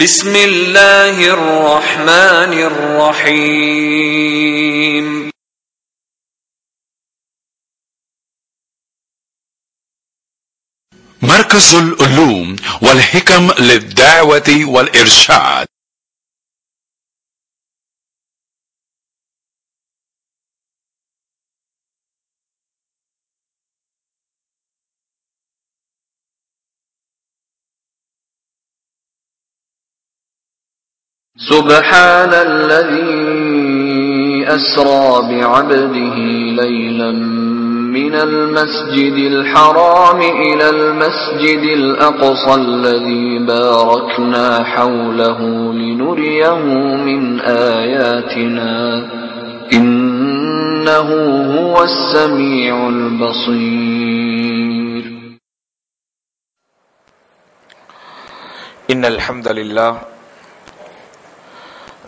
بسم الله الرحمن الرحيم مركز العلوم والحكم للدعوة والإرشاد. سبحان الذي أسرى بعبده ليلا من المسجد الحرام إلى المسجد الأقصى الذي باركنا حوله لنريه من آياتنا. إنه هو السميع البصير. إن الحمد لله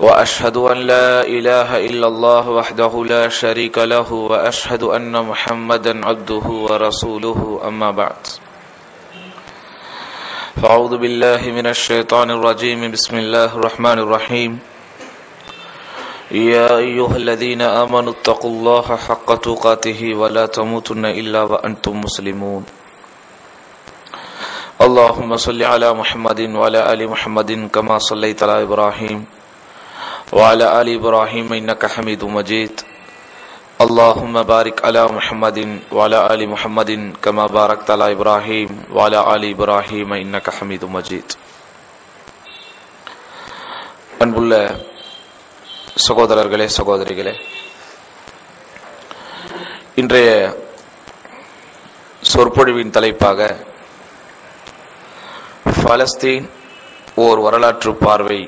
وأشهد أن لا إله إلا الله وحده لا شريك له وأشهد أن محمدا عبده ورسوله أما بعد. فأعوذ بالله من الشيطان الرجيم. بسم الله الرحمن الرحيم. يا أيها الذين آمنوا اتقوا الله حق تقاته ولا تموتن إلا وأنتم مسلمون. اللهم صل على محمد وعلى آل محمد كما صليت على إبراهيم. وعلى آل إبراهيم إنك حميد مجيد اللهم بارك على محمد وعلى آل محمد كما باركت على إبراهيم وعلى آل إبراهيم إنك حميد مجيد அன்புள்ள சகோதரர்களே சகோதரிகளே இன்றைய சொற்பொழிவின் தலைப்பாக பலஸ்தீன் ஓர் வரலாற்று பார்வை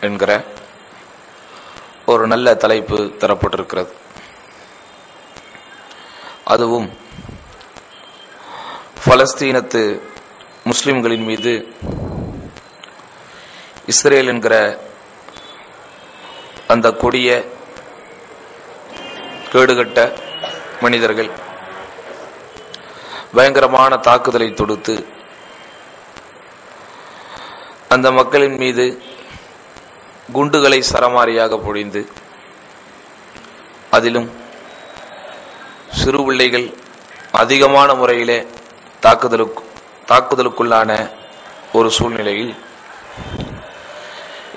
என்கிற ஒரு நல்ல தலைப்பு தரப்பட்டிருக்கிறது. அதுவும் பலஸ்தீனத்து முஸ்லிம்களின் மீது இஸ்ரேல் என்கிற அந்த கொடிய கேடுகட்ட மனிதர்கள் பயங்கரமான தாக்குதலை தொடுத்து அந்த மக்களின் மீது குண்டுகளை சரமாரியாக பொழிந்து அதிலும் சிறு பிள்ளைகள் அதிகமான முறையிலே தாக்குதலுக்கு தாக்குதலுக்குள்ளான ஒரு சூழ்நிலையில்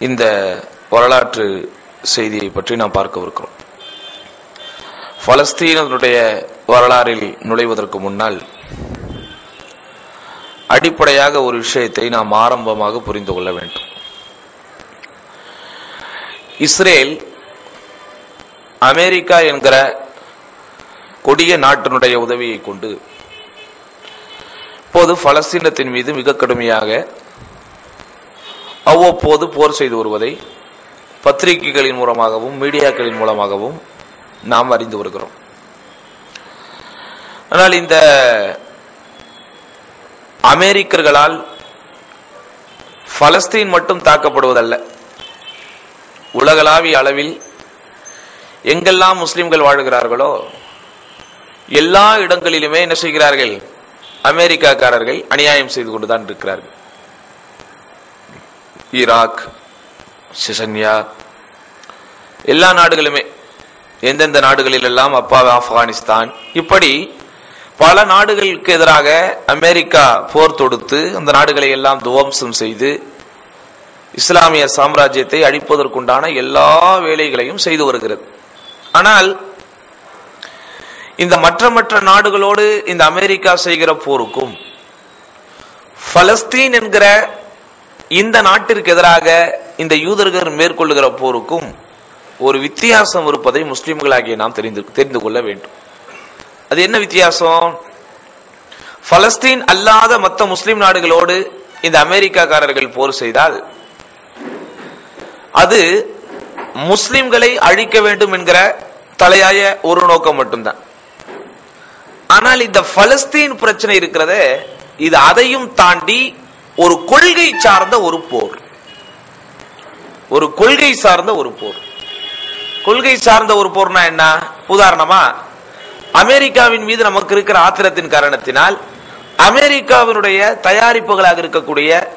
இந்த வரலாற்று செய்தியை பற்றி நாம் பார்க்கவிருக்கிறோம். பலஸ்தீனனுடைய வரலாறில் நுழைவதற்கு முன்னால் அடிப்படையாக ஒரு விஷயத்தை நாம் ஆரம்பமாக புரிந்து கொள்ள வேண்டும். இஸ்ரேல் அமெரிக்கா என்கிற கொடிய நாட்டினுடைய உதவியை கொண்டு இப்போது பலஸ்தீனத்தின் மீது மிக கடுமையாக அவ்வப்போது போர் செய்து வருவதை பத்திரிகைகளின் மூலமாகவும் மீடியாக்களின் மூலமாகவும் நாம் அறிந்து வருகிறோம். ஆனால் இந்த அமெரிக்கர்களால் பலஸ்தீன் மட்டும் தாக்கப்படுவதல்ல. உலகளாவிய அளவில் எங்கெல்லாம் முஸ்லிம்கள் வாழுகிறார்களோ எல்லா இடங்களிலுமே என்ன செய்கிறார்கள்? அமெரிக்காக்காரர்கள் அநியாயம் செய்து கொண்டுதான் இருக்கிறார்கள். ஈராக் சிசன்யா எல்லா நாடுகளுமே எந்தெந்த நாடுகளில் எல்லாம் அப்பா ஆப்கானிஸ்தான் இப்படி பல நாடுகளுக்கு எதிராக அமெரிக்கா போர் தொடுத்து அந்த நாடுகளை எல்லாம் துவம்சம் செய்து இஸ்லாமிய சாம்ராஜ்யத்தை அழிப்பதற்குண்டான எல்லா வேலைகளையும் செய்து வருகிறது. ஆனால் இந்த மற்ற மற்ற நாடுகளோடு இந்த அமெரிக்கா செய்கிற போருக்கும் பலஸ்தீன் என்கிற இந்த நாட்டிற்கு எதிராக இந்த யூதர்கள் மேற்கொள்ளுகிற போருக்கும் ஒரு வித்தியாசம் இருப்பதை முஸ்லிம்களாகிய நாம் தெரிந்து தெரிந்து கொள்ள வேண்டும். அது என்ன வித்தியாசம்? பலஸ்தீன் அல்லாத மற்ற முஸ்லிம் நாடுகளோடு இந்த அமெரிக்காக்காரர்கள் போர் செய்தால் அது முஸ்லிம்களை அழிக்க வேண்டும் என்கிற தலையாய ஒரு நோக்கம் மட்டும்தான். ஆனால் இந்த பலஸ்தீன் பிரச்சனை இருக்கிறதே இது அதையும் தாண்டி ஒரு கொள்கை சார்ந்த ஒரு போர். ஒரு கொள்கை சார்ந்த ஒரு போர். கொள்கை சார்ந்த ஒரு போர்னா என்ன? உதாரணமா அமெரிக்காவின் மீது நமக்கு இருக்கிற ஆத்திரத்தின் காரணத்தினால் அமெரிக்காவினுடைய தயாரிப்புகளாக இருக்கக்கூடிய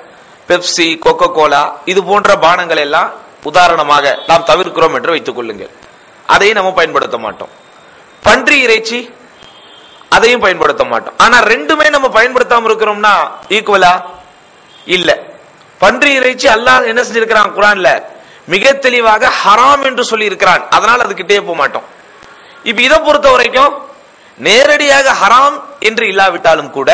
பெப்சி கொக்கோ கோலா இது போன்ற பானங்கள் எல்லாம் உதாரணமாக நாம் தவிர்க்கிறோம் என்று வைத்துக் கொள்ளுங்கள். அதையும் நம்ம பயன்படுத்த மாட்டோம். பன்றி இறைச்சி அதையும் பயன்படுத்த மாட்டோம். ஆனா ரெண்டுமே நம்ம பயன்படுத்தாம இருக்கிறோம்னா ஈக்குவலா இல்ல. பன்றி இறைச்சி அல்லாஹ் என்ன செஞ்சிருக்கிறான் குரான்ல? மிக தெளிவாக ஹராம் என்று சொல்லி இருக்கிறான் அதனால் அதுக்கிட்டே போக மாட்டோம். இப்ப இதை பொறுத்த வரைக்கும் நேரடியாக ஹராம் என்று இல்லாவிட்டாலும் கூட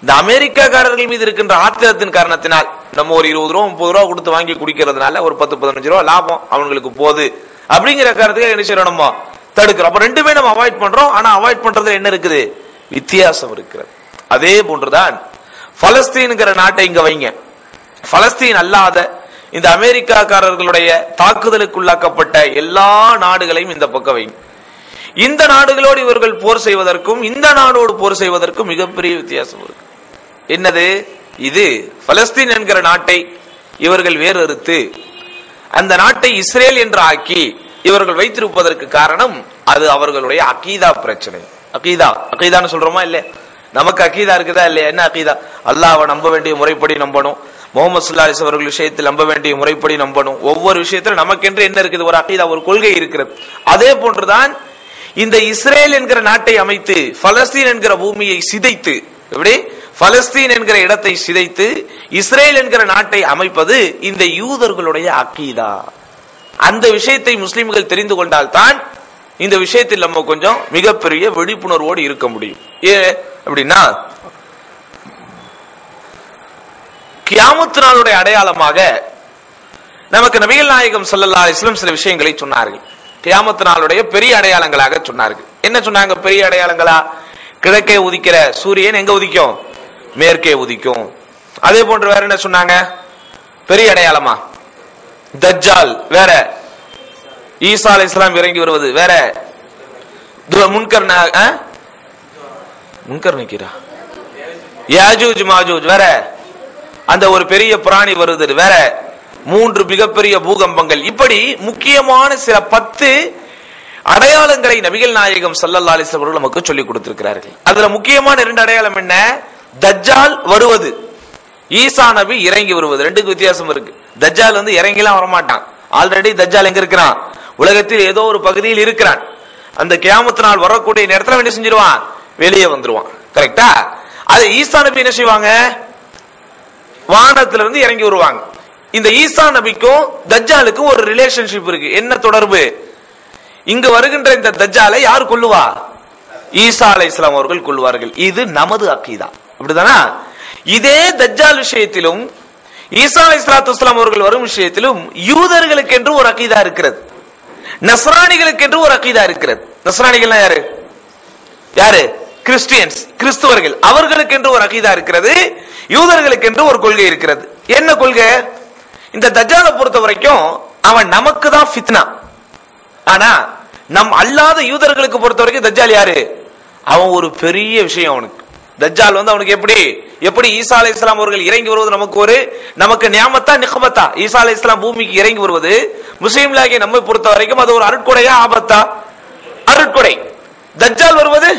இந்த அமெரிக்காக்காரர்கள் மீது இருக்கின்ற ஆத்திரத்தின் காரணத்தினால் நம்ம ஒரு இருபது ரூபா முப்பது ரூபா கொடுத்து வாங்கி குடிக்கிறதுனால ஒரு பத்து பதினஞ்சு ரூபா லாபம் அவங்களுக்கு போகுது. அப்படிங்கிற காரணத்துக்கு என்ன செய்யறோம் நம்ம? தடுக்கிறோம். அப்ப ரெண்டுமே நம்ம அவாய்ட் பண்றோம். ஆனா அவாய்ட் பண்றதுல என்ன இருக்குது? வித்தியாசம் இருக்கிறது. அதே போன்றுதான் பலஸ்தீனுங்கிற நாட்டை இங்க வைங்க. பலஸ்தீன் அல்லாத இந்த அமெரிக்காக்காரர்களுடைய தாக்குதலுக்குள்ளாக்கப்பட்ட எல்லா நாடுகளையும் இந்த பக்கம் வைங்க. இந்த நாடுகளோடு இவர்கள் போர் செய்வதற்கும் இந்த நாடோடு போர் செய்வதற்கும் மிகப்பெரிய வித்தியாசம் இருக்கு. என்னது? இது பலஸ்தீன் என்கிற நாட்டை இவர்கள் வேறறுத்து அந்த நாட்டை இஸ்ரேல் என்று ஆக்கி இவர்கள் வைத்திருப்பதற்கு காரணம் அது அவர்களுடைய அகீதா பிரச்சனை. அகீதா. அகீதான்னு சொல்றோமா இல்ல நமக்கு அகீதா இருக்குதா இல்லையா? என்ன அகீதா? அல்லாவை நம்ப வேண்டிய முறைப்படி நம்பணும். முகமது சுல்லாஸ் அவர்கள் விஷயத்தில் நம்ப வேண்டிய முறைப்படி நம்பணும். ஒவ்வொரு விஷயத்திலும் நமக்கென்று என்ன இருக்குது? ஒரு அகீதா ஒரு கொள்கை இருக்கிறது. அதே போன்றுதான் இந்த இஸ்ரேல் என்கிற நாட்டை அமைத்து பலஸ்தீன் என்கிற பூமியை சிதைத்து எப்படி? பலஸ்தீன் என்கிற இடத்தை சிதைத்து இஸ்ரேல் என்கிற நாட்டை அமைப்பது இந்த யூதர்களுடைய அக்கீதா அந்த விஷயத்தை முஸ்லிம்கள் தெரிந்து கொண்டால் தான் இந்த விஷயத்தில் நம்ம கொஞ்சம் மிகப்பெரிய விழிப்புணர்வோடு இருக்க முடியும். ஏ அப்படின்னா கியாமத்து நாளுடைய அடையாளமாக நமக்கு நபிகள் நாயகம் ஸல்லல்லாஹு அலைஹி சில விஷயங்களை சொன்னார்கள். கியாமத்து நாளுடைய பெரிய அடையாளங்களாக சொன்னார்கள். என்ன சொன்னாங்க பெரிய அடையாளங்களா? கிழக்கே உதிக்கிற சூரியன் எங்க உதிக்கும்? மேற்கே உதிக்கும். அதே போன்று வேற என்ன சொன்னாங்க? பெரிய அடையாளமா? தஜ்ஜால் வேற. ஈசா அலி இஸ்லாம் இறங்கி வருவது வேற. முன்கர் முன்கர் நிக்கிறா? யாஜூஜ் மாஜூஜ் வேற. அந்த ஒரு பெரிய பிராணி வருது வேற. மூன்று மிகப்பெரிய பூகம்பங்கள். இப்படி முக்கியமான சில பத்து அடையாளங்களை நபிகள் நாயகம் ஸல்லல்லாஹு அலைஹி அவர்கள் நமக்கு சொல்லிக் கொடுத்திருக்கிறார்கள். அதுல முக்கியமான இரண்டு அடையாளம் என்ன? தஜ்ஜால் வருவது. ஈசா நபி இறங்கி வருவது. ரெண்டுக்கு வித்தியாசம் இருக்கு. தஜ்ஜால் வந்து இறங்கிலாம் வரமாட்டான். ஆல்ரெடி தஜ்ஜால் எங்க இருக்கிறான்? உலகத்தில் ஏதோ ஒரு பகுதியில் இருக்கிறான். அந்த கியாமத்து நாள் வரக்கூடிய நேரத்துல என்ன செஞ்சிருவான்? வெளியே வந்துருவான். கரெக்டா அது ஈசா நபி என்ன செய்வாங்க? வானத்துல இருந்து இறங்கி வருவாங்க. இந்த ஈசா நபிக்கும் தஜ்ஜாலுக்கும் ஒரு ரிலேஷன்ஷிப் இருக்கு. என்ன தொடர்பு? இங்கு வருகின்ற இந்த தஜ்ஜாலை யார் கொல்லுவா? ஈசா அலை இஸ்லாம் அவர்கள் கொள்வார்கள் இது நமது அக்கீதா. அப்படிதானா இதே தஜ்ஜால் விஷயத்திலும் ஈசா அலை இஸ்லாத்து இஸ்லாம் அவர்கள் வரும் விஷயத்திலும் யூதர்களுக்கு என்று ஒரு அக்கீதா இருக்கிறது. நஸ்ரானிகளுக்கு என்று ஒரு அக்கீதா இருக்கிறது. நஸ்ராணிகள்னா யாரு? யாரு? கிறிஸ்டியன்ஸ் கிறிஸ்துவர்கள். அவர்களுக்கு என்று ஒரு அகீதா இருக்கிறது யூதர்களுக்கு என்று ஒரு கொள்கை இருக்கிறது. என்ன கொள்கை? இந்த தஜாலை பொறுத்த வரைக்கும் அவன் நமக்கு தான் ஃபித்னா. ஆனா நம் அல்லாத யூதர்களுக்கு பொறுத்த வரைக்கும் தஜ்ஜால் யாரு? அவன் ஒரு பெரிய விஷயம் அவனுக்கு. தஜ்ஜால் வந்து அவனுக்கு எப்படி? எப்படி ஈசா அலை இஸ்லாம் அவர்கள் இறங்கி வருவது நமக்கு ஒரு நமக்கு நியாமத்தா நிகமத்தா? ஈசா அலை இஸ்லாம் பூமிக்கு இறங்கி வருவது முஸ்லீம்லாகிய நம்மை பொறுத்த வரைக்கும் அது ஒரு அருட்கொடையா ஆபத்தா? அருட்கொடை. தஜ்ஜால் வருவது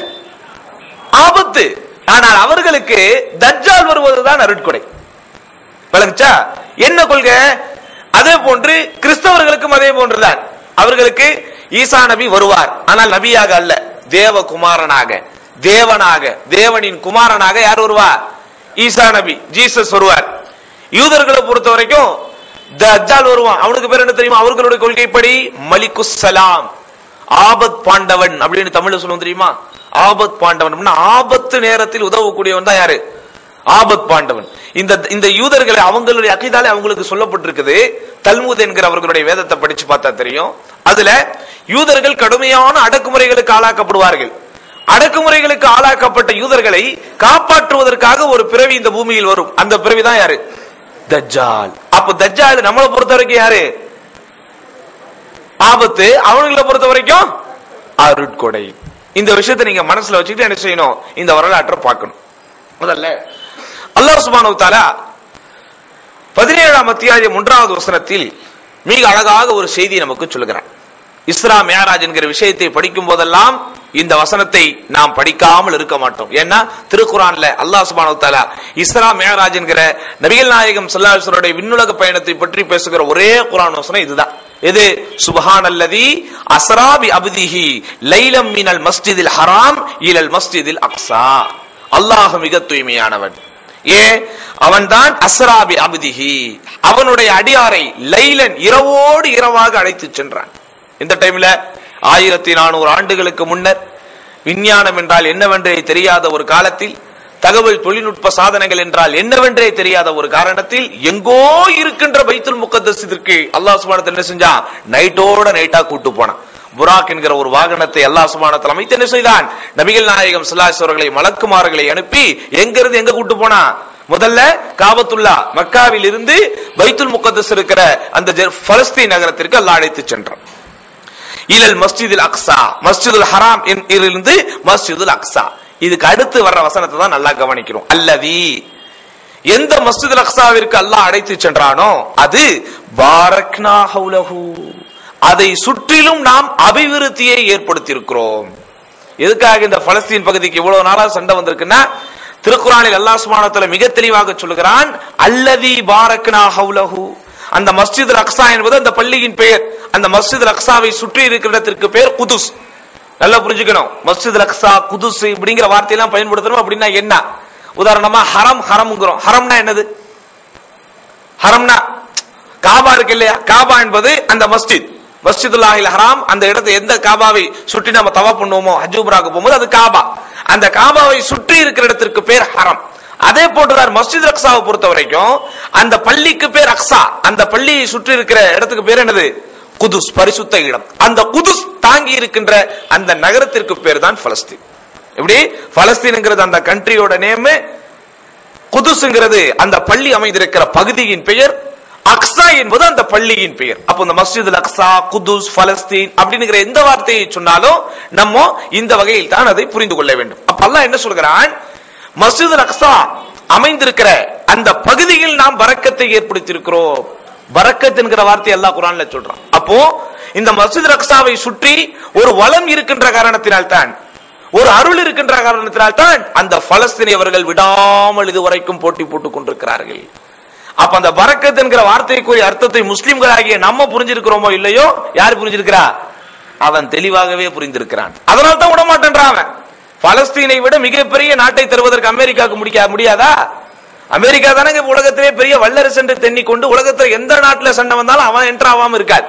ஆபத்து. ஆனால் அவர்களுக்கு தஜ்ஜால் வருவதுதான் அருட்கொடை. விளங்குச்சா? என்ன கொள்கை? அதே போன்று கிறிஸ்தவர்களுக்கும் அதே போன்றுதான். அவர்களுக்கு ஈசா நபி வருவார். ஆனால் நபியாக அல்ல தேவகுமாரனாக. தேவனாக தேவனின் குமாரனாக யார் வருவா ஈசா நபி ஜீசஸ் வருவார். யூதர்களை பொறுத்த வரைக்கும் தஜ்ஜால் வருவான். அவனுக்கு பேர் என்ன தெரியுமா? அவர்களுடைய கொள்கைப்படி மலிக்கு சலாம் ஆபத் பாண்டவன் அப்படின்னு தமிழ்ல சொல்லுவோம் தெரியுமா? ஆபத் பாண்டவன் அப்படின்னா ஆபத்து நேரத்தில் உதவக்கூடியவன் தான் யாரு? ஆபத் பாண்டவன். இந்த இந்த யூதர்களை அவங்களுடைய அகைதாலே அவங்களுக்கு சொல்லப்பட்டிருக்குது. தல்முத் என்கிற அவர்களுடைய வேதத்தை படிச்சு பார்த்தா தெரியும். அதுல யூதர்கள் கடுமையான அடக்குமுறைகளுக்கு ஆளாக்கப்படுவார்கள். அடக்குமுறைகளுக்கு ஆளாக்கப்பட்ட யூதர்களை காப்பாற்றுவதற்காக ஒரு பிறவி இந்த பூமியில் வரும். அந்த பிறவி தான் யாரு? தஜ்ஜால். அப்ப தஜ்ஜால் நம்மளை பொறுத்த வரைக்கும் யாரு? ஆபத்து அவங்களை பொறுத்த வரைக்கும் அருட்கொடை. இந்த விஷயத்தை நீங்க மனசுல வச்சுக்கிட்டு என்ன செய்யணும்? இந்த வரலாற்றை பார்க்கணும். முதல்ல அல்லாஹ் சுப்ஹானஹு பதினேழாம் அத்தியாயம் மூன்றாவது வசனத்தில் மிக அழகாக ஒரு செய்தி நமக்கு சொல்லுகிறார் இஸ்ரா மேராஜ் என்கிற விஷயத்தை படிக்கும் போதெல்லாம் இந்த வசனத்தை நாம் படிக்காமல் இருக்க மாட்டோம். ஏன்னா திருக்குறான்ல அல்லாஹ் சுபானு தாலா இஸ்ரா மேராஜ் என்கிற நபிகள் நாயகம் ஸல்லல்லாஹு விண்ணுலக பயணத்தை பற்றி பேசுகிற ஒரே குரான் வசனம் இதுதான். எது? சுபஹான் அல்லதி அசராபி அப்திஹி லைலம் மினல் மஸ்ஜிதில் ஹராம் இலல் மஸ்ஜிதில் அக்ஸா. அல்லாஹ் மிக தூய்மையானவன். ஏன் அவன்தான் அஸ்ராபி அபதிஹி. அவனுடைய அடியாரை லைலன் இரவோடு இரவாக அழைத்து சென்றான். இந்த டைம்ல ஆயிரத்தி நானூறு ஆண்டுகளுக்கு முன்னர் விஞ்ஞானம் என்றால் என்னவென்றே தெரியாத ஒரு காலத்தில் தகவல் தொழில்நுட்ப சாதனங்கள் என்றால் என்னவென்றே தெரியாத ஒரு காரணத்தில் எங்கோ இருக்கின்ற பைத்துல் முக்கத்தசிற்கு அல்லாஹ் சுபானத்தை என்ன செஞ்சான்? நைட்டோட நைட்டா கூட்டு போனான். புராக் என்கிற ஒரு வாகனத்தை அல்லாஹ் சுபானத்தில் அமைத்து என்ன செய்தான்? நபிகள் நாயகம் ஸல்லல்லாஹு அவர்களை மலக்குமார்களை அனுப்பி எங்கிருந்து எங்க கூட்டு போனா? முதல்ல காபத்துல்லா மக்காவில் இருந்து பைத்துல் முகத்தஸ் இருக்கிற அந்த பலஸ்தீன் நகரத்திற்கு அல்லாஹ் அழைத்து சென்றான். இலல் மஸ்ஜிதுல் அக்ஸா மஸ்ஜிதுல் ஹராம் இருந்து மஸ்ஜிதுல் அக்ஸா. இதுக்கு அடுத்து வர்ற வசனத்தை தான் நல்லா கவனிக்கிறோம். அல்லதி எந்த மஸ்ஜிதுல் அக்ஸாவிற்கு அல்லாஹ் அழைத்து சென்றானோ அது பாரக்னா ஹவுலஹூ அதை சுற்றிலும் நாம் அபிவிருத்தியை ஏற்படுத்தியிருக்கிறோம். எதுக்காக இந்த பலஸ்தீன் பகுதிக்கு இவ்வளவு நாளா சண்டை வந்திருக்குன்னா திருக்குறானில் அல்லாஹ் சுமானத்துல மிக தெளிவாக சொல்லுகிறான் அல்லதி பாரக்னா ஹவுலஹு அந்த மஸ்ஜித் அக்ஸா என்பது அந்த பள்ளியின் பெயர். அந்த மஸ்ஜித் அக்ஸாவை சுற்றி இருக்கிற இடத்திற்கு பெயர் குதுஸ். நல்லா புரிஞ்சுக்கணும். மஸ்ஜித் அக்ஸா குதுஸ் இப்படிங்கிற வார்த்தையெல்லாம் பயன்படுத்தணும் அப்படின்னா என்ன? உதாரணமா ஹரம் ஹரம்ங்கிறோம். ஹரம்னா என்னது? ஹரம்னா காபா இருக்கு இல்லையா? காபா என்பது அந்த மஸ்ஜித். மஸ்ஜிதுல்லாஹில் ஹராம் அந்த இடத்தை எந்த காபாவை சுற்றி நம்ம தவா பண்ணுவோமோ ஹஜ்ஜுபராக்கு போகும்போது அது காபா. அந்த காபாவை சுற்றி இருக்கிற இடத்திற்கு பேர் ஹரம். அதே போன்றுதான் மஸ்ஜித் அக்ஸாவை பொறுத்த வரைக்கும் அந்த பள்ளிக்கு பேர் அக்ஸா. அந்த பள்ளியை சுற்றி இருக்கிற இடத்துக்கு பேர் என்னது? குதுஸ் பரிசுத்த இடம். அந்த குதுஸ் தாங்கி இருக்கின்ற அந்த நகரத்திற்கு பேர் தான் பலஸ்தீன். எப்படி? பலஸ்தீன்ங்கிறது அந்த கண்ட்ரியோட நேம் குதுஸ்ங்கிறது அந்த பள்ளி அமைந்திருக்கிற பகுதியின் பெயர் அக்ஸா என்பது அந்த பள்ளியின் பெயர். அப்போ இந்த மஸ்ஜித் அக்ஸா குதுஸ் பலஸ்தீன் அப்படிங்கிற எந்த வார்த்தையை சொன்னாலும் நம்ம இந்த வகையில் தான் அதை புரிந்து கொள்ள வேண்டும். அப்ப அல்லாஹ் என்ன சொல்கிறான்? மஸ்ஜித் அக்ஸா அமைந்திருக்கிற அந்த பகுதியில் நாம் வரக்கத்தை ஏற்படுத்தியிருக்கிறோம். பரக்கத் என்கிற வார்த்தை அல்லாஹ் குரான்ல சொல்றான். அப்போ இந்த மஸ்ஜித் ரக்ஸாவை சுற்றி ஒரு வளம் இருக்கின்ற காரணத்தினால் தான் ஒரு அருள் இருக்கின்ற காரணத்தினால் தான் அந்த பலஸ்தீனியவர்கள் விடாமல் இதுவரைக்கும் போட்டி போட்டுக் கொண்டிருக்கிறார்கள். அப்ப அந்த பரக்கத் என்கிற வார்த்தைக்குரிய அர்த்தத்தை முஸ்லிம்களாகிய நம்ம புரிஞ்சிருக்கிறோமோ இல்லையோ? யார் புரிஞ்சிருக்கிறா? அவன் தெளிவாகவே புரிந்திருக்கிறான். அதனால தான் விட மாட்டேன்றான் அவன். பலஸ்தீனை விட மிகப்பெரிய நாட்டை தருவதற்கு அமெரிக்காவுக்கு முடிக்க முடியாதா? அமெரிக்கா தானே உலகத்திலே பெரிய வல்லரசு என்று தென்னிக் கொண்டு உலகத்துல எந்த நாட்டுல சண்டை வந்தாலும் அவன் என்ட்ரு ஆகாம இருக்காது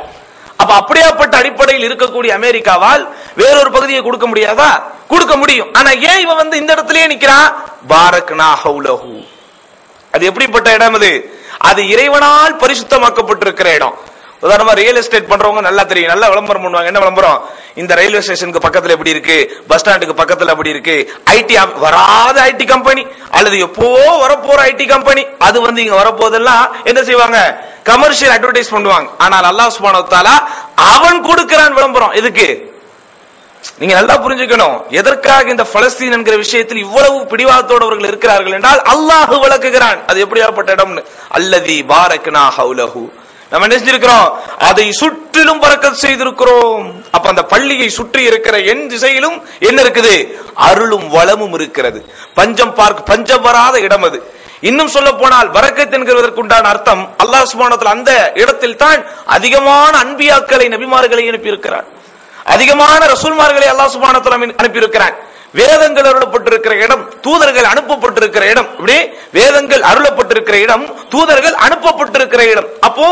அப்ப அப்படியாப்பட்ட அடிப்படையில் இருக்கக்கூடிய அமெரிக்காவால் வேறொரு பகுதியை கொடுக்க முடியாதா? கொடுக்க முடியும். ஆனா ஏன் இவன் வந்து இந்த இடத்திலேயே நிக்கிறான்? பாரக் ஹவுலஹு. அது எப்படிப்பட்ட இடம் அது? அது இறைவனால் பரிசுத்தமாக்கப்பட்டிருக்கிற இடம். உதாரணமா ரியல் எஸ்டேட் பண்றவங்க நல்லா தெரியும். நல்லா விளம்பரம் பண்ணுவாங்க. என்ன விளம்பரம்? இந்த ரயில்வே ஸ்டேஷனுக்கு பக்கத்துல எப்படி இருக்கு? பஸ் ஸ்டாண்டுக்கு பக்கத்துல அப்படி இருக்கு? ஐடி வராத ஐடி கம்பெனி அல்லது எப்போ வரப்போற ஐடி கம்பெனி அது வந்து இங்க வரப்போதெல்லாம் என்ன செய்வாங்க? கமர்ஷியல் அட்வர்டைஸ் பண்ணுவாங்க. ஆனால் அல்லாஹ் சுப்ஹானஹு அவன் கொடுக்கிறான் விளம்பரம். எதுக்கு? நீங்க நல்லா புரிஞ்சுக்கணும். எதற்காக இந்த பலஸ்தீன் என்கிற விஷயத்தில் இவ்வளவு பிடிவாதத்தோடு அவர்கள் இருக்கிறார்கள் என்றால் அல்லாஹு விளக்குகிறான். அது எப்படியாப்பட்ட இடம்னு. அல்லதி பாரக்னா ஹவுலஹு. நம்ம நினைச்சிருக்கிறோம் அதை சுற்றிலும் பறக்க செய்திருக்கிறோம். அப்ப அந்த பள்ளியை சுற்றி இருக்கிற என் திசையிலும் என்ன இருக்குது? அருளும் வளமும் இருக்கிறது. பஞ்சம் பார்க்க பஞ்சம் வராத இடம் அது. இன்னும் சொல்ல போனால் வரக்கத் என்கிறதற்குண்டான அர்த்தம் அல்லாஹ் சுப்ஹானஹு அந்த இடத்தில் தான் அதிகமான அன்பியாக்களை நபிமார்களை அனுப்பியிருக்கிறார் அதிகமான ரசூல்மார்களை அல்லாஹ் சுப்ஹானஹு அனுப்பியிருக்கிறான். வேதங்கள் அருளப்பட்டிருக்கிற இடம் தூதர்கள் அனுப்பப்பட்டிருக்கிற இடம். இப்படி வேதங்கள் அருளப்பட்டிருக்கிற இடம் தூதர்கள் அனுப்பப்பட்டிருக்கிற இடம். அப்போ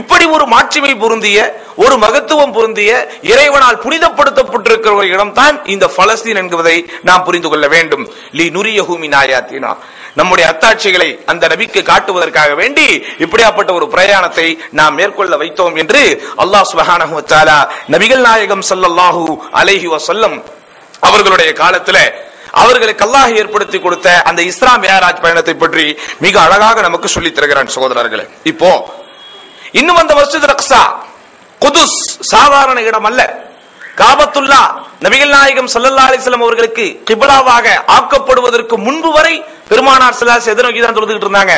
இப்படி ஒரு மாட்சிமை பொருந்திய ஒரு மகத்துவம் பொருந்திய இறைவனால் புனிதப்படுத்தப்பட்டிருக்கிற ஒரு இடம் தான் இந்த பலஸ்தீன் என்பதை நாம் புரிந்து கொள்ள வேண்டும். லி நுரிய ஹூமி நாயாத்தினா. நம்முடைய அத்தாட்சிகளை அந்த நபிக்கு காட்டுவதற்காக வேண்டி இப்படியாப்பட்ட ஒரு பிரயாணத்தை நாம் மேற்கொள்ள வைத்தோம் என்று அல்லாஹ் சுபஹானஹு நபிகள் நாயகம் சல்லல்லாஹு அலைஹி வசல்லம் அவர்களுடைய காலத்துல அவர்களுக்கு அல்லாஹ் ஏற்படுத்தி கொடுத்த அந்த இஸ்லாம் மேராஜ் பயணத்தை பற்றி மிக அழகாக நமக்கு சொல்லி தருகிறான் சகோதரர்களே. இப்போ இன்னும் அந்த மஸ்ஜித் ரக்ஸா குதுஸ் சாதாரண இடம் அல்ல. காபத்துல்லா நபிகள் நாயகம் ஸல்லல்லாஹு அலிஸ்லாம் அவர்களுக்கு கிபிலாவாக ஆக்கப்படுவதற்கு முன்பு வரை பெருமானார் சிலாஸ் எதை நோக்கி தான் தொழுதுகிட்டு இருந்தாங்க?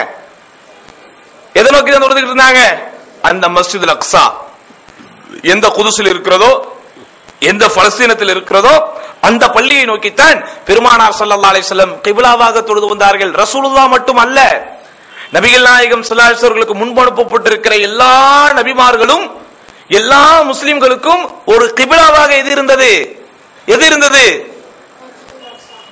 எதை நோக்கி தான் தொழுதுகிட்டு இருந்தாங்க? அந்த மஸ்ஜித் அக்ஸா எந்த குதுசில் இருக்கிறதோ எந்த பலஸ்தீனத்தில் இருக்கிறதோ அந்த பள்ளியை நோக்கித்தான் பெருமானார் சல்லா அலைஹி வஸல்லம் தொழுது வந்தார்கள் ரசூலுல்லா மட்டும் அல்ல நபிகள் நாயகம் ஸல்லல்லாஹு அலைஹி முன்பு அனுப்பப்பட்டிருக்கிற எல்லா நபிமார்களும் எல்லா முஸ்லிம்களுக்கும் ஒரு கிபிலாவாக எது இருந்தது? எது இருந்தது?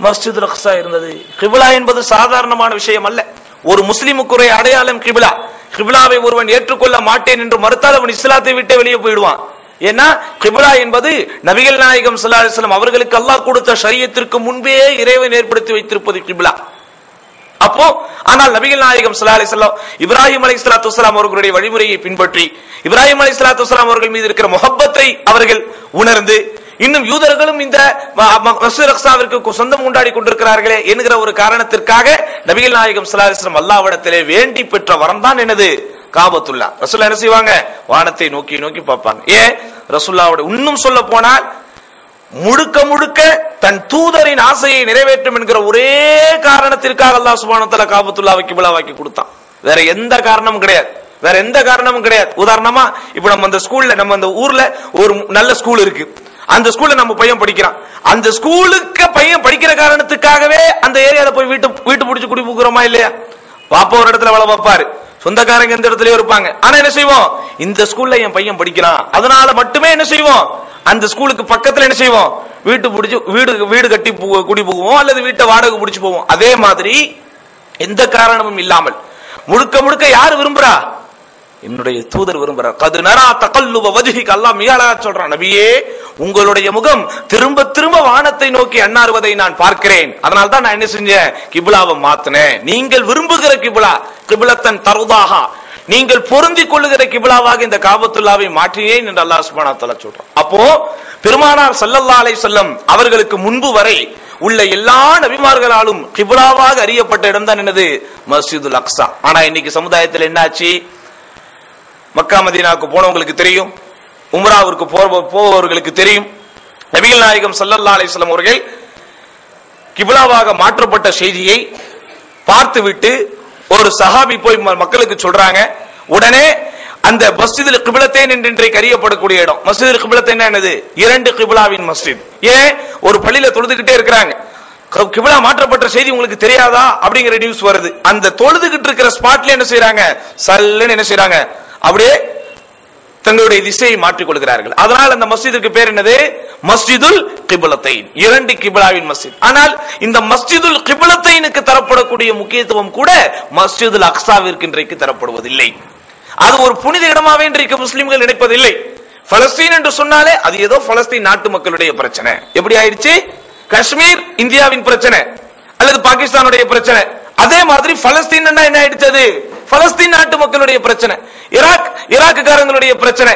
மஸ்ஜித் ரக்ஸா இருந்தது. கிபிலா என்பது சாதாரணமான விஷயம் அல்ல. ஒரு முஸ்லிமுக்குரிய அடையாளம் கிபிலா. கிபிலாவை ஒருவன் ஏற்றுக்கொள்ள மாட்டேன் என்று மறுத்தால் அவன் இஸ்லாத்தை விட்டே வெளியே போயிடுவான். ஏன்னா கிபிலா என்பது நபிகள் நாயகம் ஸல்லல்லாஹு அவர்களுக்கு அல்லாஹ் கொடுத்த சரியத்திற்கு முன்பே இறைவன் ஏற்படுத்தி வைத்திருப்பது கிபிலா. அப்போ ஆனால் நபிகள் நாயகம் ஸல்லல்லாஹு அலைஹி இப்ராஹிம் அலைஹிஸ்ஸலாத்து வஸலாம் அவர்களுடைய வழிமுறையை பின்பற்றி இப்ராஹிம் அலைஹிஸ்ஸலாத்து வஸலாம் அவர்கள் மீது இருக்கிற முகப்பத்தை அவர்கள் உணர்ந்து இன்னும் யூதர்களும் இந்த ம- சொந்தம் கொண்டாடி கொண்டிருக்கிறார்களே என்கிற ஒரு காரணத்திற்காக நபிகள் நாயகம் ஸல்லல்லாஹு அலைஹி வேண்டி பெற்ற வரம் தான் காபத்துல்லா. ரசுல்லா என்ன செய்வாங்க? வானத்தை நோக்கி நோக்கி பார்ப்பாங்க. ஏன்? ரசுல்லாவோட இன்னும் சொல்ல போனால் முழுக்க முழுக்க தன் தூதரின் ஆசையை நிறைவேற்றும் என்கிற ஒரே காரணத்திற்காக அல்லாஹ் சுபானத்துல வ தஆலா காபத்துல்லாவை கொடுத்தான். வேற எந்த காரணமும் கிடையாது. வேற எந்த காரணமும் கிடையாது. உதாரணமா இப்ப நம்ம அந்த ஸ்கூல்ல நம்ம அந்த ஊர்ல ஒரு நல்ல ஸ்கூல் இருக்கு. அந்த ஸ்கூல்ல நம்ம பையன் படிக்கிறான். அந்த ஸ்கூலுக்கு பையன் படிக்கிற காரணத்துக்காகவே அந்த ஏரியால போய் வீட்டு வீட்டு பிடிச்சி குடி போகிறோமா இல்லையா? பாப்பா ஒரு இடத்துல வேலை பார்ப்பாரு. சொந்தக்காரங்க எந்த இடத்துலயும் இருப்பாங்க. ஆனா என்ன செய்வோம்? இந்த ஸ்கூல்ல என் பையன் படிக்கிறான். அதனால மட்டுமே என்ன செய்வோம்? அந்த ஸ்கூலுக்கு பக்கத்துல என்ன செய்வோம்? வீட்டு பிடிச்சி வீடு வீடு கட்டி குடி போவோம் அல்லது வீட்டை வாடகை பிடிச்சி போவோம். அதே மாதிரி எந்த காரணமும் இல்லாமல் முழுக்க முழுக்க யார் விரும்புறா? என்னுடைய தூதர் விரும்புறார். கது நரா தகல்லுவ வஜ்ஹிக. அல்லா மிக அழகா சொல்றான் நபியே உங்களுடைய முகம் திரும்ப திரும்ப வானத்தை நோக்கி அண்ணாறுவதை நான் பார்க்கிறேன். அதனால தான் நான் என்ன செஞ்சேன்? கிபிலாவை மாத்தினேன். நீங்கள் விரும்புகிற கிபிலா கிபிலத்தன் தருதாக நீங்கள் பொருந்தி கொள்ளுகிற கிபிலாவாக இந்த காபத்துல்லாவை மாற்றினேன் என்று அல்லாஹ் சுபானா தலா சொல்றான். அப்போ பெருமானார் சல்லல்லா அலை வஸல்லம் அவர்களுக்கு முன்பு வரை உள்ள எல்லா நபிமார்களாலும் கிபிலாவாக அறியப்பட்ட இடம் தான் என்னது? மஸ்ஜிதுல் அக்ஸா. ஆனா இன்னைக்கு சமுதாயத்தில் என்னாச்சு? மக்கா மதீனாவுக்கு போனவங்களுக்கு தெரியும் உம்ராவிற்கு போற- போபவர்களுக்கு தெரியும். நபிகள் நாயகம் சல்லல்லா அலிஸ்லாம் அவர்கள் கிபிலாவாக மாற்றப்பட்ட செய்தியை பார்த்துவிட்டு ஒரு சஹாபி போய் மக்களுக்கு சொல்றாங்க உடனே அந்த மஸ்ஜிதில் கிபிலத்தேன் என்று இன்றைக்கு அறியப்படக்கூடிய இடம். மஸ்ஜிதில் கிபிலத்தேன் என்னது? இரண்டு கிபிலாவின் மஸ்ஜித். ஏன்? ஒரு பள்ளியில தொழுதுகிட்டே இருக்கிறாங்க. கிபிலா மாற்றப்பட்ட செய்தி உங்களுக்கு தெரியாதா? அப்படிங்கிற நியூஸ் வருது. அந்த தொழுதுகிட்டு இருக்கிற ஸ்பாட்ல என்ன செய்யறாங்க சல்லுன்னு என்ன செய்யறாங்க அப்படியே தங்களுடைய திசையை மாற்றிக் கொள்கிறார்கள். அதனால் அந்த மஸ்ஜிதுக்கு பேர் என்னது? மஸ்ஜிதுல் கிபிலத்தைன். இரண்டு கிபிலாவின் மஸ்ஜித். ஆனால் இந்த மஸ்ஜிதுல் கிபிலத்தைனுக்கு தரப்படக்கூடிய முக்கியத்துவம் கூட மஸ்ஜிதுல் அக்சாவிற்கு இன்றைக்கு தரப்படுவதில்லை. அது ஒரு புனித இடமாவே இன்றைக்கு முஸ்லிம்கள் நினைப்பதில்லை. பலஸ்தீன் என்று சொன்னாலே அது ஏதோ பலஸ்தீன் நாட்டு மக்களுடைய பிரச்சனை. எப்படி ஆயிடுச்சு? காஷ்மீர் இந்தியாவின் பிரச்சனை. அல்லது பாகிஸ்தானுடைய பிரச்சனை. அதே மாதிரி பலஸ்தீன் என்ன ஆயிடுச்சது பலஸ்தீன் நாட்டு மக்களுடைய பிரச்சனை ஈராக் ஈராக்குக்காரங்களுடைய பிரச்சனை.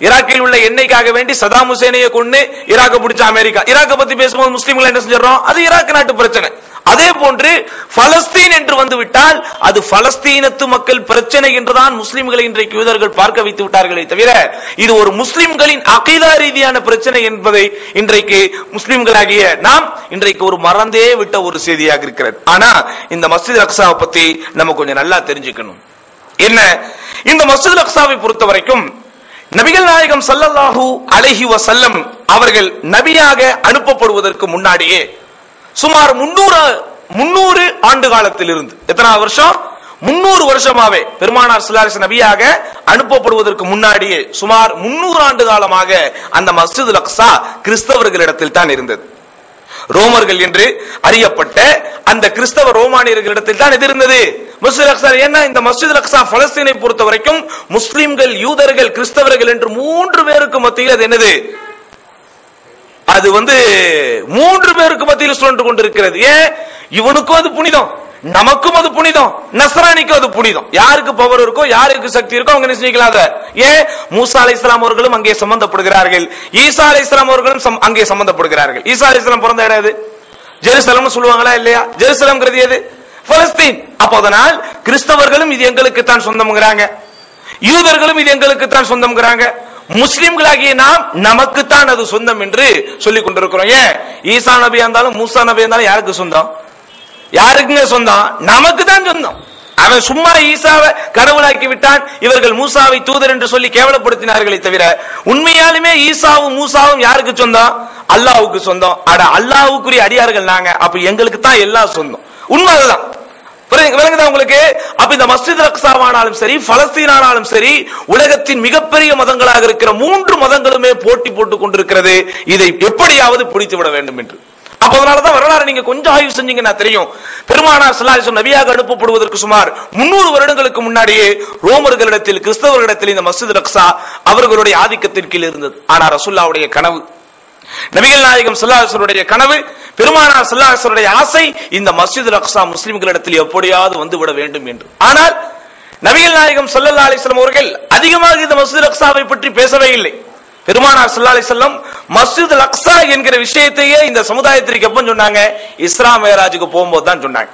ஈராக்கில் உள்ள எண்ணெய்க்காக வேண்டி சதாம் ஹுசேனையை கொண்டு ஈராக்க பிடிச்ச அமெரிக்கா. ஈராக்க பத்தி பேசும்போது முஸ்லீம்கள் என்ன செஞ்சிடறோம்? அது ஈராக் நாட்டு பிரச்சனை. அதே போன்று பலஸ்தீன் என்று வந்துவிட்டால் அது பலஸ்தீனத்து மக்கள் பிரச்சனை என்றுதான் முஸ்லிம்களை இன்றைக்கு யூதர்கள் பார்க்க வைத்து விட்டார்களே தவிர இது ஒரு முஸ்லிம்களின் அகைதா ரீதியான பிரச்சனை என்பதை இன்றைக்கு முஸ்லிம்களாகிய நாம் இன்றைக்கு ஒரு மறந்தே விட்ட ஒரு செய்தியாக இருக்கிறது. ஆனா இந்த மஸ்ஜித் அக்ஸாவை பத்தி நம்ம கொஞ்சம் நல்லா தெரிஞ்சுக்கணும். என்ன? இந்த மஸ்ஜித் அக்ஸாவை பொறுத்த வரைக்கும் நபிகள் நாயகம் சல்லல்லாஹூ அலஹி வசல்லம் அவர்கள் நபியாக அனுப்பப்படுவதற்கு முன்னாடியே சுமார் முன்னூறு முன்னூறு ஆண்டு காலத்தில் இருந்து எத்தனாவது வருஷம்? முன்னூறு வருஷமாவே பெருமானார் சிலாரிஸ் நபியாக அனுப்பப்படுவதற்கு முன்னாடியே சுமார் முன்னூறு ஆண்டு காலமாக அந்த மஸ்ஜித் லக்ஸா கிறிஸ்தவர்களிடத்தில் தான் இருந்தது. ரோமர்கள் என்று அறியப்பட்ட அந்த கிறிஸ்தவ ரோமானியர்களிடத்தில் தான் எது இருந்தது. மஸ்ஜித் அக்ஸா ஏன்னா இந்த மஸ்ஜித் அக்ஸா பலஸ்தீனை பொறுத்த வரைக்கும் முஸ்லிம்கள் யூதர்கள் கிறிஸ்தவர்கள் என்று மூன்று பேருக்கு மத்தியில் அது என்னது? அது வந்து மூன்று பேருக்கு மத்தியில் சுழன்று கொண்டிருக்கிறது. ஏன்? இவனுக்கும் அது புனிதம். நமக்கும் அது புனிதம். நஸ்ரானிக்கும் அது புனிதம். யாருக்கு பவர் இருக்கோ யாருக்கு சக்தி இருக்கோ அவங்க நிச்சயிக்கலாம் ஏன்? மூசா அலை இஸ்லாம் அவர்களும் அங்கே சம்பந்தப்படுகிறார்கள். ஈசா அலை இஸ்லாம் அவர்களும் சம்- அங்கே சம்பந்தப்படுகிறார்கள். ஈசா அலை இஸ்லாம் பிறந்த இடம் எது? ஜெருசலம் சொல்லுவாங்களா இல்லையா? ஜெருசலம்ங்கிறது எது? பலஸ்தீன். அப்போ அதனால் கிறிஸ்தவர்களும் இது எங்களுக்கு தான் சொந்தம்ங்கிறாங்க. யூதர்களும் இது எங்களுக்கு தான் சொந்தம்ங்கிறாங்க. முஸ்லிம்களாகிய நாம் நமக்குத்தான் அது சொந்தம் என்று சொல்லிக் கொண்டிருக்கிறோம். ஏன்? ஈசா நபி இருந்தாலும் மூசா நபி இருந்தாலும் யாருக்கு சொந்தம்? யாருக்குங்க சொந்தம்? நமக்கு தான் சொந்தம். அவன் சும்மா ஈசாவை கடவுளாக்கி விட்டான் இவர்கள் மூசாவை தூதர் என்று சொல்லி கேவலப்படுத்தினார்களே தவிர உண்மையாலுமே ஈசாவும் மூசாவும் யாருக்கு சொந்தம்? அல்லாவுக்கு சொந்தம். அட அல்லாவுக்குரிய அடியார்கள் நாங்க. அப்ப எங்களுக்கு தான் எல்லாம் சொந்தம். உண்மை அதுதான் விளங்குதா உங்களுக்கு? அப்ப இந்த மஸ்ஜித் அக்சாவானாலும் சரி பலஸ்தீனானாலும் சரி உலகத்தின் மிகப்பெரிய மதங்களாக இருக்கிற மூன்று மதங்களுமே போட்டி போட்டுக் கொண்டிருக்கிறது. இதை எப்படியாவது பிடித்து விட வேண்டும் என்று. அப்ப அதனாலதான் வரலாறு நீங்க கொஞ்சம் ஆய்வு செஞ்சீங்கன்னா தெரியும். பெருமானார் ஸல்லல்லாஹு நபியாக அனுப்பப்படுவதற்கு சுமார் 300 வருடங்களுக்கு முன்னாடியே ரோமர்களிடத்தில் கிறிஸ்தவர்களிடத்தில் இந்த மசித் ரக்ஸா அவர்களுடைய ஆதிக்கத்தின் கீழ் இருந்தது. ஆனா ரசுல்லாவுடைய கனவு நபிகள் நாயகம் ஸல்லல்லாஹு கனவு பெருமானார் ஸல்லல்லாஹு ஆசை இந்த மஸ்ஜித் அக்ஸா முஸ்லிம்களிடத்தில் எப்படியாவது வந்துவிட வேண்டும் என்று. ஆனால் நபிகள் நாயகம் சொல்லல்லா அலைஹி அவர்கள் அதிகமாக இந்த மஸ்ஜித் அக்ஸாவை பற்றி பேசவே இல்லை. பெருமானார் ஸல்லல்லாஹு அலிசல்லம் வஸல்லம் மஸ்ஜித் அக்ஸா என்கிற விஷயத்தையே இந்த சமுதாயத்திற்கு எப்ப சொன்னாங்க? இஸ்லாம் மேராஜுக்கு போகும்போது தான் சொன்னாங்க.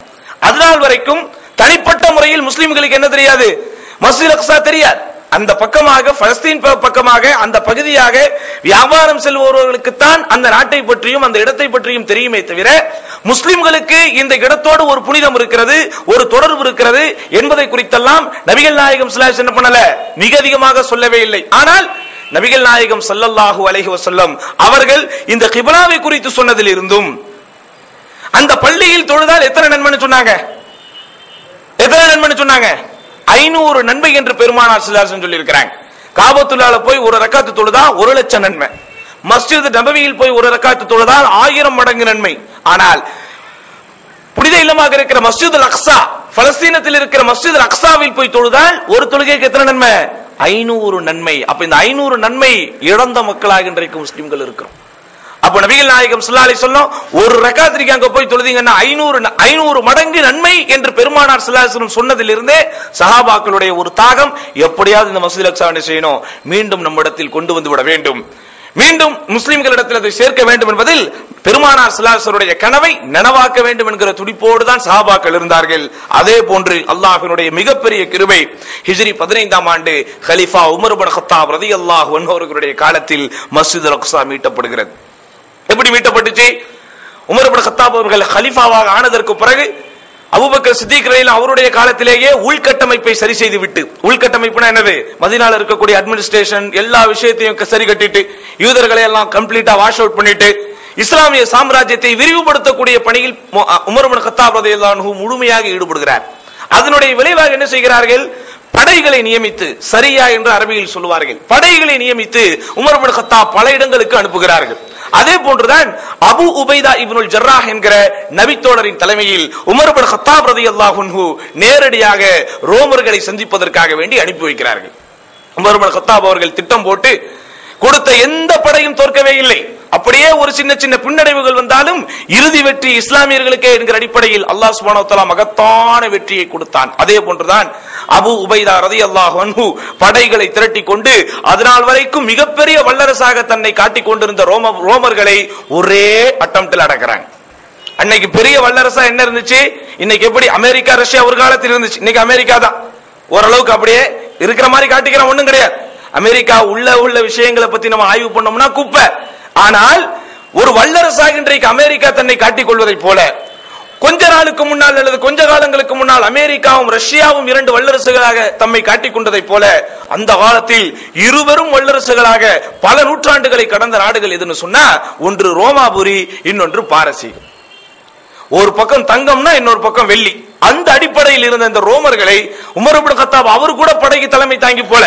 அதனால் வரைக்கும் தனிப்பட்ட முறையில் முஸ்லிம்களுக்கு என்ன தெரியாது? மஸ்ஜித் அக்ஸா தெரியாது. அந்த பக்கமாக பலஸ்தீன் ப- பக்கமாக அந்த பகுதியாக வியாபாரம் செல்பவர்களுக்குத்தான் அந்த நாட்டை பற்றியும் அந்த இடத்தை பற்றியும் தெரியுமே தவிர முஸ்லிம்களுக்கு இந்த இடத்தோடு ஒரு புனிதம் இருக்கிறது ஒரு தொடர்பு இருக்கிறது என்பதை குறித்தெல்லாம் நபிகள் நாயகம் சிலாஸ் என்ன பண்ணல? மிக அதிகமாக சொல்லவே இல்லை. ஆனால் நபிகள் நாயகம் ஸல்லல்லாஹு அலஹி வசல்லம் அவர்கள் இந்த கிபலாவை குறித்து சொன்னதில் இருந்தும் அந்த பள்ளியில் தொழுதால் எத்தனை நன்மைன்னு சொன்னாங்க? எத்தனை நன்மைன்னு சொன்னாங்க? ஐநூறு நன்மை என்று பெருமானார் சிலாசன் சொல்லி இருக்கிறாங்க காபத்துள்ளால போய் ஒரு ரக்காத்து தொழுதா ஒரு லட்சம் நன்மை. மஸ்ஜித் நபவியில் போய் ஒரு ரக்காத்து தொழுதால் ஆயிரம் மடங்கு நன்மை. ஆனால் புனித இல்லமாக இருக்கிற மஸ்ஜித் அக்ஸா பலஸ்தீனத்தில் இருக்கிற மஸ்ஜித் அக்ஸாவில் போய் தொழுதால் ஒரு தொழுகைக்கு எத்தனை நன்மை? ஐநூறு நன்மை. அப்ப இந்த ஐநூறு நன்மை இழந்த மக்களாக இன்றைக்கு முஸ்லிம்கள் இருக்கிறோம். அப்ப நபிகள் நாயகம் ஸல்லல்லாஹு அலைஹி வஸல்லம் ஒரு ரக்காத்திற்கு அங்க போய் தொழுதீங்கன்னா ஐநூறு ஐநூறு மடங்கு நன்மை என்று பெருமானார் ஸல்லல்லாஹு சொன்னதிலிருந்தே சஹாபாக்களுடைய ஒரு தாகம் எப்படியாவது இந்த மசூதி அக்ஸாவை செய்யணும். மீண்டும் நம்மிடத்தில் கொண்டு வந்து விட வேண்டும். மீண்டும் முஸ்லிம்களிடத்தில் அதை சேர்க்க வேண்டும் என்பதில் பெருமானார் சிலாசருடைய கனவை நனவாக்க வேண்டும் என்கிற துடிப்போடு தான் சஹாபாக்கள் இருந்தார்கள். அதே போன்று அல்லாஹினுடைய மிகப்பெரிய கிருபை ஹிஜ்ரி பதினைந்தாம் ஆண்டு ஹலிஃபா உமர் பன் கத்தாப் ரதி அல்லாஹ் அவர்களுடைய காலத்தில் மஸ்ஜித் அக்ஸா மீட்டப்படுகிறது. எப்படி மீட்டப்பட்டுச்சு? உமர் பின் அவர்கள் ஹலிஃபாவாக ஆனதற்கு பிறகு அபுபக்கர் சித்திக் அவருடைய காலத்திலேயே உள்கட்டமைப்பை சரி செய்து விட்டு உள்கட்டமைப்புனா என்னது? மதினால இருக்கக்கூடிய அட்மினிஸ்ட்ரேஷன் எல்லா விஷயத்தையும் சரி கட்டிட்டு யூதர்களை எல்லாம் கம்ப்ளீட்டா வாஷ் அவுட் பண்ணிட்டு இஸ்லாமிய சாம்ராஜ்யத்தை விரிவுபடுத்தக்கூடிய பணியில் மு- கத்தாப் ரலியல்லாஹு முழுமையாக ஈடுபடுகிறார். அதனுடைய விளைவாக என்ன செய்கிறார்கள்? படைகளை நியமித்து சரியா என்று அரபியில் சொல்லுவார்கள். படைகளை நியமித்து உமர் கத்தா பல இடங்களுக்கு அனுப்புகிறார்கள். அதே போன்றுதான் அபு உபைதா இப்னுல் ஜர்ராஹ் என்கிற நபித்தோழரின் தலைமையில் உமர் பின் ஹத்தாப் ரலியல்லாஹு அன்ஹு நேரடியாக ரோமர்களை சந்திப்பதற்காக வேண்டி அனுப்பி வைக்கிறார்கள். உமர் பின் கத்தாப் அவர்கள் திட்டம் போட்டு கொடுத்த எந்த படையும் தோற்கவே இல்லை. அப்படியே ஒரு சின்ன சின்ன பின்னடைவுகள் வந்தாலும் இறுதி வெற்றி இஸ்லாமியர்களுக்கே என்கிற அடிப்படையில் அல்லாஹ் சுபானோத்தலா மகத்தான வெற்றியை கொடுத்தான். அதே போன்றுதான் அபு உபைதா ரதி அல்லாஹ் படைகளை திரட்டி கொண்டு அதனால் வரைக்கும் மிகப்பெரிய வல்லரசாக தன்னை காட்டிக் கொண்டிருந்த ரோம ரோமர்களை ஒரே அட்டம்ப்டில் அடக்குறாங்க. அன்னைக்கு பெரிய வல்லரசா என்ன இருந்துச்சு? இன்னைக்கு எப்படி அமெரிக்கா ரஷ்யா ஒரு காலத்தில் இருந்துச்சு. இன்னைக்கு அமெரிக்கா தான். ஓரளவுக்கு அப்படியே இருக்கிற மாதிரி காட்டிக்கிறோம் ஒண்ணும் கிடையாது. அமெரிக்கா உள்ள உள்ள விஷயங்களை பத்தி நம்ம ஆய்வு பண்ணோம்னா குப்பை. ஆனால் ஒரு வல்லரசாக இன்றைக்கு அமெரிக்கா தன்னை காட்டிக் கொள்வதைப் போல கொஞ்ச நாளுக்கு முன்னால் அல்லது கொஞ்ச காலங்களுக்கு முன்னால் அமெரிக்காவும் ரஷ்யாவும் இரண்டு வல்லரசுகளாக தம்மை காட்டிக் கொண்டதைப் போல அந்த காலத்தில் இருவரும் வல்லரசுகளாக பல நூற்றாண்டுகளை கடந்த நாடுகள் எதுன்னு சொன்னா ஒன்று ரோமாபுரி இன்னொன்று பாரசீகம் ஒரு பக்கம் தங்கம்னா இன்னொரு பக்கம் வெள்ளி. அந்த அடிப்படையில் இருந்த இந்த ரோமர்களை உமர் கத்தாப் அவர் கூட படைக்கு தலைமை தாங்கி போல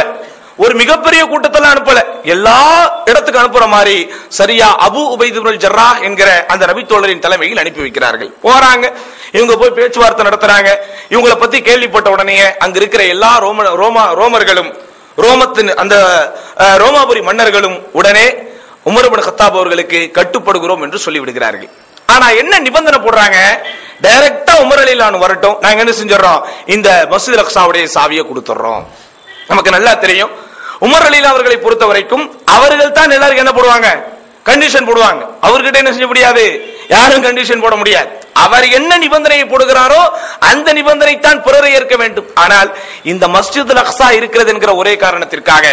ஒரு மிகப்பெரிய கூட்டத்தில் அனுப்பல. எல்லா இடத்துக்கு அனுப்புற மாதிரி சரியா அபு உபைதுல் ஜர்ரா என்கிற அந்த ரவி தோழரின் தலைமையில் அனுப்பி வைக்கிறார்கள். போறாங்க. இவங்க போய் பேச்சுவார்த்தை நடத்துறாங்க. இவங்களை பத்தி கேள்விப்பட்ட உடனே அங்க இருக்கிற எல்லா ரோம ரோமா ரோமர்களும் ரோமத்தின் அந்த ரோமாபுரி மன்னர்களும் உடனே உமரபுன் கத்தாப் அவர்களுக்கு கட்டுப்படுகிறோம் என்று சொல்லிவிடுகிறார்கள். ஆனா என்ன நிபந்தனை போடுறாங்க? டைரக்டா உமர் அலிலான் வரட்டும். நாங்க என்ன செஞ்சிடறோம்? இந்த மசூத் அக்சாவுடைய சாவியை கொடுத்துட்றோம். நமக்கு நல்லா தெரியும். உமர் அலிலா அவர்களை பொறுத்த வரைக்கும் அவர்கள் தான் எல்லாருக்கும் என்ன போடுவாங்க? கண்டிஷன் போடுவாங்க. அவர்கிட்ட என்ன செய்ய முடியாது? யாரும் கண்டிஷன் போட முடியாது. அவர் என்ன நிபந்தனையை போடுகிறாரோ அந்த நிபந்தனை தான் பிறரை ஏற்க வேண்டும். ஆனால் இந்த மஸ்ஜித் அக்ஸா இருக்கிறது என்கிற ஒரே காரணத்திற்காக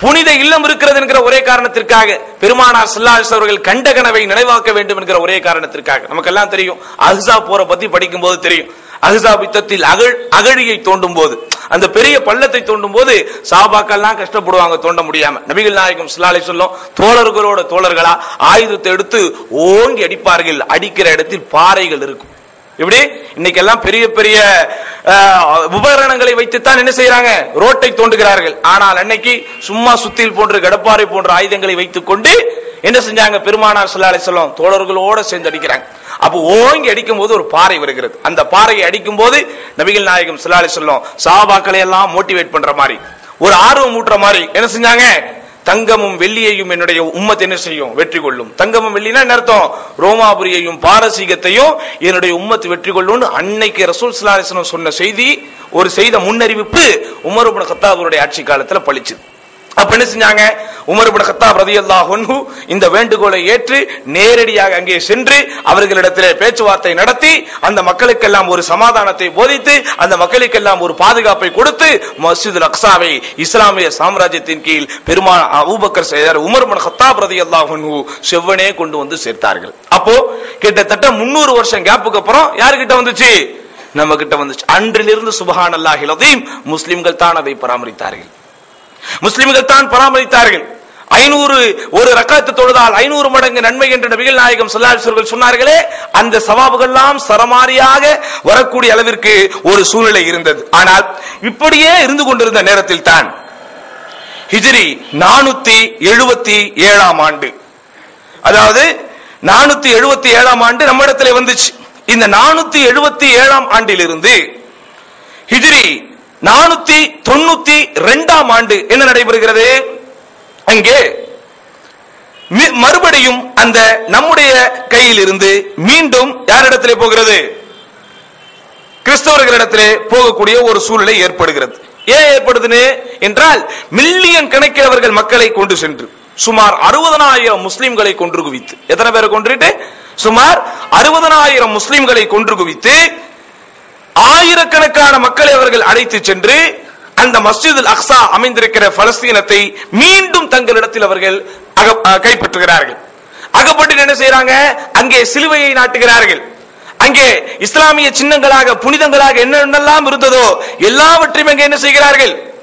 புனித இல்லம் இருக்கிறது என்கிற ஒரே காரணத்திற்காக பெருமானார் சில்லாஸ் அவர்கள் கண்ட கனவை நினைவாக்க வேண்டும் என்கிற ஒரே காரணத்திற்காக. நமக்கு எல்லாம் தெரியும். அஹ்சா போரை பத்தி படிக்கும் போது தெரியும். அஹ்ஸா யுத்தத்தில் அகழ் அகழியை தோண்டும் போது அந்த பெரிய பள்ளத்தை தோண்டும் போது சாபாக்கெல்லாம் கஷ்டப்படுவாங்க தோண்ட முடியாம. நபிகள் நாயகம் சிலாலை சொல்லும் தோழர்களோட தோழர்களா ஆயுதத்தை எடுத்து ஓங்கி அடிப்பார்கள். அடிக்கிற இடத்தில் பாறைகள் இருக்கும். இப்படி இன்னைக்கு எல்லாம் பெரிய பெரிய உபகரணங்களை வைத்துத்தான் என்ன செய்யறாங்க ரோட்டை தோண்டுகிறார்கள். ஆனால் அன்னைக்கு சும்மா சுத்தில் போன்ற கடப்பாறை போன்ற ஆயுதங்களை வைத்துக் கொண்டு என்ன செஞ்சாங்க? பெருமானார் ஸல்லல்லாஹு சொல்லும் தோழர்களோட சேர்ந்து அடிக்கிறாங்க. அப்போ ஓங்கி அடிக்கும் போது ஒரு பாறை வருகிறது. அந்த பாறையை அடிக்கும் போது நபிகள் நாயகம் ஸல்லல்லாஹு சொல்லும் சாபாக்களை எல்லாம் மோட்டிவேட் பண்ற மாதிரி ஒரு ஆர்வம் ஊட்டுற மாதிரி என்ன செஞ்சாங்க? தங்கமும் வெள்ளியையும் என்னுடைய உம்மத் என்ன செய்யும்? வெற்றி கொள்ளும். தங்கமும் வெள்ளினா என்ன அர்த்தம்? ரோமாபுரியையும் பாரசீகத்தையும் என்னுடைய உம்மத்து வெற்றி கொள்ளும் அன்னைக்கு ரசூல் ஸல்லல்லாஹு சொன்ன செய்தி ஒரு செய்த முன்னறிவிப்பு உமர் இப்னு கத்தாபுருடைய ஆட்சி காலத்துல பளிச்சுது அப்படின்னு செஞ்சாங்க? உமர் இப்னு கத்தாப் ரலியல்லாஹு அன்ஹு இந்த வேண்டுகோளை ஏற்று நேரடியாக அங்கே சென்று அவர்களிடத்திலே பேச்சுவார்த்தை நடத்தி அந்த மக்களுக்கெல்லாம் ஒரு சமாதானத்தை போதித்து அந்த மக்களுக்கெல்லாம் ஒரு பாதுகாப்பை கொடுத்து மஸ்ஜிதுல் அக்ஸாவை இஸ்லாமிய சாம்ராஜ்யத்தின் கீழ் பெருமாள் அபூபக்கர் செய்தார் உமர் இப்னு கத்தாப் ரலியல்லாஹு அன்ஹு செவ்வனே கொண்டு வந்து சேர்த்தார்கள். அப்போ கிட்டத்தட்ட 300 வருஷம் கேப்புக்கு அப்புறம் யாருகிட்ட வந்துச்சு? நம்ம கிட்ட வந்துச்சு. அன்றிலிருந்து சுபஹானல்லாஹில் அதீம் முஸ்லிம்கள் தான் அதை பராமரித்தார்கள். முஸ்லிம்கள் தான் பராமரித்தார்கள். ஐநூறு ஒரு ரக்காத்து தொழுதால் ஐநூறு மடங்கு நன்மை என்று நபிகள் நாயகம் சொல்லாசர்கள் சொன்னார்களே அந்த சவாபுகள்லாம் சரமாரியாக வரக்கூடிய அளவிற்கு ஒரு சூழ்நிலை இருந்தது. ஆனால் இப்படியே இருந்து கொண்டிருந்த நேரத்தில் தான் ஹிஜிரி நானூத்தி எழுபத்தி ஏழாம் ஆண்டு. அதாவது நானூத்தி எழுபத்தி ஏழாம் ஆண்டு நம்ம இடத்துல வந்துச்சு. இந்த நானூத்தி எழுபத்தி ஏழாம் ஆண்டிலிருந்து ஹிஜிரி நானூத்தி தொண்ணூத்தி ரெண்டாம் ஆண்டு என்ன நடைபெறுகிறது? அங்கே மறுபடியும் அந்த நம்முடைய கையில் இருந்து மீண்டும் யாரிடத்திலே போகிறது? கிறிஸ்தவர்களிடத்திலே போகக்கூடிய ஒரு சூழ்நிலை ஏற்படுகிறது. ஏன் ஏற்படுதுன்னு என்றால் மில்லியன் கணக்கில் அவர்கள் மக்களை கொண்டு சென்று சுமார் அறுபதனாயிரம் முஸ்லிம்களை கொன்று குவித்து எத்தனை பேரை கொன்றுட்டு? சுமார் அறுபதனாயிரம் முஸ்லிம்களை கொன்று குவித்து ஆயிரக்கணக்கான மக்களை அவர்கள் அழைத்து சென்று அந்த மஸ்ஜிதுல் அக்ஸா அமைந்திருக்கிற பலஸ்தீனத்தை மீண்டும் தங்களிடத்தில் அவர்கள் அக- அஹ் கைப்பற்றுகிறார்கள். அகப்பட்டு என்ன செய்யறாங்க அங்கே சிலுவையை நாட்டுகிறார்கள். அங்கே இஸ்லாமிய சின்னங்களாக புனிதங்களாக என்னென்னலாம் இருந்ததோ எல்லாவற்றையும் அங்கே என்ன செய்கிறார்கள்?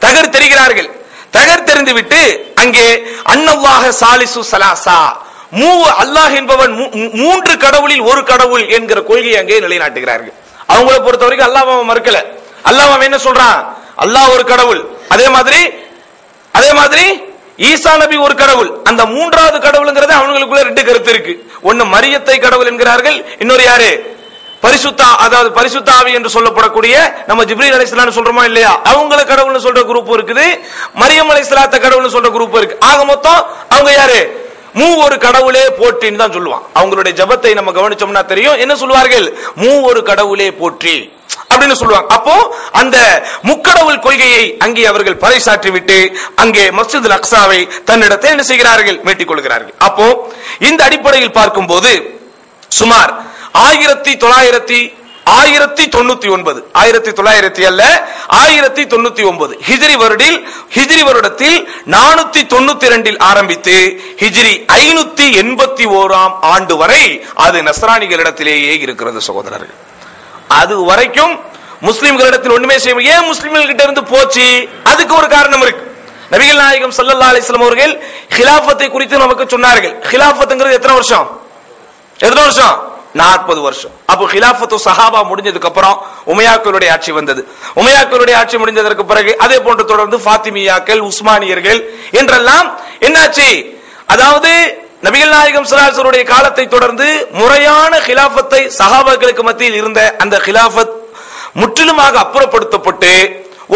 தகர் தெரிகிறார்கள். தகர் தெரிந்து விட்டு அங்கே அன்னவாக சாலிசு சலாசா மூ அல்லாஹ் என்பவன் மூ- மூன்று கடவுளில் ஒரு கடவுள் என்கிற கொள்கையை அங்கே நிலைநாட்டுகிறார்கள். அவங்கள பொறுத்த வரைக்கும் அல்லாஹ் அவன் மறுக்கல. அல்லாஹ் அவன் என்ன சொல்றான்? அல்லாஹ் ஒரு கடவுள். அதே மாதிரி அதே மாதிரி ஈசா நபி ஒரு கடவுள். அந்த மூன்றாவது கடவுள்ங்கிறது அவங்களுக்குள்ள ரெண்டு கருத்து இருக்கு. ஒன்னு மரியத்தை கடவுள் என்கிறார்கள் இன்னொரு யாரு? பரிசுத்தா அதாவது பரிசுத்தாவி என்று சொல்லப்படக்கூடிய நம்ம ஜிப்ரீல் அலைஹிஸ்ஸலாம் சொல்றோமா இல்லையா? அவங்கள கடவுள்னு சொல்ற குரூப் இருக்குது. மரியம் அலிஸ்லாத்த கடவுள்னு சொல்ற குரூப் இருக்கு. ஆக மொத்தம் அவங்க யாரு? மூ ஒரு கடவுளே போற்றின்னு தான் சொல்லுவான். அவங்களுடைய ஜெபத்தை நம்ம கவனிச்சோம்னா தெரியும். என்ன சொல்வார்கள் மூ ஒரு கடவுளே போற்றி. அப்படின்னு சொல்லுவாங்க. அப்போ அந்த முக்கடவுள் கொள்கையை அங்கே அவர்கள் பறைசாற்றி விட்டு அங்கே மஸ்ஜித் அக்ஸாவை தன்னிடத்தை என்ன செய்கிறார்கள்? மீட்டிக் கொள்கிறார்கள். அப்போ இந்த அடிப்படையில் பார்க்கும் போது சுமார் ஆயிரத்தி தொள்ளாயிரத்தி ஆயிரத்தி தொண்ணூத்தி ஒன்பது ஆயிரத்தி தொள்ளாயிரத்தி அல்ல ஆயிரத்தி தொண்ணூத்தி ஒன்பது. ஹிஜ்ரி வருடில் ஹிஜ்ரி வருடத்தில் நானூத்தி தொண்ணூத்தி ரெண்டில் ஆரம்பித்து ஹிஜ்ரி ஐநூத்தி எண்பத்தி ஓராம் ஆண்டு வரை அது நஸ்ரானிகளிடத்திலேயே இருக்கிறது சகோதரர்கள். அது வரைக்கும் முஸ்லிம்களிடத்தில் ஒண்ணுமே செய்ய ஏன் முஸ்லிம்கள் கிட்ட இருந்து போச்சு? அதுக்கு ஒரு காரணம் இருக்கு. நபிகள் நாயகம் சல்லா அலிஸ்லாம் அவர்கள் ஹிலாபத்தை குறித்து நமக்கு சொன்னார்கள். ஹிலாபத்துங்கிறது எத்தனை வருஷம்? எத்தனை வருஷம்? நாற்பது வருஷம். அப்போ ஹிலாபத்து சஹாபா முடிஞ்சதுக்கு அப்புறம் உமையாக்களுடைய ஆட்சி வந்தது. உமையாக்களுடைய ஆட்சி முடிஞ்சதற்கு பிறகு அதே போன்று தொடர்ந்து பாத்திமியாக்கள் உஸ்மானியர்கள் என்றெல்லாம் என்னாச்சு? அதாவது நபிகள் நாயகம் சலாசருடைய காலத்தை தொடர்ந்து முறையான ஹிலாபத்தை சஹாபாக்களுக்கு மத்தியில் இருந்த அந்த ஹிலாபத் முற்றிலுமாக அப்புறப்படுத்தப்பட்டு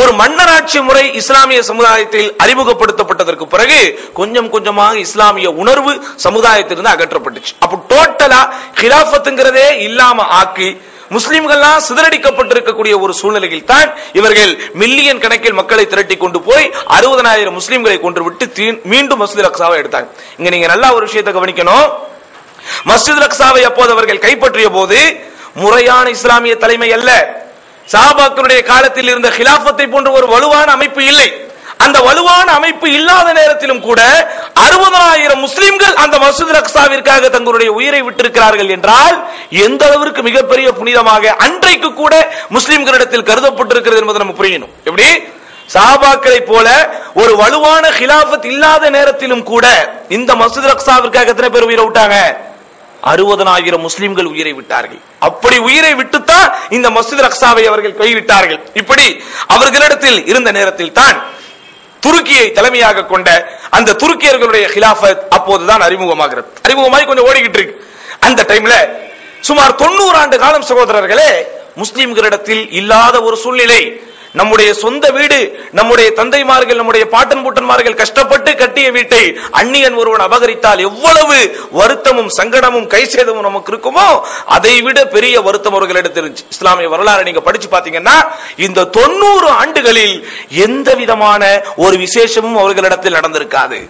ஒரு மன்னராட்சி முறை இஸ்லாமிய சமுதாயத்தில் அறிமுகப்படுத்தப்பட்டதற்கு பிறகு கொஞ்சம் கொஞ்சமாக இஸ்லாமிய உணர்வு சமுதாயத்திலிருந்து அகற்றப்பட்டுச்சு. அப்போ டோட்டலா ஹிலாபத்துங்கிறதே இல்லாம ஆக்கி முஸ்லிம்கள்லாம் சிதறடிக்கப்பட்டிருக்கக்கூடிய ஒரு சூழ்நிலையில் தான் இவர்கள் மில்லியன் கணக்கில் மக்களை திரட்டி கொண்டு போய் அறுபதனாயிரம் முஸ்லிம்களை கொண்டு விட்டு தீ- மீண்டும் மசூத் அக்ஸாவை எடுத்தாங்க. இங்க நீங்க நல்லா ஒரு விஷயத்தை கவனிக்கணும். மஸ்ஜித் ரக்ஸாவை அப்போது அவர்கள் கைப்பற்றிய போது முறையான இஸ்லாமிய தலைமை அல்ல. சாபாக்களுடைய காலத்தில் இருந்த ஹிலாபத்தை போன்ற ஒரு வலுவான அமைப்பு இல்லை. அந்த வலுவான அமைப்பு இல்லாத நேரத்திலும் கூட அறுபதாயிரம் முஸ்லிம்கள் அந்த மசூத் அக்ஸாவிற்காக தங்களுடைய உயிரை விட்டிருக்கிறார்கள் என்றால் எந்த அளவிற்கு மிகப்பெரிய புனிதமாக அன்றைக்கு கூட முஸ்லிம்களிடத்தில் கருதப்பட்டிருக்கிறது என்பதை நம்ம புரியணும். எப்படி? சாபாக்களை போல ஒரு வலுவான ஹிலாபத் இல்லாத நேரத்திலும் கூட இந்த மசூத் ரக்சாவிற்காக எத்தனை பேர் உயிரை விட்டாங்க? அறுபதனாயிரம் முஸ்லிம்கள் உயிரை விட்டார்கள். அப்படி உயிரை விட்டுத்தான் இந்த மஸ்ஜித் ரக்ஸாவை அவர்கள் கைவிட்டார்கள். இப்படி அவர்களிடத்தில் இருந்த நேரத்தில் தான் துருக்கியை தலைமையாக கொண்ட அந்த துருக்கியர்களுடைய ஹிலாஃபத் அப்போதுதான் அறிமுகமாகிறது. அறிமுகமாகி கொஞ்சம் ஓடிக்கிட்டு இருக்கு. அந்த டைம்ல சுமார் தொண்ணூறு ஆண்டு காலம் சகோதரர்களே முஸ்லிம்களிடத்தில் இல்லாத ஒரு சூழ்நிலை. நம்முடைய சொந்த வீடு நம்முடைய தந்தைமார்கள் நம்முடைய பாட்டன் பூட்டன்மார்கள் கஷ்டப்பட்டு கட்டிய வீட்டை அந்நியன் ஒருவன் அபகரித்தால் எவ்வளவு வருத்தமும் சங்கடமும் கை சேதமும் நமக்கு இருக்குமோ அதை விட பெரிய வருத்தம் அவர்கள் இருந்துச்சு இஸ்லாமிய வரலாறு நீங்க படிச்சு பாத்தீங்கன்னா இந்த தொண்ணூறு ஆண்டுகளில் எந்த விதமான ஒரு விசேஷமும் அவர்களிடத்தில் நடந்திருக்காது.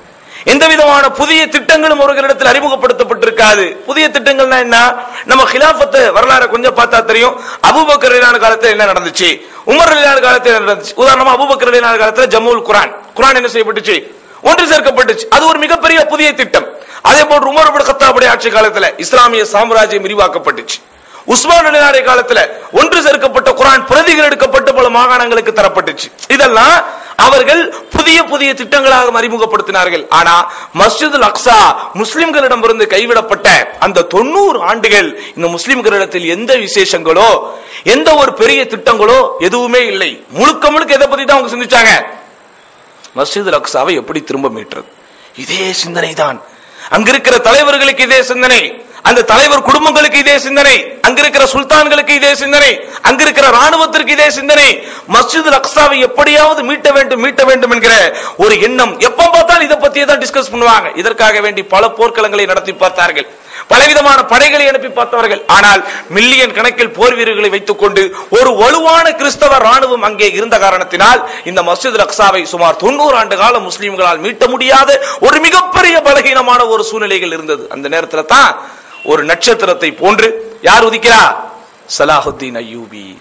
எந்த விதமான புதிய திட்டங்களும் அவர்களிடத்தில் அறிமுகப்படுத்தப்பட்டிருக்காது. புதிய திட்டங்கள்னா என்ன? நம்ம ஹிலாபத்து வரலாறு கொஞ்சம் பார்த்தா தெரியும். அபுபக்கர் ரலியல்லாஹு காலத்தில் என்ன நடந்துச்சு? உமர் காலத்தில் நடந்துச்சு? உதாரணமா அபுபக்கர் ரலியல்லாஹு காலத்தில் ஜம்முல் குரான். குரான் என்ன செய்யப்பட்டுச்சு? ஒன்று சேர்க்கப்பட்டுச்சு. அது ஒரு மிகப்பெரிய புதிய திட்டம். அதே போன்று உமர் கத்தாபுடைய ஆட்சி காலத்துல இஸ்லாமிய சாம்ராஜ்யம் விரிவாக்கப்பட்டுச்சு. உஸ்மான் அலினாரை காலத்துல ஒன்று சேர்க்கப்பட்ட குரான் பிரதிகள் எடுக்கப்பட்டு பல மாகாணங்களுக்கு தரப்பட்டுச்சு. இதெல்லாம் அவர்கள் புதிய புதிய திட்டங்களாக அறிமுகப்படுத்தினார்கள். ஆனா மஸ்ஜிதுல் அக்ஸா முஸ்லிம்களிடமிருந்து கைவிடப்பட்ட அந்த தொண்ணூறு ஆண்டுகள் இந்த முஸ்லிம்களிடத்தில் எந்த விசேஷங்களோ எந்த ஒரு பெரிய திட்டங்களோ எதுவுமே இல்லை. முழுக்க முழுக்க எதை பத்தி தான் அவங்க சிந்திச்சாங்க? மஸ்ஜித் அக்ஸாவை எப்படி திரும்ப மீட்டுறது? இதே சிந்தனை தான் அங்கிருக்கிற தலைவர்களுக்கு இதே சிந்தனை. அந்த தலைவர் குடும்பங்களுக்கு இதே சிந்தனை அங்கிருக்கிற சுல்தான்களுக்கு இதே சிந்தனை அங்கிருக்கிற ராணுவத்திற்கு இதே சிந்தனை. மஸ்ஜித் அக்ஸாவை எப்படியாவது மீட்ட வேண்டும் மீட்ட வேண்டும் என்கிற ஒரு எண்ணம். எப்ப பார்த்தாலும் இதை பத்தியே தான் டிஸ்கஸ் பண்ணுவாங்க. இதற்காக வேண்டி பல போர்க்களங்களை நடத்தி பார்த்தார்கள். பலவிதமான படைகளை அனுப்பி பார்த்தவர்கள். ஆனால் மில்லியன் கணக்கில் போர் வீரர்களை வைத்துக் கொண்டு ஒரு வலுவான கிறிஸ்தவ ராணுவம் அங்கே இருந்த காரணத்தினால் இந்த மஸ்ஜித் அக்ஸாவை சுமார் தொண்ணூறு ஆண்டு காலம் முஸ்லிம்களால் மீட்ட முடியாத ஒரு மிகப்பெரிய பலகீனமான ஒரு சூழ்நிலைகள் இருந்தது. அந்த நேரத்தில் தான் ஒரு நட்சத்திரத்தை போன்று யார் உதிக்கிறா சலாஹுத்தீன் ஐயூபி.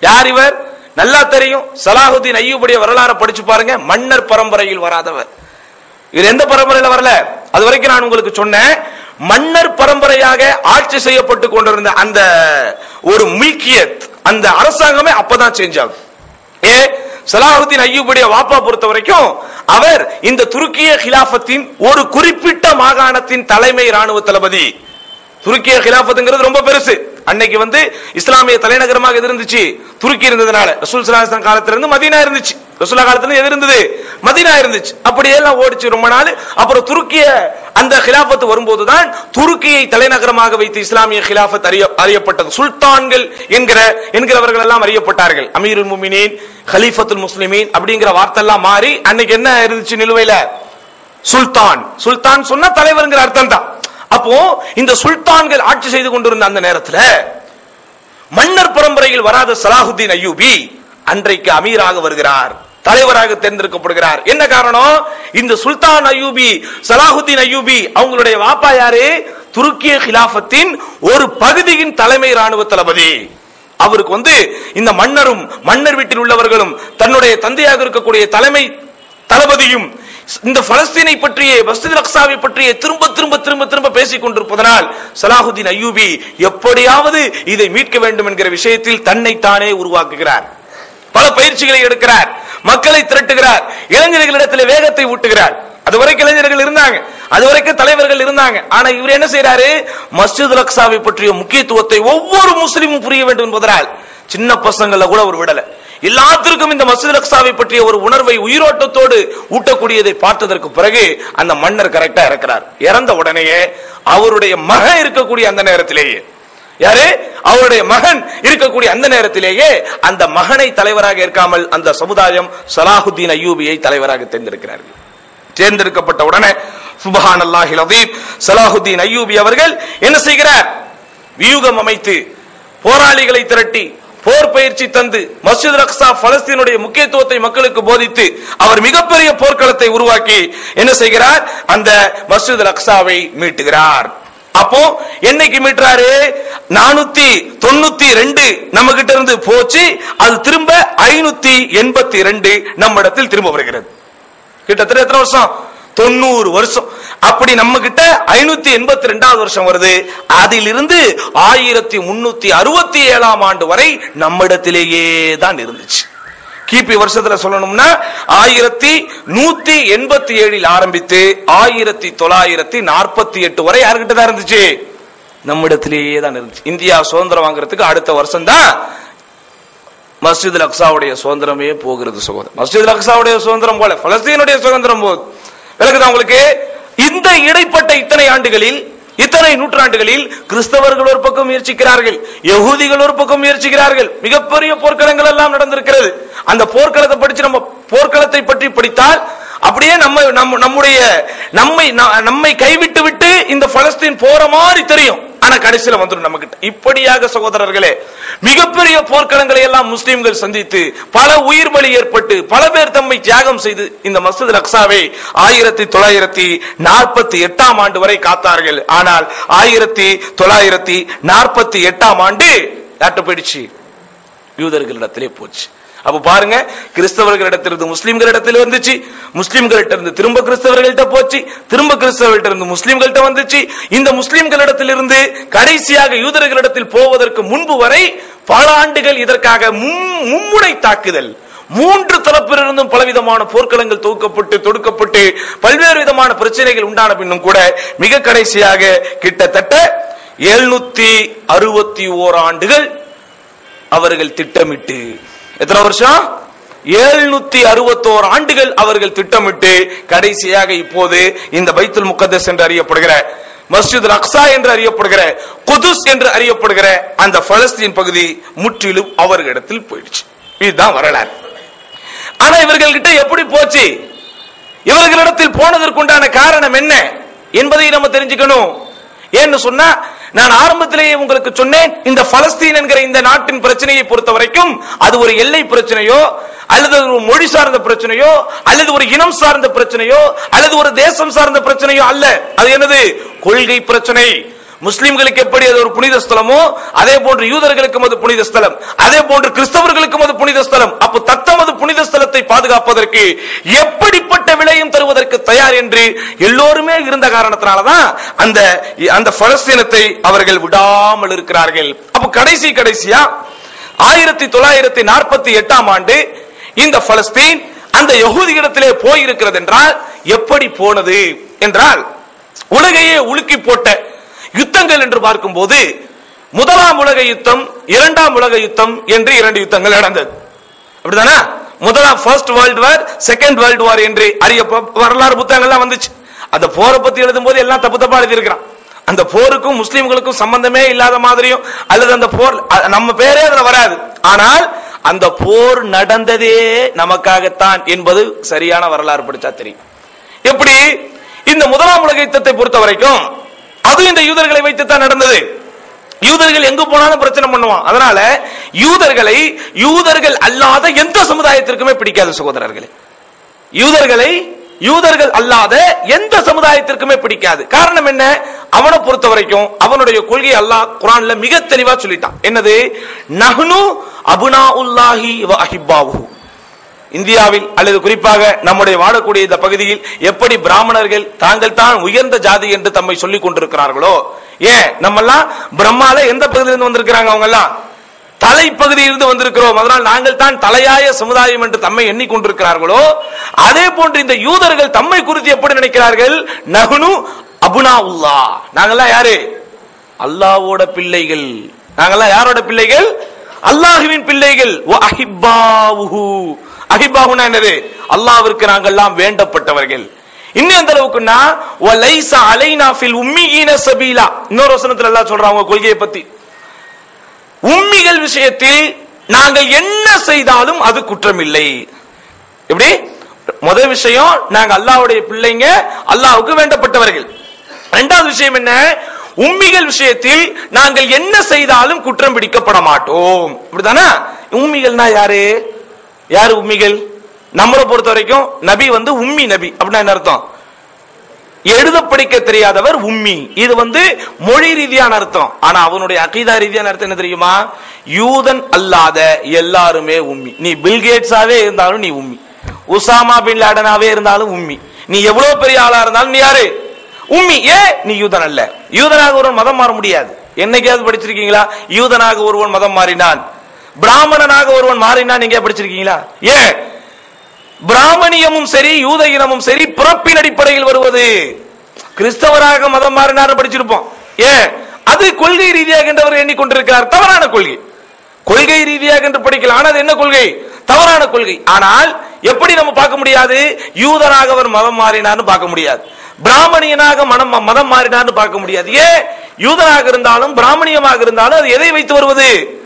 யார் இவர்? நல்லா தெரியும். சலாஹுத்தீன் ஐயூபுடைய வரலாறு படிச்சு பாருங்க. மன்னர் பரம்பரையில் வராதவர். இவர் எந்த பரம்பரையில வரல? அது வரைக்கும் நான் உங்களுக்கு சொன்னேன். மன்னர் பரம்பரையாக ஆட்சி செய்யப்பட்டு கொண்டிருந்த அந்த ஒரு மில்கியத் அந்த அரசாங்கமே அப்பதான் சேஞ்ச் ஆகும் ஏ சலாஹுதீன் ஐயூபுடைய வாப்பா பொறுத்த வரைக்கும் அவர் இந்த துருக்கிய கிலாபத்தின் ஒரு குறிப்பிட்ட மாகாணத்தின் தலைமை ராணுவ தளபதி. துருக்கிய கிலாபத்துங்கிறது ரொம்ப பெருசு. அன்னைக்கு வந்து இஸ்லாமிய தலைநகரமாக எது இருந்துச்சு துருக்கி இருந்ததுனால ரசூல் சலாஹன் காலத்துல இருந்து மதீனா இருந்துச்சு. ரசூலா காலத்துல எது இருந்தது மதீனா இருந்துச்சு. அப்படியெல்லாம் ஓடிச்சு ரொம்ப நாள். அப்புறம் துருக்கிய அந்த கிலாபத்து வரும்போதுதான் துருக்கியை தலைநகரமாக வைத்து இஸ்லாமிய கிலாபத் அறிய அறியப்பட்டது. சுல்தான்கள் என்கிற என்கிறவர்கள் எல்லாம் அறியப்பட்டார்கள். அமீருல் முமினின் ஹலீஃபத்துல் முஸ்லிமீன் அப்படிங்கிற வார்த்தை எல்லாம் மாறி அன்னைக்கு என்ன இருந்துச்சு நிலுவையில? சுல்தான். சுல்தான் சொன்னா தலைவர்ங்கிற அர்த்தம் தான் அப்போ இந்த சுல்தான்கள் ஆட்சி செய்து கொண்டிருந்த அந்த நேரத்துல மன்னர் பரம்பரையில் வராத சலாஹுத்தீன் ஐயூபி அன்றைக்கு அமீராக வருகிறார் தலைவராக தேர்ந்தெடுக்கப்படுகிறார். என்ன காரணம்? இந்த சுல்தான் அயூபி சலாஹுத்தீன் அயூபி அவங்களுடைய வாப்பா யாரு? துருக்கிய கிலாபத்தின் ஒரு பகுதியின் தலைமை ராணுவ தளபதி. அவருக்கு வந்து இந்த மன்னரும் மன்னர் வீட்டில் உள்ளவர்களும் தன்னுடைய தந்தையாக இருக்கக்கூடிய தலைமை தளபதியும் இந்த பலஸ்தீனை பற்றிய மஸ்ஜித் அக்ஸாவை பற்றிய திரும்ப திரும்ப திரும்ப திரும்ப பேசிக் கொண்டிருப்பதனால் சலாஹுதீன் ஐயூபி எப்படியாவது இதை மீட்க வேண்டும் என்கிற விஷயத்தில் தன்னை தானே உருவாக்குகிறார். பல பயிற்சிகளை எடுக்கிறார். மக்களை திரட்டுகிறார். இளைஞர்களிடத்தில் வேகத்தை ஊட்டுகிறார். அது வரைக்கும் இளைஞர்கள் இருந்தாங்க. அது வரைக்கும் தலைவர்கள் இருந்தாங்க. ஆனா இவர் என்ன செய்யறாரு மஸ்ஜித் அக்ஸாவை பற்றிய முக்கியத்துவத்தை ஒவ்வொரு முஸ்லீமும் புரிய வேண்டும் என்பதனால் சின்ன பசங்கள கூட அவர் விடலை. எல்லாத்திற்கும் இந்த மசூத் அக்சாவை பற்றிய ஒரு உணர்வை உயிரோட்டத்தோடு ஊட்டக்கூடியதை பார்த்ததற்கு பிறகு அந்த மன்னர் கரெக்டா இறக்கிறார். இறந்த உடனேயே அவருடைய மகன் இருக்கக்கூடிய அந்த நேரத்திலேயே. யாரு? அவருடைய மகன் இருக்கக்கூடிய அந்த நேரத்திலேயே அந்த மகனை தலைவராக இருக்காமல் அந்த சமுதாயம் சலாஹுத்தீன் ஐயூபியை தலைவராக தேர்ந்தெடுக்கிறார்கள். தேர்ந்தெடுக்கப்பட்ட உடனே சுபஹான் அல்லாஹி லதீப் சலாஹுத்தீன் ஐயூபி அவர்கள் என்ன செய்கிறார்? வியூகம் அமைத்து போராளிகளை திரட்டி போர் பயிற்சி தந்து மஸ்ஜித் ரக்ஸா பலஸ்தீனுடைய முக்கியத்துவத்தை மக்களுக்கு போதித்து அவர் மிகப்பெரிய போர்க்களத்தை உருவாக்கி என்ன செய்கிறார்? அந்த மஸ்ஜித் ரக்ஸாவை மீட்டுகிறார். அப்போ என்னைக்கு மீட்டுறாரு? நானூத்தி தொண்ணூத்தி ரெண்டு நம்ம கிட்ட இருந்து போச்சு. அது திரும்ப ஐநூத்தி எண்பத்தி ரெண்டு நம்ம இடத்தில் திரும்ப வருகிறது. கிட்டத்தட்ட எத்தனை வருஷம்? தொண்ணூறு வருஷம். அப்படி நம்ம கிட்ட ஐநூத்தி எண்பத்தி ரெண்டாவது வருஷம் வருது. அதிலிருந்து ஆயிரத்தி முன்னூத்தி அறுபத்தி ஏழாம் ஆண்டு வரை நம்மிடத்திலேயே தான் இருந்துச்சு. கிபி வருஷத்துல சொல்லணும்னா ஆயிரத்தி நூத்தி எண்பத்தி ஏழில் ஆரம்பித்து ஆயிரத்தி தொள்ளாயிரத்தி நாற்பத்தி எட்டு வரை யாருக்கிட்ட தான் இருந்துச்சு? நம்மிடத்திலேயே தான் இருந்துச்சு. இந்தியா சுதந்திரம் வாங்குறதுக்கு அடுத்த வருஷம் தான் மஸ்ஜித் அக்சாவுடைய சுதந்திரமே போகிறது சுதந்திரம் மஸ்ஜித் அக்சாவுடைய சுதந்திரம் போல பலஸ்தீனுடைய சுதந்திரம் போகுது. விளக்குதா உங்களுக்கு? இந்த இடைப்பட்ட இத்தனை ஆண்டுகளில் இத்தனை நூற்றாண்டுகளில் கிறிஸ்தவர்கள் ஒரு பக்கம் முயற்சிக்கிறார்கள் யகூதிகள் ஒரு பக்கம் முயற்சிக்கிறார்கள். மிகப்பெரிய போர்க்களங்கள் எல்லாம் நடந்திருக்கிறது. அந்த போர்க்களத்தை படிச்சு நம்ம போர்க்களத்தை பற்றி படித்தால் அப்படியே நம்ம நம்ம நம்முடைய நம்மை நம்மை கைவிட்டு விட்டு இந்த பலஸ்தீன் போற மாதிரி தெரியும். ஆனா கடைசியில வந்துடும் நம்ம கிட்ட இப்படியாக சகோதரர்களே மிகப்பெரிய போர்க்களங்களை எல்லாம் முஸ்லிம்கள் சந்தித்து பல உயிர் பலி ஏற்பட்டு பல பேர் தம்மை தியாகம் செய்து இந்த மசூத் ரக்ஸாவை ஆயிரத்தி தொள்ளாயிரத்தி நாற்பத்தி எட்டாம் ஆண்டு வரை காத்தார்கள். ஆனால் ஆயிரத்தி தொள்ளாயிரத்தி நாற்பத்தி எட்டாம் ஆண்டு யார்கிட்ட போயிடுச்சு. யூதர்களிடத்திலே போச்சு. அப்ப பாருங்க கிறிஸ்தவர்களிடத்திலிருந்து முஸ்லிம்களிடத்தில் வந்துச்சு. முஸ்லிம்கள்ட்ட இருந்து திரும்ப கிறிஸ்தவர்கள்ட்ட போச்சு. திரும்ப கிறிஸ்தவர்கள்ட்ட இருந்து முஸ்லிம்கள்ட்ட வந்துச்சு. இந்த முஸ்லிம்களிடத்திலிருந்து கடைசியாக யூதர்களிடத்தில் போவதற்கு முன்பு வரை பல ஆண்டுகள் இதற்காக மும்முனை தாக்குதல். மூன்று தரப்பிலிருந்தும் பலவிதமான போர்க்களங்கள் தொகுக்கப்பட்டு தொடுக்கப்பட்டு பல்வேறு விதமான பிரச்சனைகள் உண்டான பின்னும் கூட மிக கடைசியாக கிட்டத்தட்ட எழுநூத்தி அறுபத்தி ஓர் ஆண்டுகள் அவர்கள் திட்டமிட்டு எத்தனை வருஷம்? எழுநூத்தி அறுபத்தோரு ஆண்டுகள் அவர்கள் திட்டமிட்டு கடைசியாக இப்போது இந்த பைத்துல் முகத்தஸ் என்று அறியப்படுகிற மஸ்ஜித் அக்ஸா என்று அறியப்படுகிற குதுஸ் என்று அறியப்படுகிற அந்த பலஸ்தீன் பகுதி முற்றிலும் அவர்களிடத்தில் போயிடுச்சு. இதுதான் வரலாறு. ஆனா இவர்கள்கிட்ட எப்படி போச்சு? இவர்களிடத்தில் போனதற்குண்டான காரணம் என்ன என்பதை நம்ம தெரிஞ்சுக்கணும். ஏன்னு சொன்னா நான் ஆரம்பத்திலேயே உங்களுக்கு சொன்னேன் இந்த பலஸ்தீன் என்கிற இந்த நாட்டின் பிரச்சனையை பொறுத்த வரைக்கும் அது ஒரு எல்லை பிரச்சனையோ அல்லது ஒரு மொழி சார்ந்த பிரச்சனையோ அல்லது ஒரு இனம் சார்ந்த பிரச்சனையோ அல்லது ஒரு தேசம் சார்ந்த பிரச்சனையோ அல்ல. அது என்னது? கொள்கை பிரச்சனை. முஸ்லிம்களுக்கு எப்படி அது ஒரு புனித ஸ்தலமோ அதே போன்று யூதர்களுக்கும் அது புனித ஸ்தலம். அதே போன்று கிறிஸ்தவர்களுக்கும் அது புனித ஸ்தலம். அப்போ தத்தமது புனித ஸ்தலத்தை பாதுகாப்பதற்கு எப்படிப்பட்ட விலையும் தருவதற்கு தயார் என்று எல்லோருமே இருந்த காரணத்தினாலதான் அந்த அந்த பலஸ்தீனத்தை அவர்கள் விடாமல் இருக்கிறார்கள். அப்போ கடைசி கடைசியா ஆயிரத்தி தொள்ளாயிரத்தி நாற்பத்தி எட்டாம் ஆண்டு இந்த பலஸ்தீன் அந்த யகூதியிடத்திலே போயிருக்கிறது என்றால் எப்படி போனது? என்றால் உலகையே உலுக்கி போட்ட யுத்தங்கள் என்று பார்க்கும்போது முதலாம் உலக யுத்தம் இரண்டாம் உலக யுத்தம் என்று இரண்டு யுத்தங்கள் நடந்தது. அப்படிதானா முதலாம் first world war second world war என்று அறிய வரலாறு புத்தகங்கள்லாம் வந்துச்சு. அந்த போரை பத்தி எழுதும் போது எல்லாம் தப்பு தப்பா எழுதியிருக்கிறான். அந்த போருக்கும் முஸ்லிம்களுக்கும் சம்பந்தமே இல்லாத மாதிரியும் அல்லது அந்த போர் நம்ம பேரே அதுல வராது. ஆனால் அந்த போர் நடந்ததே நமக்காகத்தான் என்பது சரியான வரலாறு படிச்சா தெரியும். எப்படி? இந்த முதலாம் உலக யுத்தத்தை பொறுத்த வரைக்கும் அது இந்த யூதர்களை வைத்துத்தான் நடந்தது. யூதர்கள் எங்கு போனாலும் பிரச்சனை பண்ணுவான். அதனால யூதர்களை யூதர்கள் அல்லாத எந்த சமுதாயத்திற்குமே பிடிக்காது சகோதரர்களே. யூதர்களை யூதர்கள் அல்லாத எந்த சமுதாயத்திற்குமே பிடிக்காது. காரணம் என்ன? அவனை பொறுத்த வரைக்கும் அவனுடைய கொள்கை அல்லாஹ் குரான்ல மிக தெளிவா சொல்லிட்டான். என்னது? நஹ்னு அபுனா உல்லாஹி வ இந்தியாவில் அல்லது குறிப்பாக நம்முடைய வாழக்கூடிய இந்த பகுதியில் எப்படி பிராமணர்கள் தாங்கள் தான் உயர்ந்த ஜாதி என்று தம்மை சொல்லிக் கொண்டிருக்கிறார்களோ? ஏன்? நம்மெல்லாம் பிரம்மால எந்த பகுதியிலிருந்து வந்திருக்கிறாங்க அவங்க எல்லாம் தலைப்பகுதியிலிருந்து வந்திருக்கிறோம். அதனால் நாங்கள் தான் தலையாய சமுதாயம் என்று தம்மை எண்ணிக்கொண்டிருக்கிறார்களோ? அதே போன்று இந்த யூதர்கள் தம்மை குறித்து எப்படி நினைக்கிறார்கள்? நகுனு அபுனா உல்லா நாங்கெல்லாம் யாரு? அல்லாவோட பிள்ளைகள். நாங்கெல்லாம் யாரோட பிள்ளைகள்? அல்லாஹுவின் பிள்ளைகள். வ அஹிப்பாவுஹு அஹிப்பாவுனா என்னது நாங்கெல்லாம் வேண்டப்பட்டவர்கள். இன்னும் எந்த அளவுக்குன்னா வ அலைனா ஃபில் சபீலா. இன்னொரு வசனத்துல எல்லாம் சொல்றாங்க கொள்கையை பத்தி. உம்மிகள் விஷயத்தில் நாங்கள் என்ன செய்தாலும் அது குற்றமில்லை. எப்படி? முதல் விஷயம் நாங்க அல்லாஹ்வுடைய பிள்ளைங்க அல்லாவுக்கு வேண்டப்பட்டவர்கள். இரண்டாவது விஷயம் என்ன? உம்மிகள் விஷயத்தில் நாங்கள் என்ன செய்தாலும் குற்றம் பிடிக்கப்பட மாட்டோம். இப்படிதானே உம்மிகள்னா யாரு? யாரு உம்மிகள்? நம்மளை பொறுத்த வரைக்கும் நபி வந்து உம்மி நபி. அப்படின்னா என்ன அர்த்தம்? எழுத படிக்க தெரியாதவர் உம்மி. இது வந்து மொழி ரீதியான அர்த்தம். ஆனா அவனுடைய அகிதா ரீதியான அர்த்தம் என்ன தெரியுமா? யூதன் அல்லாத எல்லாருமே உம்மி. நீ பில்கேட்ஸாவே இருந்தாலும் நீ உம்மி. உசாமா பின் லாடனாவே இருந்தாலும் உம்மி. நீ எவ்வளவு பெரிய ஆளா இருந்தாலும் நீ யாரு? உம்மி. ஏ நீ யூதன் அல்ல. யூதனாக ஒருவன் மதம் மாற முடியாது. என்னைக்காவது படிச்சிருக்கீங்களா? யூதனாக ஒருவன் மதம் மாறினான். பிராமணனாக ஒருவன் மாறினா நீங்க படிச்சிருக்கீங்களா? ஏன்? பிராமணியமும் சரி யூத இனமும் சரி பிறப்பின் அடிப்படையில் வருவது. கிறிஸ்தவராக மதம் மாறினார் படிச்சிருப்போம். ஏன்? அது கொள்கை ரீதியாக என்றவர் எண்ணிக்கொண்டிருக்கிறார். தவறான கொள்கை. கொள்கை ரீதியாக என்று படிக்கலாம் ஆனால் அது என்ன கொள்கை? தவறான கொள்கை. ஆனால் எப்படி நம்ம பார்க்க முடியாது? யூதனாக அவர் மதம் மாறினார்னு பார்க்க முடியாது. பிராமணியனாக மனம் மதம் மாறினார்னு பார்க்க முடியாது. ஏன்? யூதனாக இருந்தாலும் பிராமணியமாக இருந்தாலும் அது எதை வைத்து வருவது?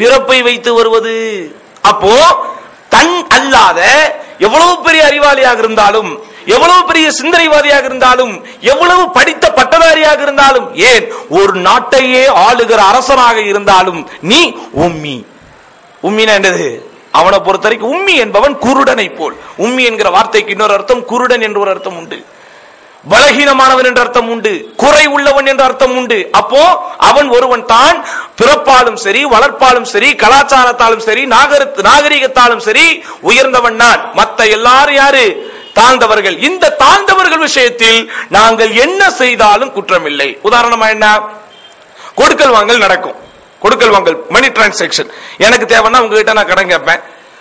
பிறப்பை வைத்து வருவது. அப்போ தன் அல்லாத எவ்வளவு பெரிய அறிவாளியாக இருந்தாலும் எவ்வளவு பெரிய சிந்தனைவாதியாக இருந்தாலும் எவ்வளவு படித்த பட்டதாரியாக இருந்தாலும் ஏன் ஒரு நாட்டையே ஆளுகிற அரசனாக இருந்தாலும் நீ உம்மி. உம்மினா என்னது? அவனை பொறுத்த வரைக்கும் உம்மி என்பவன் குருடனை போல். உம்மி என்கிற வார்த்தைக்கு இன்னொரு அர்த்தம் குருடன் என்று ஒரு அர்த்தம் உண்டு. பலகீனமானவன் என்ற அர்த்தம் உண்டு. குறை உள்ளவன் என்ற அர்த்தம் உண்டு. அப்போ அவன் ஒருவன் தான் பிறப்பாலும் சரி வளர்ப்பாலும் சரி கலாச்சாரத்தாலும் சரி நாகர நாகரிகத்தாலும் சரி உயர்ந்தவன் நான். மத்த எல்லாரும் யாரு? தாழ்ந்தவர்கள். இந்த தாழ்ந்தவர்கள் விஷயத்தில் நாங்கள் என்ன செய்தாலும் குற்றமில்லை. உதாரணமா என்ன? கொடுக்கல் வாங்கல் நடக்கும். கொடுக்கல் வாங்கல் மணி டிரான்சாக்ஷன் எனக்கு தேவைன்னா உங்ககிட்ட நான் கடன் கேட்பேன்.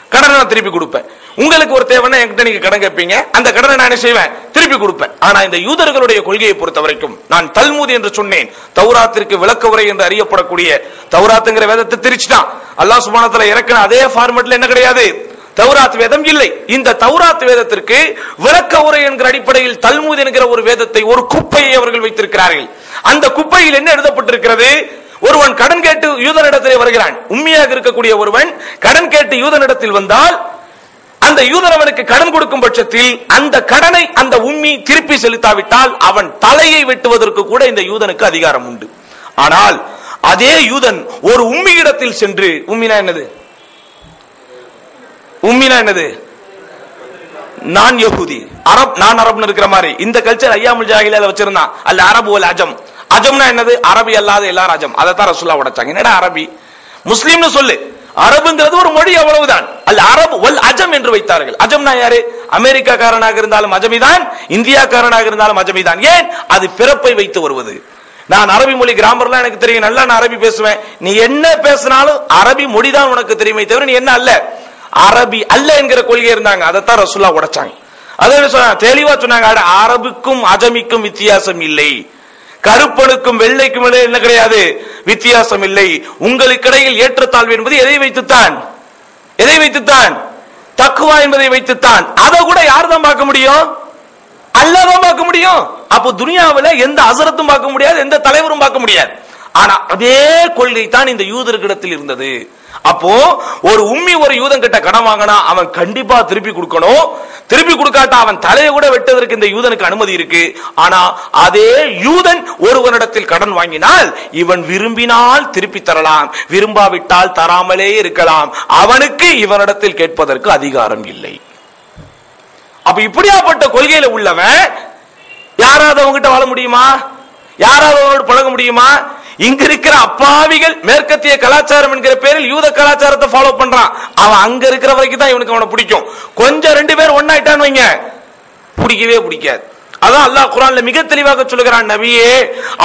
கடனை நான் திருப்பி கொடுப்பேன். உங்களுக்கு ஒரு தேவைன்னா என்கிட்ட நீங்க கடன் கேட்பீங்க. அந்த கடனை நான் என்ன செய்வேன்? திருப்பி கொடுப்பேன். ஆனா இந்த யூதர்களுடைய கொள்கையை பொறுத்த வரைக்கும் நான் தல்மூது என்று சொன்னேன். தௌராத்திற்கு விளக்க உரை என்று அறியப்படக்கூடிய தௌராத்துங்கிற வேதத்தை திரிச்சுட்டான். அல்லாஹ் சுபானத்துல இறக்கின அதே ஃபார்மெட்ல என்ன கிடையாது? தௌராத் வேதம் இல்லை. இந்த தௌராத் வேதத்திற்கு விளக்க உரை என்கிற அடிப்படையில் தல்மூத் என்கிற ஒரு வேதத்தை ஒரு குப்பையை அவர்கள் வைத்திருக்கிறார்கள். அந்த குப்பையில் என்ன எழுதப்பட்டிருக்கிறது? ஒருவன் கடன் கேட்டு யூதனிடத்திலே வருகிறான். உண்மையாக இருக்கக்கூடிய ஒருவன் கடன் கேட்டு யூதனிடத்தில் வந்தால் அந்த யூதன் அவனுக்கு கடன் கொடுக்கும் பட்சத்தில் அந்த கடனை அந்த உம்மி திருப்பி செலுத்தாவிட்டால் அவன் தலையை வெட்டுவதற்கு கூட இந்த யூதனுக்கு அதிகாரம் உண்டு. ஆனால் அதே யூதன் ஒரு உம்மியிடத்தில் சென்று உம்மினா என்னது? உம்மினா என்னது? நான் யகுதி. அரப் நான் அரப்னு இருக்கிற மாதிரி. இந்த கல்ச்சர் ஐயாமுல் ஜாகில வச்சிருந்தான். அல்ல அரபு வல் அஜம். அஜம்னா என்னது? அரபி அல்லாத எல்லாரும் அஜம். தான் ரசுல்லா உடைச்சாங்க. என்னடா அரபி? முஸ்லீம்னு சொல்லு. அரபுங்கிறது ஒரு மொழி அவ்வளவுதான். அல்ல அரபு வல் அஜம் என்று வைத்தார்கள். அஜம்னா யாரு? அமெரிக்காக்காரனாக இருந்தாலும் அஜமிதான் இந்தியாக்காரனாக இருந்தாலும் அஜமிதான். ஏன்? அது பிறப்பை வைத்து வருவது. நான் அரபி மொழி கிராமர்லாம் எனக்கு தெரியும். நல்லா நான் அரபி பேசுவேன். நீ என்ன பேசினாலும் அரபி மொழி தான் உனக்கு தெரியுமே தவிர நீ என்ன அல்ல. அரபி அல்ல என்கிற கொள்கை இருந்தாங்க. அதைத்தான் ரசுல்லா உடைச்சாங்க. அதை சொன்னாங்க? தெளிவா சொன்னாங்க. அரபுக்கும் அஜமிக்கும் வித்தியாசம் இல்லை. கருப்பனுக்கும் வெள்ளைக்கும் இடையே என்ன கிடையாது? வித்தியாசம் இல்லை உங்களுக்கு இடையில் ஏற்றத்தாழ்வு என்பது எதை வைத்துத்தான்? எதை வைத்துத்தான்? தக்குவா என்பதை வைத்துத்தான். அதை கூட யார் தான் பார்க்க முடியும்? அல்லாதான் பார்க்க முடியும். அப்போ துனியாவுல எந்த அசரத்தும் பார்க்க முடியாது எந்த தலைவரும் பார்க்க முடியாது. ஆனா அதே கொள்கை தான் இந்த யூதர்களிடத்தில் இருந்தது. அப்போ ஒரு உம்மி ஒரு யூதன் கிட்ட கடன் வாங்கினா அவன் கண்டிப்பா திருப்பி கொடுக்கணும். திருப்பி கொடுக்காட்டா அவன் தலையை கூட வெட்டுவதற்கு இந்த யூதனுக்கு அனுமதி இருக்கு. ஆனா அதே யூதன் ஒருவனிடத்தில் கடன் வாங்கினால் இவன் விரும்பினால் திருப்பி தரலாம். விரும்பாவிட்டால் தராமலே இருக்கலாம். அவனுக்கு இவனிடத்தில் கேட்பதற்கு அதிகாரம் இல்லை. அப்ப இப்படியாப்பட்ட கொள்கையில உள்ளவன் யாராவது அவங்ககிட்ட வாழ முடியுமா? யாராவது அவங்களோட பழக முடியுமா? இங்க இருக்கிற அப்பாவிகள் மேற்கத்திய கலாச்சாரம் என்கிற பேரில் யூத கலாச்சாரத்தை ஃபாலோ பண்றான். அவன் அங்க இருக்கிற வரைக்கும் தான் இவனுக்கு அவனை பிடிக்கும். கொஞ்சம் ரெண்டு பேர் ஒன்னாயிட்டான்னு வைங்க. பிடிக்கவே பிடிக்காது. அதான் அல்லாஹ் குரான்ல மிக தெளிவாக சொல்லுகிறான் நபியே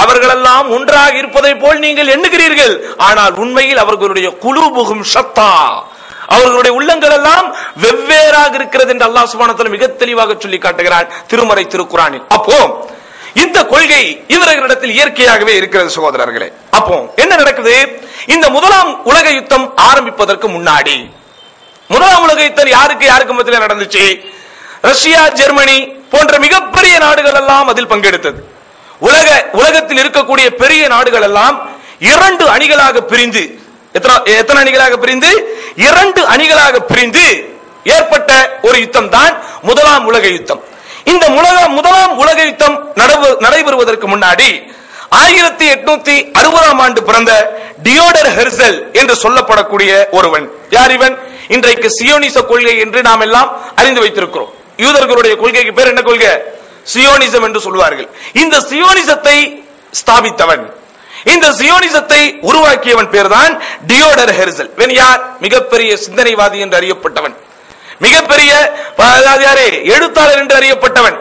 அவர்களெல்லாம் ஒன்றாக இருப்பதை போல் நீங்கள் எண்ணுகிறீர்கள். ஆனால் உண்மையில் அவர்களுடைய குழு புகும் சத்தா அவர்களுடைய உள்ளங்கள் எல்லாம் வெவ்வேறாக இருக்கிறது என்று அல்லாஹ் சுபானத்தில் மிக தெளிவாக சொல்லி காட்டுகிறான் திருமறை திருக்குறானில். அப்போ இந்த கொள்கை இவர்களிடத்தில் இயற்கையாகவே இருக்கிறது சகோதரர்களே. அப்போ என்ன நடக்குது? இந்த முதலாம் உலக யுத்தம் ஆரம்பிப்பதற்கு முன்னாடி முதலாம் உலக யுத்தம் யாருக்கு யாருக்கு மத்தியில் நடந்துச்சு? ரஷ்யா ஜெர்மனி போன்ற மிகப்பெரிய நாடுகள் எல்லாம் அதில் பங்கெடுத்தது. உலக உலகத்தில் இருக்கக்கூடிய பெரிய நாடுகள் எல்லாம் இரண்டு அணிகளாக பிரிந்து எத்தனை எத்தனை அணிகளாக பிரிந்து? இரண்டு அணிகளாக பிரிந்து ஏற்பட்ட ஒரு யுத்தம் தான் முதலாம் உலக யுத்தம். இந்த உலக முதலாம் உலக யுத்தம் நடவு- நடைபெறுவதற்கு முன்னாடி ஆயிரத்தி எட்நூத்தி அறுபதாம் ஆண்டு பிறந்த டியோடர் ஹெர்சல் என்று சொல்லப்படக்கூடிய ஒருவன். யார் இவன்? இன்றைக்கு சியோனிச கொள்கை என்று நாம் எல்லாம் அறிந்து வைத்திருக்கிறோம். யூதர்களுடைய கொள்கைக்கு பேர் என்ன கொள்கை? சியோனிசம் என்று சொல்வார்கள். இந்த சியோனிசத்தை ஸ்தாபித்தவன். இந்த சியோனிசத்தை உருவாக்கியவன் பேர்தான் டியோடர் ஹெர்சல். வென் யார்? மிகப்பெரிய சிந்தனைவாதி என்று அறியப்பட்டவன். மிகப்பெரிய எழுத்தாளர் என்று அறியப்பட்டவன்.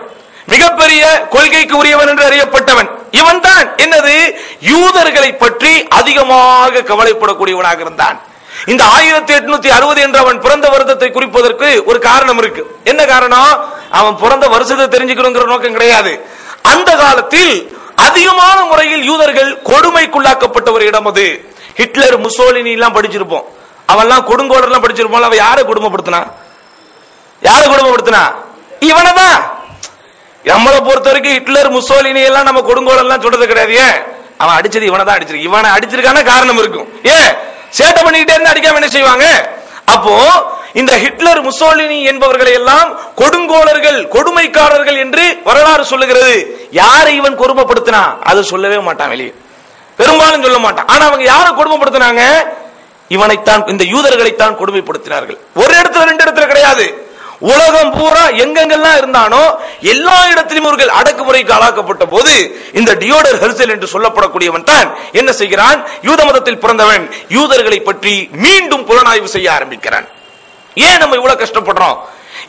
மிகப்பெரிய கொள்கைக்கு உரியவன் என்று அறியப்பட்டவன். இவன் தான் என்னது? யூதர்களை பற்றி அதிகமாக கவலைப்படக்கூடியவனாக இருந்தான். இந்த ஆயிரத்தி எட்நூத்தி அறுபது என்ற அவன் பிறந்த வருடத்தை குறிப்பதற்கு ஒரு காரணம் இருக்கு. என்ன காரணம்? அவன் பிறந்த வருஷத்தை தெரிஞ்சுக்கணுங்கிற நோக்கம் கிடையாது. அந்த காலத்தில் அதிகமான முறையில் யூதர்கள் கொடுமைக்குள்ளாக்கப்பட்ட ஒரு இடம் அது. ஹிட்லர் முசோலினி எல்லாம் படிச்சிருப்போம். அவெல்லாம் கொடுங்கோலர் எல்லாம் படிச்சிருப்போம் அவன் யாரை குடும்பப்படுத்தினா யாரை கொடுமைப்படுத்தினா? இவனை தான் நம்மளை பொறுத்த வரைக்கும் ஹிட்லர் முசோலினி எல்லாம் நம்ம கொடுங்கோல் எல்லாம் சொல்றது கிடையாது. ஏன்? அவன் அடிச்சது இவனை தான் அடிச்சிருக்கு. இவனை அடிச்சிருக்கான காரணம் இருக்கும். ஏன்? சேட்டை பண்ணிக்கிட்டே இருந்து அடிக்காம என்ன செய்வாங்க? அப்போ இந்த ஹிட்லர் முசோலினி என்பவர்களை எல்லாம் கொடுங்கோலர்கள் கொடுமைக்காரர்கள் என்று வரலாறு சொல்லுகிறது. யாரை இவன் கொடுமைப்படுத்தினா? அது சொல்லவே மாட்டான் வெளியே. பெரும்பாலும் சொல்ல மாட்டான். ஆனா அவங்க யாரை கொடுமைப்படுத்தினாங்க? இவனைத்தான் இந்த யூதர்களைத்தான் கொடுமைப்படுத்தினார்கள். ஒரு இடத்துல ரெண்டு இடத்துல கிடையாது. உலகம் பூரா எங்கெங்கெல்லாம் இருந்தானோ எல்லா இடத்திலும் இவர்கள் அடக்குமுறைக்கு ஆளாக்கப்பட்ட போது இந்த டியோடர் ஹெர்சல் என்று சொல்லப்படக்கூடியவன் தான் என்ன செய்கிறான்? யூத மதத்தில் பிறந்தவன். யூதர்களை பற்றி மீண்டும் புலனாய்வு செய்ய ஆரம்பிக்கிறான். ஏன் நம்ம இவ்வளவு கஷ்டப்படுறோம்?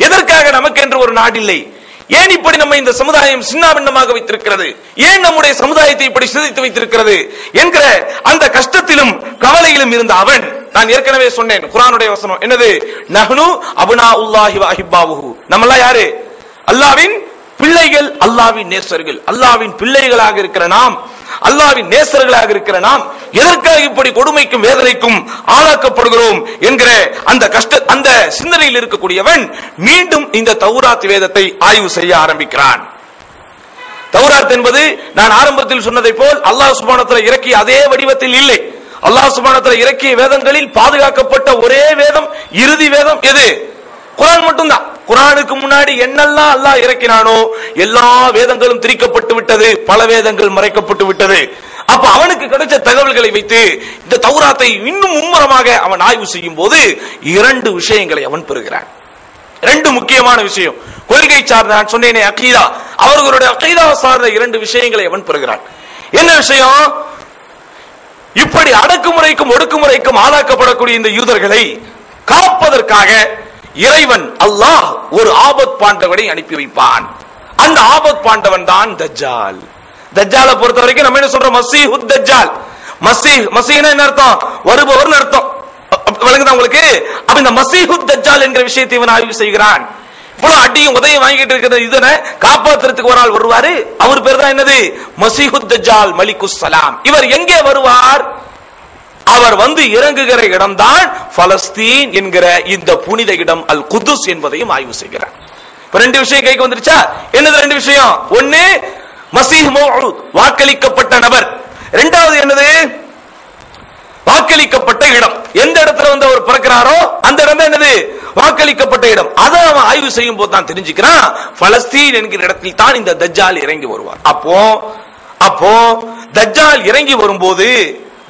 எதற்காக நமக்கு என்று ஒரு நாடு இல்லை? ஏன் இப்படி நம்ம இந்த சமுதாயம் சின்னாபின்னமாக வைத்திருக்கிறது? ஏன் நம்முடைய சமுதாயத்தை இப்படி சிதைத்து வைத்திருக்கிறது? என்கிற அந்த கஷ்டத்திலும் கவலையிலும் இருந்த அவன் நான் ஏற்கனவே சொன்னேன் குரானுடைய வசனம். என்னது? நஹ்னு அபுனா உல்லாஹி வாஹிபாவுஹு நம்மளா யாரு? அல்லாவின் பிள்ளைகள் அல்லாவின் நேசர்கள் அல்லாவின் பிள்ளைகளாக இருக்கிற நாம் அல்லாவின் நேசர்களாக இருக்கிற நாம் எதற்காக இப்படி கொடுமைக்கும் வேதனைக்கும் ஆளாக்கப்படுகிறோம் என்கிற அந்த கஷ்ட அந்த சிந்தனையில் இருக்கக்கூடியவன் மீண்டும் இந்த தௌராத் வேதத்தை ஆய்வு செய்ய ஆரம்பிக்கிறான். தௌராத் என்பது நான் ஆரம்பத்தில் சொன்னதை போல் அல்லாஹ் சுபானத்தில் இறக்கிய அதே வடிவத்தில் இல்லை. அல்லாஹ் சுபானத்தில் இறக்கிய வேதங்களில் பாதுகாக்கப்பட்ட ஒரே வேதம் இறுதி வேதம் எது? குரான் மட்டும்தான். குரானுக்கு முன்னாடி என்னெல்லாம் அல்லாஹ் இறக்கினானோ எல்லா வேதங்களும் திரிக்கப்பட்டு விட்டது பல வேதங்கள் மறைக்கப்பட்டு விட்டது. அப்ப அவனுக்கு கிடைச்ச தகவல்களை வைத்து இந்த தௌராத்தை இன்னும் மும்முரமாக அவன் ஆய்வு செய்யும் போது இரண்டு விஷயங்களை அவன் பெறுகிறான். ரெண்டு முக்கியமான விஷயம். கொள்கை சார்ந்த நான் சொன்னேனே அகீதா. அவர்களுடைய அகீதா சார்ந்த இரண்டு விஷயங்களை அவன் பெறுகிறான். என்ன விஷயம்? இப்படி அடக்குமுறைக்கும் ஒடுக்குமுறைக்கும் ஆளாக்கப்படக்கூடிய இந்த யூதர்களை காப்பதற்காக இறைவன் அல்லாஹ் ஒரு ஆபத் பாண்டவனை அனுப்பி வைப்பான். அந்த ஆபத் பாண்டவன் தான் தஜ்ஜால். தஜ்ஜாலை பொறுத்த வரைக்கும் நம்ம என்ன சொல்றோம்? மசீஹு தஜ்ஜால். மசீஹ் மசீஹ்னா என்ன அர்த்தம்? வருபவர்னு அர்த்தம். வழங்குதா விளங்குதா உங்களுக்கு? அப்ப இந்த மசீஹுத் தஜ்ஜால் என்கிற விஷயத்தை இவன் ஆய்வு செய்கிறான். இவ்வளவு அடியும் உதயம் வாங்கிட்டு இருக்கிற இதனை காப்பாத்துறதுக்கு ஒரு ஆள் வருவாரு. அவர் பேர் தான் என்னது? மசீஹுத் தஜ்ஜால் மலிகுஸ் சலாம். இவர் எங்கே வருவார்? அவர் வந்து இறங்குகிற இடம்தான் பலஸ்தீன் என்கிற இந்த புனித இடம் அல் குதுஸ் என்பதையும் ஆய்வு செய்கிறார். இப்ப ரெண்டு விஷயம் கைக்கு வந்துருச்சா? என்னது ரெண்டு விஷயம்? ஒண்ணு மசீஹ் வாக்களிக்கப்பட்ட நபர். இரண்டாவது என்னது? வாக்களிக்கப்பட்ட இடம். எந்த இடத்துல வந்து அவர் பிறக்கிறாரோ அந்த இடம் என்னது? வாக்களிக்கப்பட்ட இடம். அதை அவன் ஆய்வு செய்யும் போது தான் தெரிஞ்சுக்கிறான் பலஸ்தீன் என்கிற இடத்தில் தான் இந்த தஜ்ஜால் இறங்கி வருவார். அப்போ அப்போ தஜ்ஜால் இறங்கி வரும்போது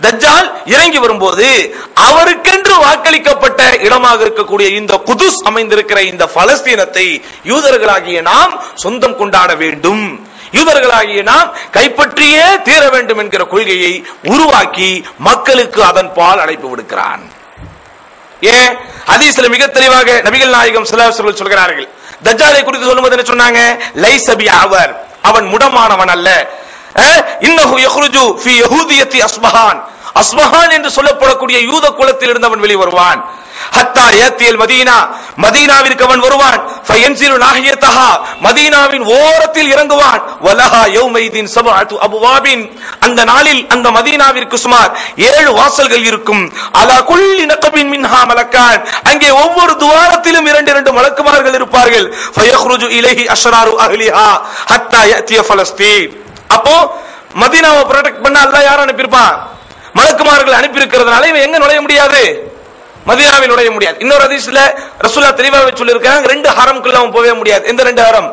தஜ்ஜால் இறங்கி வரும்போது அவருக்கென்று வாக்களிக்கப்பட்ட இடமாக இருக்கக்கூடிய இந்த குதுஸ் அமைந்திருக்கிற இந்த பலஸ்தீனத்தை யூதர்களாகிய நாம் சொந்தம் கொண்டாட வேண்டும். யூதர்களாகிய நாம் கைப்பற்றியே தீர வேண்டும் என்கிற கொள்கையை உருவாக்கி மக்களுக்கு அதன் பால் அழைப்பு விடுக்கிறான். ஏன்? ஹதீஸ்ல மிக தெளிவாக நபிகள் நாயகம் சிலாசர்கள் சொல்கிறார்கள். தஜ்ஜாலை குறித்து சொல்லும்போது என்ன சொன்னாங்க? லைசபி அவர் அவன் முடமானவன் அல்ல. இன்னஹு யஹ்ருஜு ஃபி யஹூதியத்தி அஸ்பஹான். அஸ்மஹான் என்று சொல்லப்படக்கூடிய யூத குலத்தில் இருந்தவன் வெளிவருவான். ஹத்தா ஏத்தியல் மதீனா. மதீனாவிற்கு அவன் வருவான். ஃபயன்சிலு நாஹியத்தஹா. மதீனாவின் ஓரத்தில் இறங்குவான். வலஹா யௌமைதீன் சபஅத்து அபுவாபின். அந்த நாளில் அந்த மதீனாவிற்கு சுமார் ஏழு வாசல்கள் இருக்கும். அலா குல்லி நகபின் மின்ஹா மலக்கான். அங்கே ஒவ்வொரு துவாரத்திலும் இரண்டு இரண்டு மலக்குமார்கள் இருப்பார்கள். ஃபயஹ்ருஜு இலைஹி அஷ்ராரு அஹ்லிஹா. ஹத்தா யத்திய ஃபலஸ்தீன். அப்போ மதீனாவை ப்ரொடெக்ட் பண்ண அல்லா யார் அனுப்பியிருப்பான் மலக்குமார்கள் அனுப்பி இருக்கிறதுனால இவன் எங்க நுழைய முடியாது? மதீனாவில் நுழைய முடியாது. இன்னொரு ஹதீஸ்ல ரசூல்லா தெளிவாக சொல்லியிருக்காங்க ரெண்டு ஹரம்குள்ள அவன் போகவே முடியாது. எந்த ரெண்டு ஹரம்?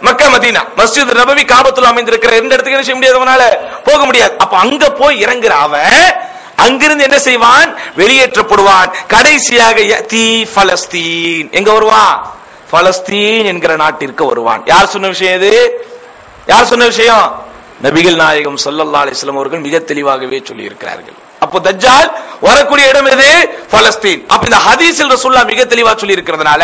Mecca Medina. மஸ்ஜித் நபவி காபத்துல அமைந்திருக்கிற ரெண்டு இடத்துக்கு என்ன செய்ய முடியாது அவனால? போக முடியாது. அப்ப அங்க போய் இறங்குற அவன் அங்கிருந்து என்ன செய்வான்? வெளியேற்றப்படுவான். கடைசியாக யதி பலஸ்தீன் எங்க வருவான்? பலஸ்தீன் என்கிற நாட்டிற்கு வருவான். யார் சொன்ன விஷயம் இது? யார் சொன்ன விஷயம்? நபிகள் நாயகம் சல்லல்லா அலிஸ்லாம் அவர்கள் மிக தெளிவாகவே சொல்லி இருக்கிறார்கள் அப்போ தஜ்ஜால் வரக்கூடிய இடம் எது? பலஸ்தீன். அப்ப இந்த ஹதீஸில் ரசூல்லா மிக தெளிவா சொல்லி இருக்கிறதுனால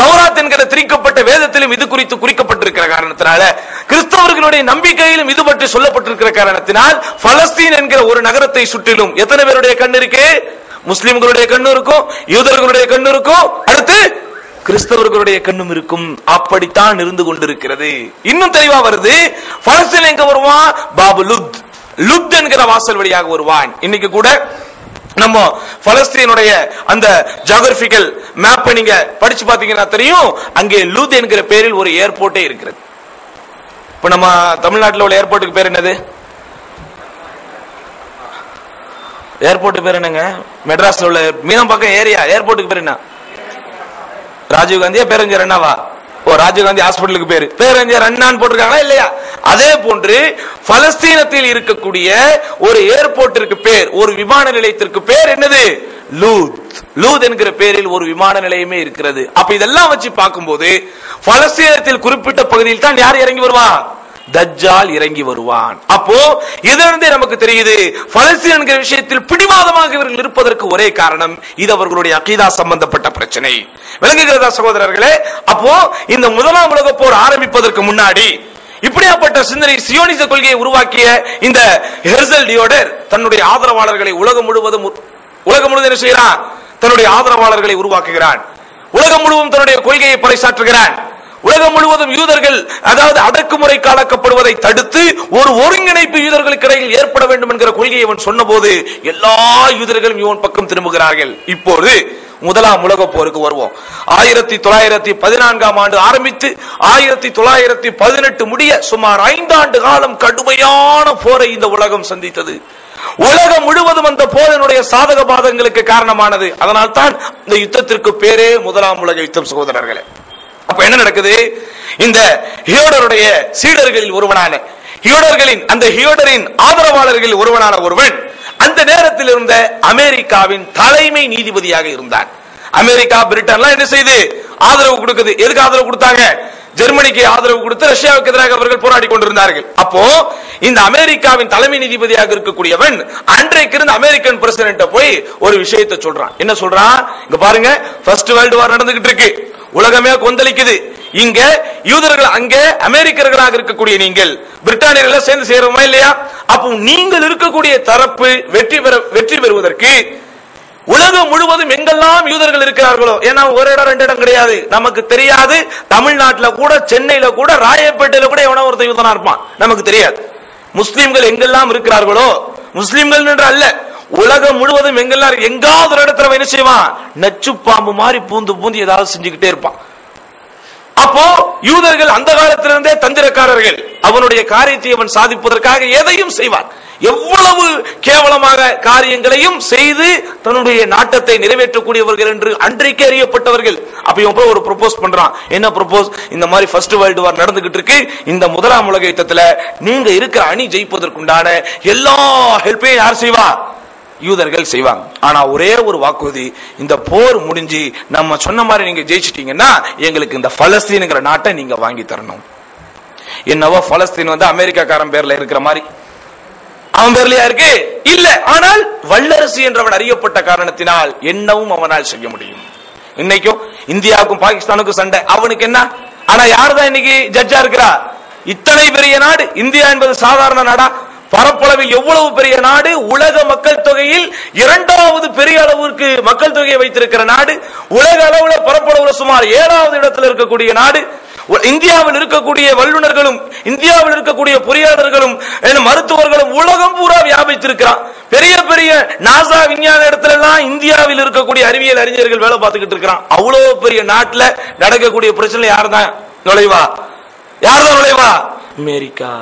தௌராத் என்கிற திரிக்கப்பட்ட வேதத்திலும் இது குறித்து குறிக்கப்பட்டிருக்கிற காரணத்தினால கிறிஸ்தவர்களுடைய நம்பிக்கையிலும் இது பற்றி சொல்லப்பட்டிருக்கிற காரணத்தினால் பலஸ்தீன் என்கிற ஒரு நகரத்தை சுற்றிலும் எத்தனை பேருடைய கண் இருக்கு? முஸ்லிம்களுடைய கண்ணு இருக்கும் யூதர்களுடைய கண்ணு இருக்கும். அடுத்து கிறிஸ்தவர்களுடைய கண்ணும் இருக்கும். அப்படித்தான் இருந்து கொண்டிருக்கிறது. இன்னும் தெளிவா வருது. பலஸ்தீன் எங்க வருவான்? பாபு லுத். லுத் என்கிற வாசல் வழியாக வருவான். இன்னைக்கு கூட நம்ம பலஸ்தீனுடைய அந்த ஜாகிரபிக்கல் மேப்பை நீங்க படிச்சு பாத்தீங்கன்னா தெரியும். அங்கே லூத் என்கிற பேரில் ஒரு ஏர்போர்ட்டே இருக்கிறது. இப்ப நம்ம தமிழ்நாட்டில் உள்ள ஏர்போர்ட்டுக்கு பேர் என்னது? ஏர்போர்ட் பேர் என்னங்க? மெட்ராஸ்ல உள்ள மீனம் பக்கம் ஏரியா. ஏர்போர்ட்டுக்கு பேர் என்ன? ராஜீவ் காந்தியா பேரஞ்சர் அண்ணாவா? ஓ ராஜீவ் காந்தி ஹாஸ்பிட்டலுக்கு பேரு. பேரஞ்சர் அண்ணான்னு போட்டிருக்காங்களா இல்லையா? அதே போன்று பலஸ்தீனத்தில் இருக்கக்கூடிய ஒரு ஏர்போர்ட்டிற்கு பேர் ஒரு விமான நிலையத்திற்கு பேர் என்னது? லூத். லூத் என்கிற பேரில் ஒரு விமான நிலையமே இருக்கிறது. அப்ப இதெல்லாம் வச்சு பார்க்கும்போது பலஸ்தீனத்தில் குறிப்பிட்ட பகுதியில் தான் யார் இறங்கி வருவா? தஜ்ஜால் இறங்கி வருவான். அப்போ இதிலிருந்தே நமக்கு தெரியுது பலஸ்தீன் என்கிற விஷயத்தில் பிடிவாதமாக இவர்கள் இருப்பதற்கு ஒரே காரணம் இது அவர்களுடைய அகீதா சம்பந்தப்பட்ட பிரச்சனை. விளங்குகிறதா சகோதரர்களே? அப்போ இந்த முதலாம் உலக போர் ஆரம்பிப்பதற்கு முன்னாடி இப்படியாப்பட்ட சிந்தனை சியோனிச கொள்கையை உருவாக்கிய இந்த ஹெர்சல் டியோடர் தன்னுடைய ஆதரவாளர்களை உலகம் முழுவதும் உலகம் முழுவதும் என்ன தன்னுடைய ஆதரவாளர்களை உருவாக்குகிறான் உலகம் முழுவதும் தன்னுடைய கொள்கையை பறைசாற்றுகிறான் உலகம் முழுவதும் யூதர்கள் அதாவது அடக்குமுறை காலக்கப்படுவதை தடுத்து ஒரு ஒருங்கிணைப்பு யூதர்களுக்கு இடையில் ஏற்பட வேண்டும் என்கிற கொள்கையை அவன் சொன்னபோது எல்லா யூதர்களும் இவன் பக்கம் திரும்புகிறார்கள். இப்போது முதலாம் உலக போருக்கு வருவோம். ஆயிரத்தி தொள்ளாயிரத்தி பதினான்காம் ஆண்டு ஆரம்பித்து ஆயிரத்தி தொள்ளாயிரத்தி பதினெட்டு முடிய சுமார் ஐந்தாண்டு காலம் கடுமையான போரை இந்த உலகம் சந்தித்தது. உலகம் முழுவதும் அந்த போரினுடைய சாதக பாதங்களுக்கு காரணமானது. அதனால் தான் இந்த யுத்தத்திற்கு பேரே முதலாம் உலக யுத்தம் சகோதரர்களே. அப்ப என்ன நடக்குது? இந்த ஹியோடருடைய சீடர்களில் ஒருவனான ஹியோடர்களின் அந்த ஹியோடரின் ஆதரவாளர்களில் ஒருவனான ஒருவன் அந்த நேரத்தில் இருந்த அமெரிக்காவின் தலைமை நீதிபதியாக இருந்தான். அமெரிக்கா பிரிட்டன்லாம் என்ன செய்து? ஆதரவு கொடுக்குது. எதுக்கு ஆதரவு கொடுத்தாங்க? ஜெர்மனிக்கு ஆதரவு கொடுத்து ரஷ்யாவுக்கு எதிராக அவர்கள் போராடி கொண்டிருந்தார்கள். அப்போ இந்த அமெரிக்காவின் தலைமை நீதிபதியாக இருக்கக்கூடியவன் அன்றைக்கு இருந்த அமெரிக்கன் பிரசிடென்ட போய் ஒரு விஷயத்தை சொல்றான். என்ன சொல்றான்? இங்க பாருங்க. ஃபர்ஸ்ட் வேர்ல்டு வார் நடந்துகிட்டு இருக்கு உலகமே கொந்தளிக்குது. இங்க யூதர்கள் அங்க அமெரிக்கர்களாக இருக்கக்கூடிய நீங்கள் பிரிட்டானியர்கள் சேர்ந்து சேருமா இல்லையா? அப்போ நீங்கள் இருக்கக்கூடிய தரப்பு வெற்றி பெற வெற்றி பெறுவதற்கு உலகம் முழுவதும் எங்கெல்லாம் யூதர்கள் இருக்கிறார்களோ ஏன்னா ஒரு இடம் ரெண்டு இடம் கிடையாது. நமக்கு தெரியாது. தமிழ்நாட்டுல கூட சென்னையில கூட ராயப்பேட்டையில கூட எவனோ ஒருத்தர் யூதனா இருப்பான். நமக்கு தெரியாது. முஸ்லிம்கள் எங்கெல்லாம் இருக்கிறார்களோ முஸ்லிம்கள் என்று அல்ல உலகம் முழுவதும் எங்கெல்லாம் எங்காவது ஒரு இடத்துல என்ன செய்வான்? நச்சு பாம்பு மாதிரி பூந்து பூந்து ஏதாவது செஞ்சுக்கிட்டே இருப்பான். அப்போ யூதர்கள் அந்த காலத்திலிருந்தே தந்திரக்காரர்கள். அவனுடைய காரியத்தை அவன் சாதிப்பதற்காக எதையும் செய்வான். எவ்வளவு கேவலமாக காரியங்களையும் செய்து தன்னுடைய நாட்டத்தை நிறைவேற்றக்கூடியவர்கள் என்று அன்றைக்கு அறியப்பட்டவர்கள். அப்ப இவன் போய் ஒரு ப்ரொபோஸ் பண்றான். என்ன ப்ரொபோஸ் இந்த மாதிரி ஃபர்ஸ்ட் வேர்ல்டு வார் நடந்துகிட்டு இருக்கு. இந்த முதலாம் உலக யுத்தத்துல நீங்க இருக்கிற அணி ஜெயிப்பதற்குண்டான எல்லா ஹெல்ப்பையும் யார் செய்வா? யூதர்கள் செய்வாங்க. ஆனா ஒரே ஒரு வாக்குறுதி இந்த போர் முடிஞ்சு நம்ம சொன்ன மாதிரி நீங்க ஜெயிச்சிட்டீங்கன்னா எங்களுக்கு இந்த பலஸ்தீனுங்கிற நாட்டை நீங்க வாங்கி தரணும். என்னவோ பலஸ்தீன் வந்து அமெரிக்காக்காரன் பேர்ல இருக்கிற மாதிரி. அவன் பேர்லயா இருக்கு இல்ல. ஆனால் வல்லரசு என்றவன் அறியப்பட்ட காரணத்தினால் என்னவும் அவனால் செய்ய முடியும். இன்னைக்கும் இந்தியாவுக்கும் பாகிஸ்தானுக்கும் சண்டை. அவனுக்கு என்ன? ஆனா யாருதான் இன்னைக்கு ஜட்ஜா இருக்கிறா? இத்தனை பெரிய நாடு. இந்தியா என்பது சாதாரண நாடா. பரப்பளவில் எவ்வளவு பெரிய நாடு? உலக மக்கள் தொகையில் இரண்டாவது பெரிய அளவிற்கு மக்கள் தொகையை வைத்திருக்கிற நாடு. உலக அளவுல பரப்பளவுல சுமார் ஏழாவது இடத்துல இருக்கக்கூடிய நாடு. இந்தியாவில் இருக்கக்கூடிய வல்லுநர்களும் இந்தியாவில் இருக்கக்கூடிய பொறியாளர்களும் மருத்துவர்களும் உலகம் பூரா வியாபித்திருக்கிறான். பெரிய பெரிய நாசா விஞ்ஞான இடத்துல எல்லாம் இந்தியாவில் இருக்கக்கூடிய அறிவியல் அறிஞர்கள் வேலை பார்த்துக்கிட்டு இருக்கிறான். அவ்வளவு பெரிய நாட்டுல நடக்கக்கூடிய பிரச்சனை யார் தான் நுழைவா? யார் தான் நுழைவா? அமெரிக்கா.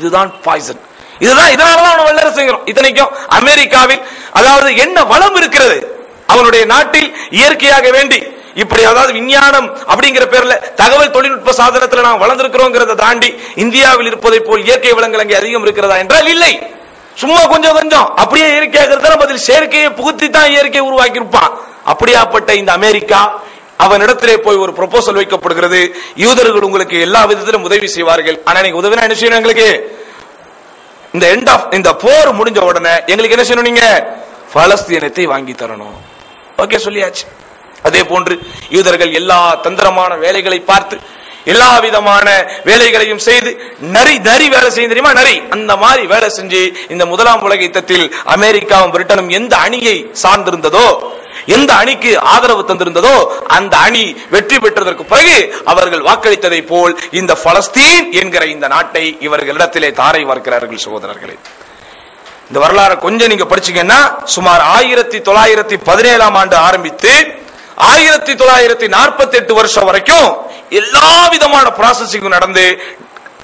இதுதான் பாய்சன் இதுதான் இதனாலதான் அவன வல்லரசுங்கிறோம் இத்தனைக்கும் அமெரிக்காவில் அதாவது என்ன வளம் இருக்கிறது அவனுடைய நாட்டில் இயற்கையாக வேண்டி இப்படி அதாவது விஞ்ஞானம் அப்படிங்கிற பேர்ல தகவல் தொழில்நுட்ப சாதனத்தில் நாம் வளர்ந்திருக்கிறோங்கிறத தாண்டி இந்தியாவில் இருப்பதை போல் இயற்கை வளங்கள் அங்கே அதிகம் இருக்கிறதா என்றால் இல்லை. சும்மா கொஞ்சம் கொஞ்சம். அப்படியே இயற்கையாக பதில் செயற்கையை புகுத்தி தான் இயற்கையை உருவாக்கி இருப்பான் அப்படியாப்பட்ட இந்த அமெரிக்கா அவனிடத்திலே போய் ஒரு ப்ரொபோசல் வைக்கப்படுகிறது. யூதர்கள் உங்களுக்கு எல்லா விதத்திலும் உதவி செய்வார்கள். ஆனா நீங்க உதவினா என்ன செய்யணும் எங்களுக்கு? இந்த எண்ட் ஆஃப் இந்த போர் முடிஞ்ச உடனே எங்களுக்கு என்ன செய்யணும் நீங்க? பலஸ்தீனத்தை வாங்கி தரணும். ஓகே சொல்லியாச்சு. அதே போன்று யூதர்கள் எல்லா தந்திரமான வேலைகளை பார்த்து எல்லா விதமான வேலைகளையும் செய்து நரி நரி வேலை செய்யும் தெரியுமா? நரி. அந்த மாதிரி வேலை செஞ்சு இந்த முதலாம் உலக யுத்தத்தில் அமெரிக்காவும் பிரிட்டனும் எந்த அணியை சார்ந்திருந்ததோ எந்த அணிக்கு ஆதரவு தந்திருந்ததோ அந்த அணி வெற்றி பெற்றதற்கு பிறகு அவர்கள் வாக்களித்ததை போல் இந்த பலஸ்தீன் என்கிற இந்த நாட்டை இவர்களிடத்திலே தாரை வார்க்கிறார்கள் சகோதரர்களே. இந்த வரலாறு கொஞ்சம் நீங்க படிச்சீங்கன்னா சுமார் ஆயிரத்தி தொள்ளாயிரத்தி பதினேழாம் ஆண்டு ஆரம்பித்து ஆயிரத்தி தொள்ளாயிரத்தி நாற்பத்தி எட்டு வருஷம் வரைக்கும் எல்லா விதமான ப்ராசஸிங்கும் நடந்து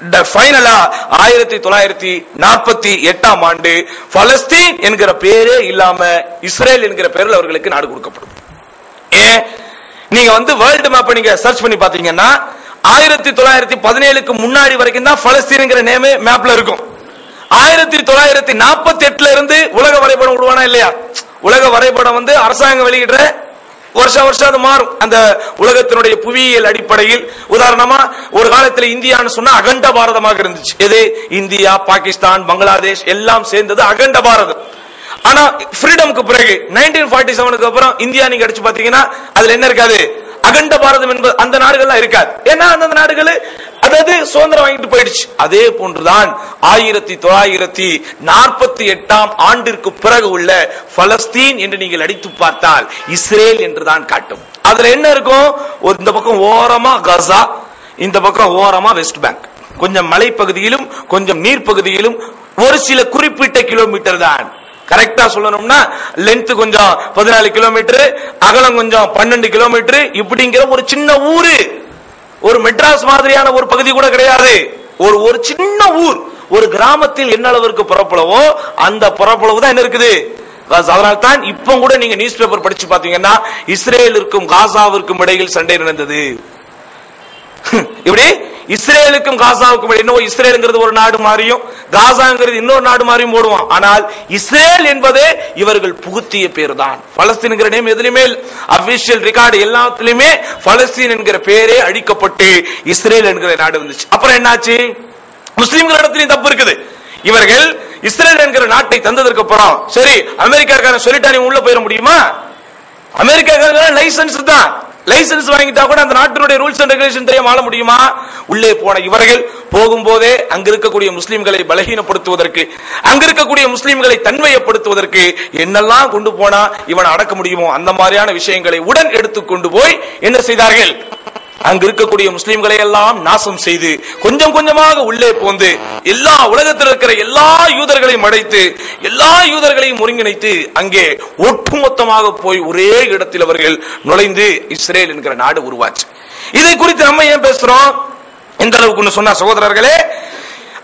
ஃபைனலா ஆயிரத்தி தொள்ளாயிரத்தி நாற்பத்தி எட்டாம் ஆண்டு பலஸ்தீன் என்கிற பேரே இல்லாம இஸ்ரேல் என்கிற பேரில் அவர்களுக்கு நாடு கொடுக்கப்படும். ஏன்? நீங்க வந்து வேர்ல்டு மேப் நீங்க சர்ச் பண்ணி பாத்தீங்கன்னா ஆயிரத்தி தொள்ளாயிரத்தி பதினேழுக்கு முன்னாடி வரைக்கும் தான் பலஸ்தீன்ங்கிற நேமே மேப்ல இருக்கும். ஆயிரத்தி தொள்ளாயிரத்தி நாற்பத்தி எட்டுல இருந்து உலக வரைபடம் விடுவானா இல்லையா? உலக வரைபடம் வந்து அரசாங்கம் வெளியிடுற வருஷம் வருஷம் அது மாறும். அந்த உலகத்தினுடைய புவியியல் அடிப்படையில் உதாரணமா ஒரு காலத்துல இந்தியான்னு சொன்னா அகண்ட பாரதமாக இருந்துச்சு. எது? இந்தியா பாகிஸ்தான் பங்களாதேஷ் எல்லாம் சேர்ந்தது அகண்ட பாரதம். ஆனா ஃப்ரீடம்க்கு பிறகு நைன்டீன் ஃபார்ட்டி செவனுக்கு அப்புறம் இந்தியா நீங்க அடிச்சு பாத்தீங்கன்னா அதுல என்ன இருக்காது? அகண்ட பாரதம் என்பது அந்த நாடுகள்லாம் இருக்காது. ஏன்னா அந்த நாடுகள் அதாவது சுதந்திரம் வாங்கிட்டு போயிடுச்சு. அதே போன்றுதான் ஆயிரத்தி தொள்ளாயிரத்தி நாற்பத்தி எட்டாம் ஆண்டிற்கு பிறகு உள்ள பலஸ்தீன் என்று நீங்கள் அடித்து பார்த்தால் இஸ்ரேல் என்றுதான் காட்டும். அதுல என்ன இருக்கும்? ஒரு இந்த பக்கம் ஓரமா கசா இந்த பக்கம் ஓரமா வெஸ்ட் பேங்க். கொஞ்சம் மலைப்பகுதியிலும் கொஞ்சம் நீர் பகுதியிலும் ஒரு சில குறிப்பிட்ட கிலோமீட்டர் தான். கரெக்டா சொல்லணும்னா லென்த் கொஞ்சம் பதினாலு கிலோமீட்டர் அகலம் கொஞ்சம் பன்னெண்டு கிலோமீட்டர் இப்படிங்கிற ஒரு சின்ன ஊரு. ஒரு மெட்ராஸ் மாதிரியான ஒரு பகுதி கூட கிடையாது. ஒரு ஒரு சின்ன ஊர் ஒரு கிராமத்தில் என்ன அளவிற்கு புறப்பளவோ அந்த புறப்பளவு தான் என்ன இருக்குது? அதனால்தான் இப்ப கூட நீங்க நியூஸ் பேப்பர் படிச்சு பாத்தீங்கன்னா இஸ்ரேலுக்கும் காசாவிற்கும் இடையில் சண்டை நடந்தது. இப்படி இஸ்ரேலுக்கும் காசாவுக்கும் இடையே இன்னும் இஸ்ரேலுங்கிறது ஒரு நாடு மாறியும் காசாங்கிறது இன்னொரு நாடு மாறியும் போடுவான் ஆனால் இஸ்ரேல் என்பதே இவர்கள் புகுத்திய பேர் தான் பலஸ்தீன்கிற நேம் எதுலையுமே அபிஷியல் ரெக்கார்டு எல்லாத்துலயுமே பலஸ்தீன் என்கிற பேரே அழிக்கப்பட்டு இஸ்ரேல் என்கிற நாடு வந்துச்சு. அப்புறம் என்னாச்சு? முஸ்லிம்கள் இடத்துலயும் தப்பு இருக்குது. இவர்கள் இஸ்ரேல் என்கிற நாட்டை தந்ததற்கு அப்புறம் சரி அமெரிக்காக்காரன் சொல்லிட்டா நீ உள்ள போயிட முடியுமா? அமெரிக்காக்காரன் லைசன்ஸ் தான். லைசன்ஸ் வாங்கிட்டா கூட அந்த நாட்டினுடைய ரூல்ஸ் அண்ட் ரெகுலேஷன் தெரியாம ஆள முடியுமா? உள்ளே போன இவர்கள் போகும்போதே அங்க இருக்கக்கூடிய முஸ்லிம்களை பலகீனப்படுத்துவதற்கு அங்க இருக்கக்கூடிய முஸ்லிம்களை தன்மையப்படுத்துவதற்கு என்னெல்லாம் கொண்டு போனா இவன் அடக்க முடியுமோ அந்த மாதிரியான விஷயங்களை உடன் எடுத்துக்கொண்டு போய் என்ன செய்தார்கள்? அங்கு இருக்கக்கூடிய முஸ்லிம்களை எல்லாம் நாசம் செய்து கொஞ்சம் கொஞ்சமாக உள்ளே போந்து எல்லா உலகத்தில் இருக்கிற எல்லா யூதர்களையும் அடைத்து எல்லா யூதர்களையும் ஒருங்கிணைத்து அங்கே ஒட்டுமொத்தமாக போய் ஒரே இடத்தில் அவர்கள் நுழைந்து இஸ்ரேல் என்கிற நாடு உருவாச்சு. இதை குறித்து நம்ம ஏன் பேசுறோம்? எந்த அளவுக்கு சொன்ன சகோதரர்களே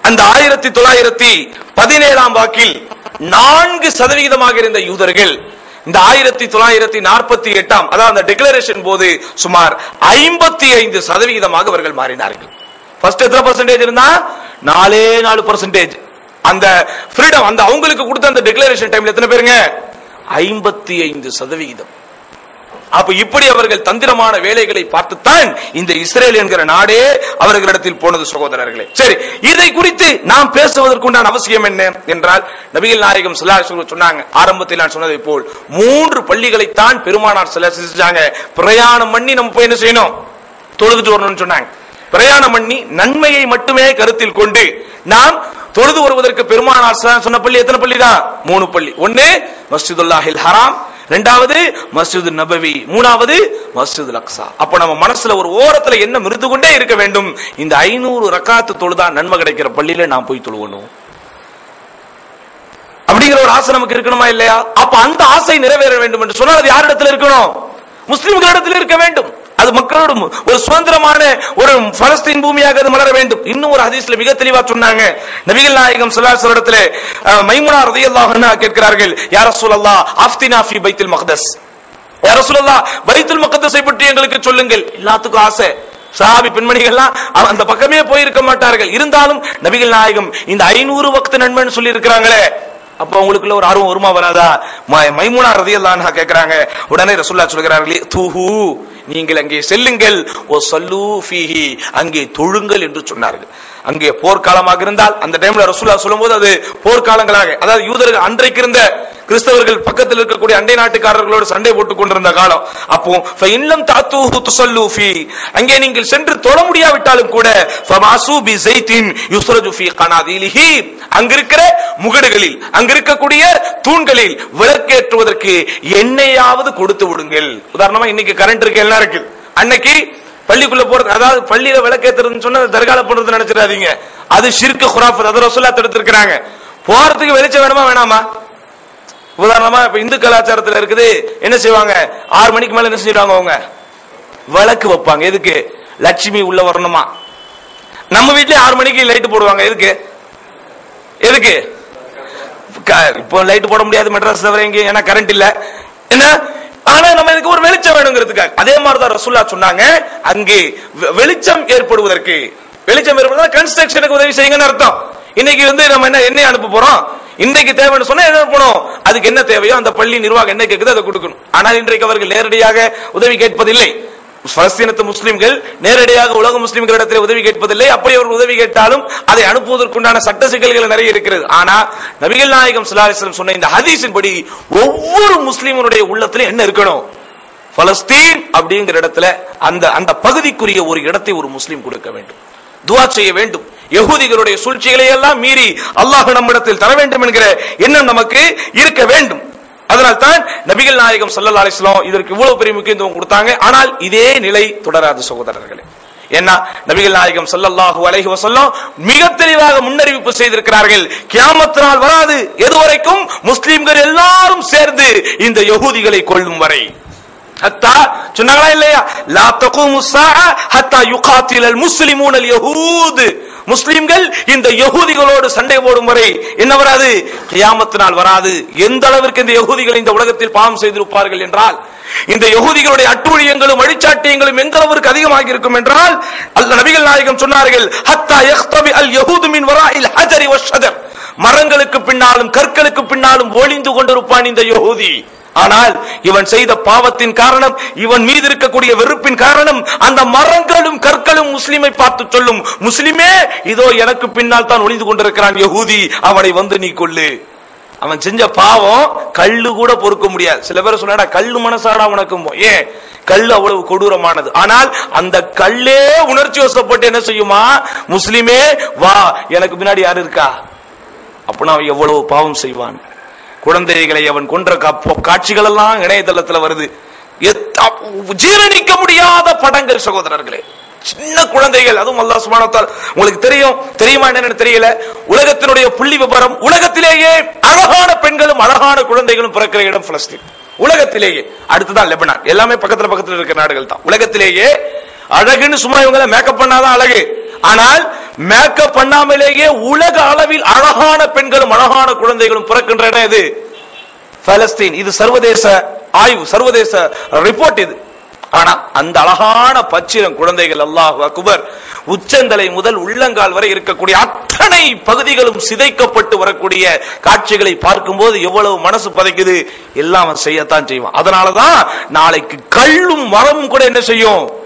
அந்த ஆயிரத்தி தொள்ளாயிரத்தி பதினேழாம் வாக்கில் நான்கு சதவிகிதமாக இருந்த யூதர்கள் இந்த ஆயிரத்தி தொள்ளாயிரத்தி நாற்பத்தி எட்டாம் அதாவது அந்த டிக்ளரேஷன் போது சுமார் ஐம்பத்தி ஐந்து சதவிகிதமாக அவர்கள் மாறினார்கள். ஃபர்ஸ்ட் எத்தனை பர்சன்டேஜ் இருந்தா? நாலே நாலு பர்சன்டேஜ் அந்த ஃப்ரீடம் அந்த அவங்களுக்கு கொடுத்த அந்த டிக்ளரேஷன் டைம்ல எத்தனை பேருங்க? ஐம்பத்தி ஐந்து சதவிகிதம். அப்ப இப்படி அவர்கள் தந்திரமான வேலைகளை பார்த்துத்தான் இந்த இஸ்ரேல் என்கிற நாடே அவர்களிடத்தில் போனது சகோதரர்களே. சரி இதை குறித்து நாம் பேசுவதற்குண்டான அவசியம் என்ன என்றால் நபிகள் நாயகம் சொன்னாங்க. ஆரம்பத்தில் நான் சொன்னதை போல் மூன்று பள்ளிகளைத்தான் பெருமானார் சில செஞ்சாங்க. பிரயாணம் பண்ணி நம்ம போய் என்ன செய்யணும்? தொழுதுட்டு வரணும்னு சொன்னாங்க. பிரயாணம் பண்ணி நன்மையை மட்டுமே கருத்தில் கொண்டு நாம் தொழுது வருவதற்கு பெருமானார் சொன்ன பள்ளி எத்தனை பள்ளி தான் மூணு பள்ளி. ஒன்னு மஸ்ஜிதுல்லாஹில் ஹராம் ரெண்டாவது மஸ்ஜிது நபவி. மூணாவது மஸ்ஜிது லக்ஸா அப்ப நம்ம மனசுல ஒரு ஓரத்துல என்ன மிருது கொண்டே இருக்க வேண்டும்? இந்த ஐநூறு ரக்காத்து தொழுதா நன்மை கிடைக்கிற பள்ளியில நான் போய் தொழுவணும். அப்படிங்கிற ஒரு ஆசை நமக்கு இருக்கணுமா இல்லையா? அப்ப அந்த ஆசை நிறைவேற வேண்டும் என்று சொன்னால் அது யாரிடத்தில் இருக்கணும்? முஸ்லிம்களிடத்தில் இருக்க வேண்டும். அது மக்களோட ஒரு சுதந்திரமான ஒரு பலஸ்தீன் பூமியாக அது மலர வேண்டும். இன்னும் ஒரு ஹதீஸ்ல மிக தெளிவா சொன்னாங்க. நபிகள் நாயகம் ஸல்லல்லாஹு இடத்துல மைமுனா ரதியல்லாஹ் கேட்கிறார்கள் யார சொல்லல்லா ஆஃப்தினா ஃபி பைத்தில் மக்தஸ். யா ரசூலல்லாஹ் பைத்துல் மக்தஸை பற்றி எங்களுக்கு சொல்லுங்கள். எல்லாத்துக்கும் ஆசை. சாபி பெண்மணிகள்லாம் அந்த பக்கமே போயிருக்க மாட்டார்கள். இருந்தாலும் நபிகள் நாயகம் இந்த ஐநூறு வக்து நண்பன் சொல்லி இருக்கிறாங்களே அப்ப உங்களுக்குள்ள ஒரு ஆர்வம் வருமா வராதா? மைமுனா ரதியல்லான்ஹா கேட்கிறாங்க உடனே ரசுல்லா சொல்கிறார்களே தூஹு நீங்கள் அங்கே செல்லுங்கள். ஓ சல்லூ ஃபீஹி அங்கே தொழுங்கள் என்று சொன்னார்கள். அங்கே போர்க்காலமாக இருந்தால் அந்த டைம்ல ரசூல்லா சொல்லும்போது அது போர்க்காலங்களாக அதாவது யூதர்கள் அன்றைக்கு இருந்த கிறிஸ்தவர்கள் பக்கத்தில் இருக்கக்கூடிய அண்டை நாட்டுக்காரர்களோடு சண்டை போட்டுக் கொண்டிருந்த காலம். அப்போ இன்னும் தாத்தூஹு துசல்லு அங்கே நீங்கள் சென்று தொழ முடியாவிட்டாலும் கூட ஃபமாசு பி ஸைத்தின் யுஸ்ரஜு முகடுகளில் அங்கிருக்கக்கூடிய தூண்களில் விளக்கேற்றுவதற்கு எண்ணெயாவது கொடுத்து விடுங்கள். உதாரணமா இன்னைக்கு கரண்ட் இருக்கு எல்லாம் இருக்கு அன்னைக்கு பள்ளிக்குள்ள போறது அதாவது பள்ளியில விளக்கேத்துறதுன்னு சொன்னா தர்கால பண்றது நினைச்சிடாதீங்க. அது ஷிர்கு குராஃபத் அது ரசூல்லா தடுத்திருக்கிறாங்க. போறதுக்கு வெளிச்சம் வேணுமா வேணாமா? உதாரணமா இப்ப இந்து கலாச்சாரத்துல இருக்குது என்ன செய்வாங்க? ஆறு மணிக்கு மேல என்ன செய்வாங்க அவங்க? விளக்கு வைப்பாங்க. எதுக்கு? லட்சுமி உள்ள வரணுமா? நம்ம வீட்லயே ஆறு மணிக்கு லைட் போடுவாங்க. எதுக்கு? எதுக்கு? இப்போ லைட் போட முடியாது மெட்ராஸ் தவிர எங்க ஏன்னா கரண்ட் இல்ல. என்ன? ஆனா நம்ம இதுக்கு ஒரு வெளிச்சம் வேணுங்கிறதுக்காக. அதே மாதிரி தான் ரசூல்லா சொன்னாங்க. அங்கே வெ- வெளிச்சம் ஏற்படுவதற்கு. வெளிச்சம் ஏற்படுவதா கன்ஸ்ட்ரக்ஷனுக்கு உதவி செய்யுங்கன்னு அர்த்தம். இன்னைக்கு வந்து நம்ம என்ன எண்ணெய் அனுப்ப போறோம்? இன்னைக்கு தேவைன்னு சொன்னா என்ன அனுப்பணும்? அதுக்கு என்ன தேவையோ அந்த பள்ளி நிர்வாகம் என்ன கேக்குதோ அதை கொடுக்கணும். ஆனால் இன்றைக்கு அவர்கள் நேரடியாக உதவி கேட்பதில்லை. பலஸ்தீனத்து முஸ்லிம்கள் நேரடியாக உலக முஸ்லிம்களிடத்தில் உதவி கேட்பதில்லை. அப்படி அவர்கள் உதவி கேட்டாலும் அதை அனுப்புவதற்குண்டான சட்ட சிக்கல்கள் நிறைய இருக்கிறது. ஆனா நபிகள் நாயகம் ஸல்லல்லாஹு சொன்ன இந்த ஹதீஸின் படி ஒவ்வொரு முஸ்லிமனுடைய உள்ளத்துல என்ன இருக்கணும்? பலஸ்தீன் அப்படிங்கிற இடத்துல அந்த அந்த பகுதிக்குரிய ஒரு இடத்தை ஒரு முஸ்லீம் கொடுக்க வேண்டும். துவா செய்ய வேண்டும். யகூதிகளுடைய சூழ்ச்சிகளை எல்லாம் மீறி அல்லாஹ் நம்மிடத்தில் தர வேண்டும் என்கிற எண்ணம் நமக்கு இருக்க வேண்டும். அதனால் தான் நபிகள் நாயகம் சல்லா அலிஸ்லாம் இதற்கு இவ்வளவு பெரிய முக்கியத்துவம் கொடுத்தாங்க. ஆனால் இதே நிலை தொடராது சகோதரர்களே. ஏன்னா நபிகள் நாயகம் சல்லல்லாஹு அலைஹி வசல்லம் மிக தெளிவாக முன்னறிவிப்பு செய்திருக்கிறார்கள். கியாமத் நாள் வராது. எதுவரைக்கும் முஸ்லிம்கள் எல்லாரும் சேர்ந்து இந்த யகூதிகளை கொள்ளும் வரை. ஹத்தா சொன்னாங்களா இல்லையா? லா தகூமு ஸாஅ ஹத்தா யுகாத்திலல் முஸ்லிமூனல் யஹூத். முஸ்லிம்கள் இந்த யகூதிகளோடு சண்டை போடும் வரை என்ன வராது? கியாமத்து நாள் வராது. எந்த அளவிற்கு இந்த யகுதிகள் இந்த உலகத்தில் பாவம் செய்திருப்பார்கள் என்றால் இந்த யகூதிகளுடைய அட்டூழியங்களும் வழிச்சாட்டியங்களும் எந்த அளவிற்கு அதிகமாக இருக்கும் என்றால் அல்ல நபிகள் நாயகம் சொன்னார்கள் ஹத்தா யஹ்தபி அல் யஹூது மின் ஹஜரி மரங்களுக்கு பின்னாலும் கற்களுக்கு பின்னாலும் ஒளிந்து கொண்டிருப்பான் இந்த யகுதி. ஆனால் இவன் செய்த பாவத்தின் காரணம் இவன் மீது இருக்கக்கூடிய வெறுப்பின் காரணம் அந்த மரங்களும் கற்களும் முஸ்லிமை பார்த்து சொல்லும் முஸ்லிமே இதோ எனக்கு பின்னால் தான் ஒளிந்து கொண்டிருக்கிறான் யகூதி அவனை வந்து நீ கொள்ளு அவன் செஞ்ச பாவம் கல்லு கூட பொறுக்க முடியாது. சில பேர் சொன்னா கல்லு மனசாடா உனக்கும். ஏன் கல் அவ்வளவு கொடூரமானது. ஆனால் அந்த கல்லே உணர்ச்சி வசப்பட்டு என்ன செய்யுமா? முஸ்லிமே வா எனக்கு பின்னாடி யாரு இருக்கா? அப்படின்னா அவன் எவ்வளவு பாவம் செய்வான். குழந்தைகளை அவன் கொன்ற காட்சிகள் எல்லாம் இணையதளத்துல வருது. ஜீரணிக்க முடியாத படங்கள் சகோதரர்களே. சின்ன குழந்தைகள் அதுவும் அல்லா சுமானத்தால் உங்களுக்கு தெரியும் தெரியுமா என்னன்னு தெரியல. உலகத்தினுடைய புள்ளி விவரம் உலகத்திலேயே அழகான பெண்களும் அழகான குழந்தைகளும் பிறக்கிற இடம் பிலஸ்தீன். உலகத்திலேயே. அடுத்துதான் லெபனான். எல்லாமே பக்கத்துல பக்கத்துல இருக்கிற நாடுகள் தான். உலகத்திலேயே அழகுன்னு சும்மா இவங்களை மேக்கப் பண்ணாதான் அழகு. ஆனால் மேக்கப் பண்ணாமலேயே உலக அளவில் அழகான பெண்களும் அழகான குழந்தைகளும் பிறக்கின்ற இடம் இது பலஸ்தீன். இது சர்வதேச ஆய்வு சர்வதேச ரிப்போர்ட் இது. ஆனா அந்த அழகான பச்சிரம் குழந்தைகள் அல்லாஹ் அக்பர் உச்சந்தலை முதல் உள்ளங்கால் வரை இருக்கக்கூடிய அத்தனை பகுதிகளும் சிதைக்கப்பட்டு வரக்கூடிய காட்சிகளை பார்க்கும்போது எவ்வளவு மனசு பதைக்குது? எல்லாம் அவன் செய்யத்தான் செய்வான். அதனாலதான் நாளைக்கு கல்லும் மரமும் கூட என்ன செய்யும்?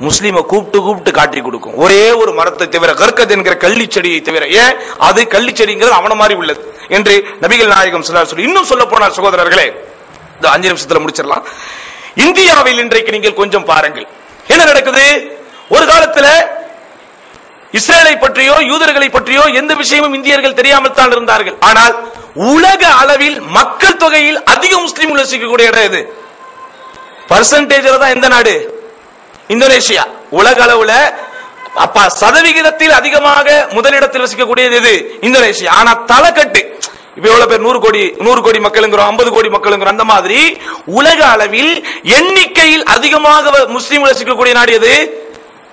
முஸ்லீமை கூப்பிட்டு கூப்பிட்டு காட்டி கொடுக்கும். ஒரே ஒரு மரத்தை தவிர கற்கத் என்கிற கள்ளி செடியை தவிர ஏன்? அது கள்ளி செடிங்கிறது அவன மாதிரி உள்ளது. என்று நபிகள் நாயகம் சொல்லி இன்னும் சொல்ல போனார் சகோதரர்களே இந்த அஞ்சு நிமிஷத்துல முடிச்சிடலாம். இந்தியாவில் இன்றைக்கு நீங்கள் கொஞ்சம் பாருங்கள். என்ன நடக்குது? ஒரு காலத்துல இஸ்ரேலை பற்றியோ யூதர்களை பற்றியோ எந்த விஷயமும் இந்தியர்கள் தெரியாமல் தான் இருந்தார்கள். ஆனால் உலக அளவில் மக்கள் தொகையில் அதிக முஸ்லீம் வசிக்கக்கூடிய இடம் இது பர்சன்டேஜ் தான் எந்த நாடு? இந்தோனேஷியா. உலக அளவுல அப்ப சதவிகிதத்தில் அதிகமாக முதலிடத்தில் வசிக்கக்கூடியது இது இந்தோனேஷியா. ஆனா தலைக்கட்டு. இப்ப எவ்வளவு பேர்? நூறு கோடி நூறு கோடி மக்களுங்கிறோம் ஐம்பது கோடி மக்களுங்கிறோம் அந்த மாதிரி உலக அளவில் எண்ணிக்கையில் அதிகமாக முஸ்லீம் வசிக்கக்கூடிய நாடு எது?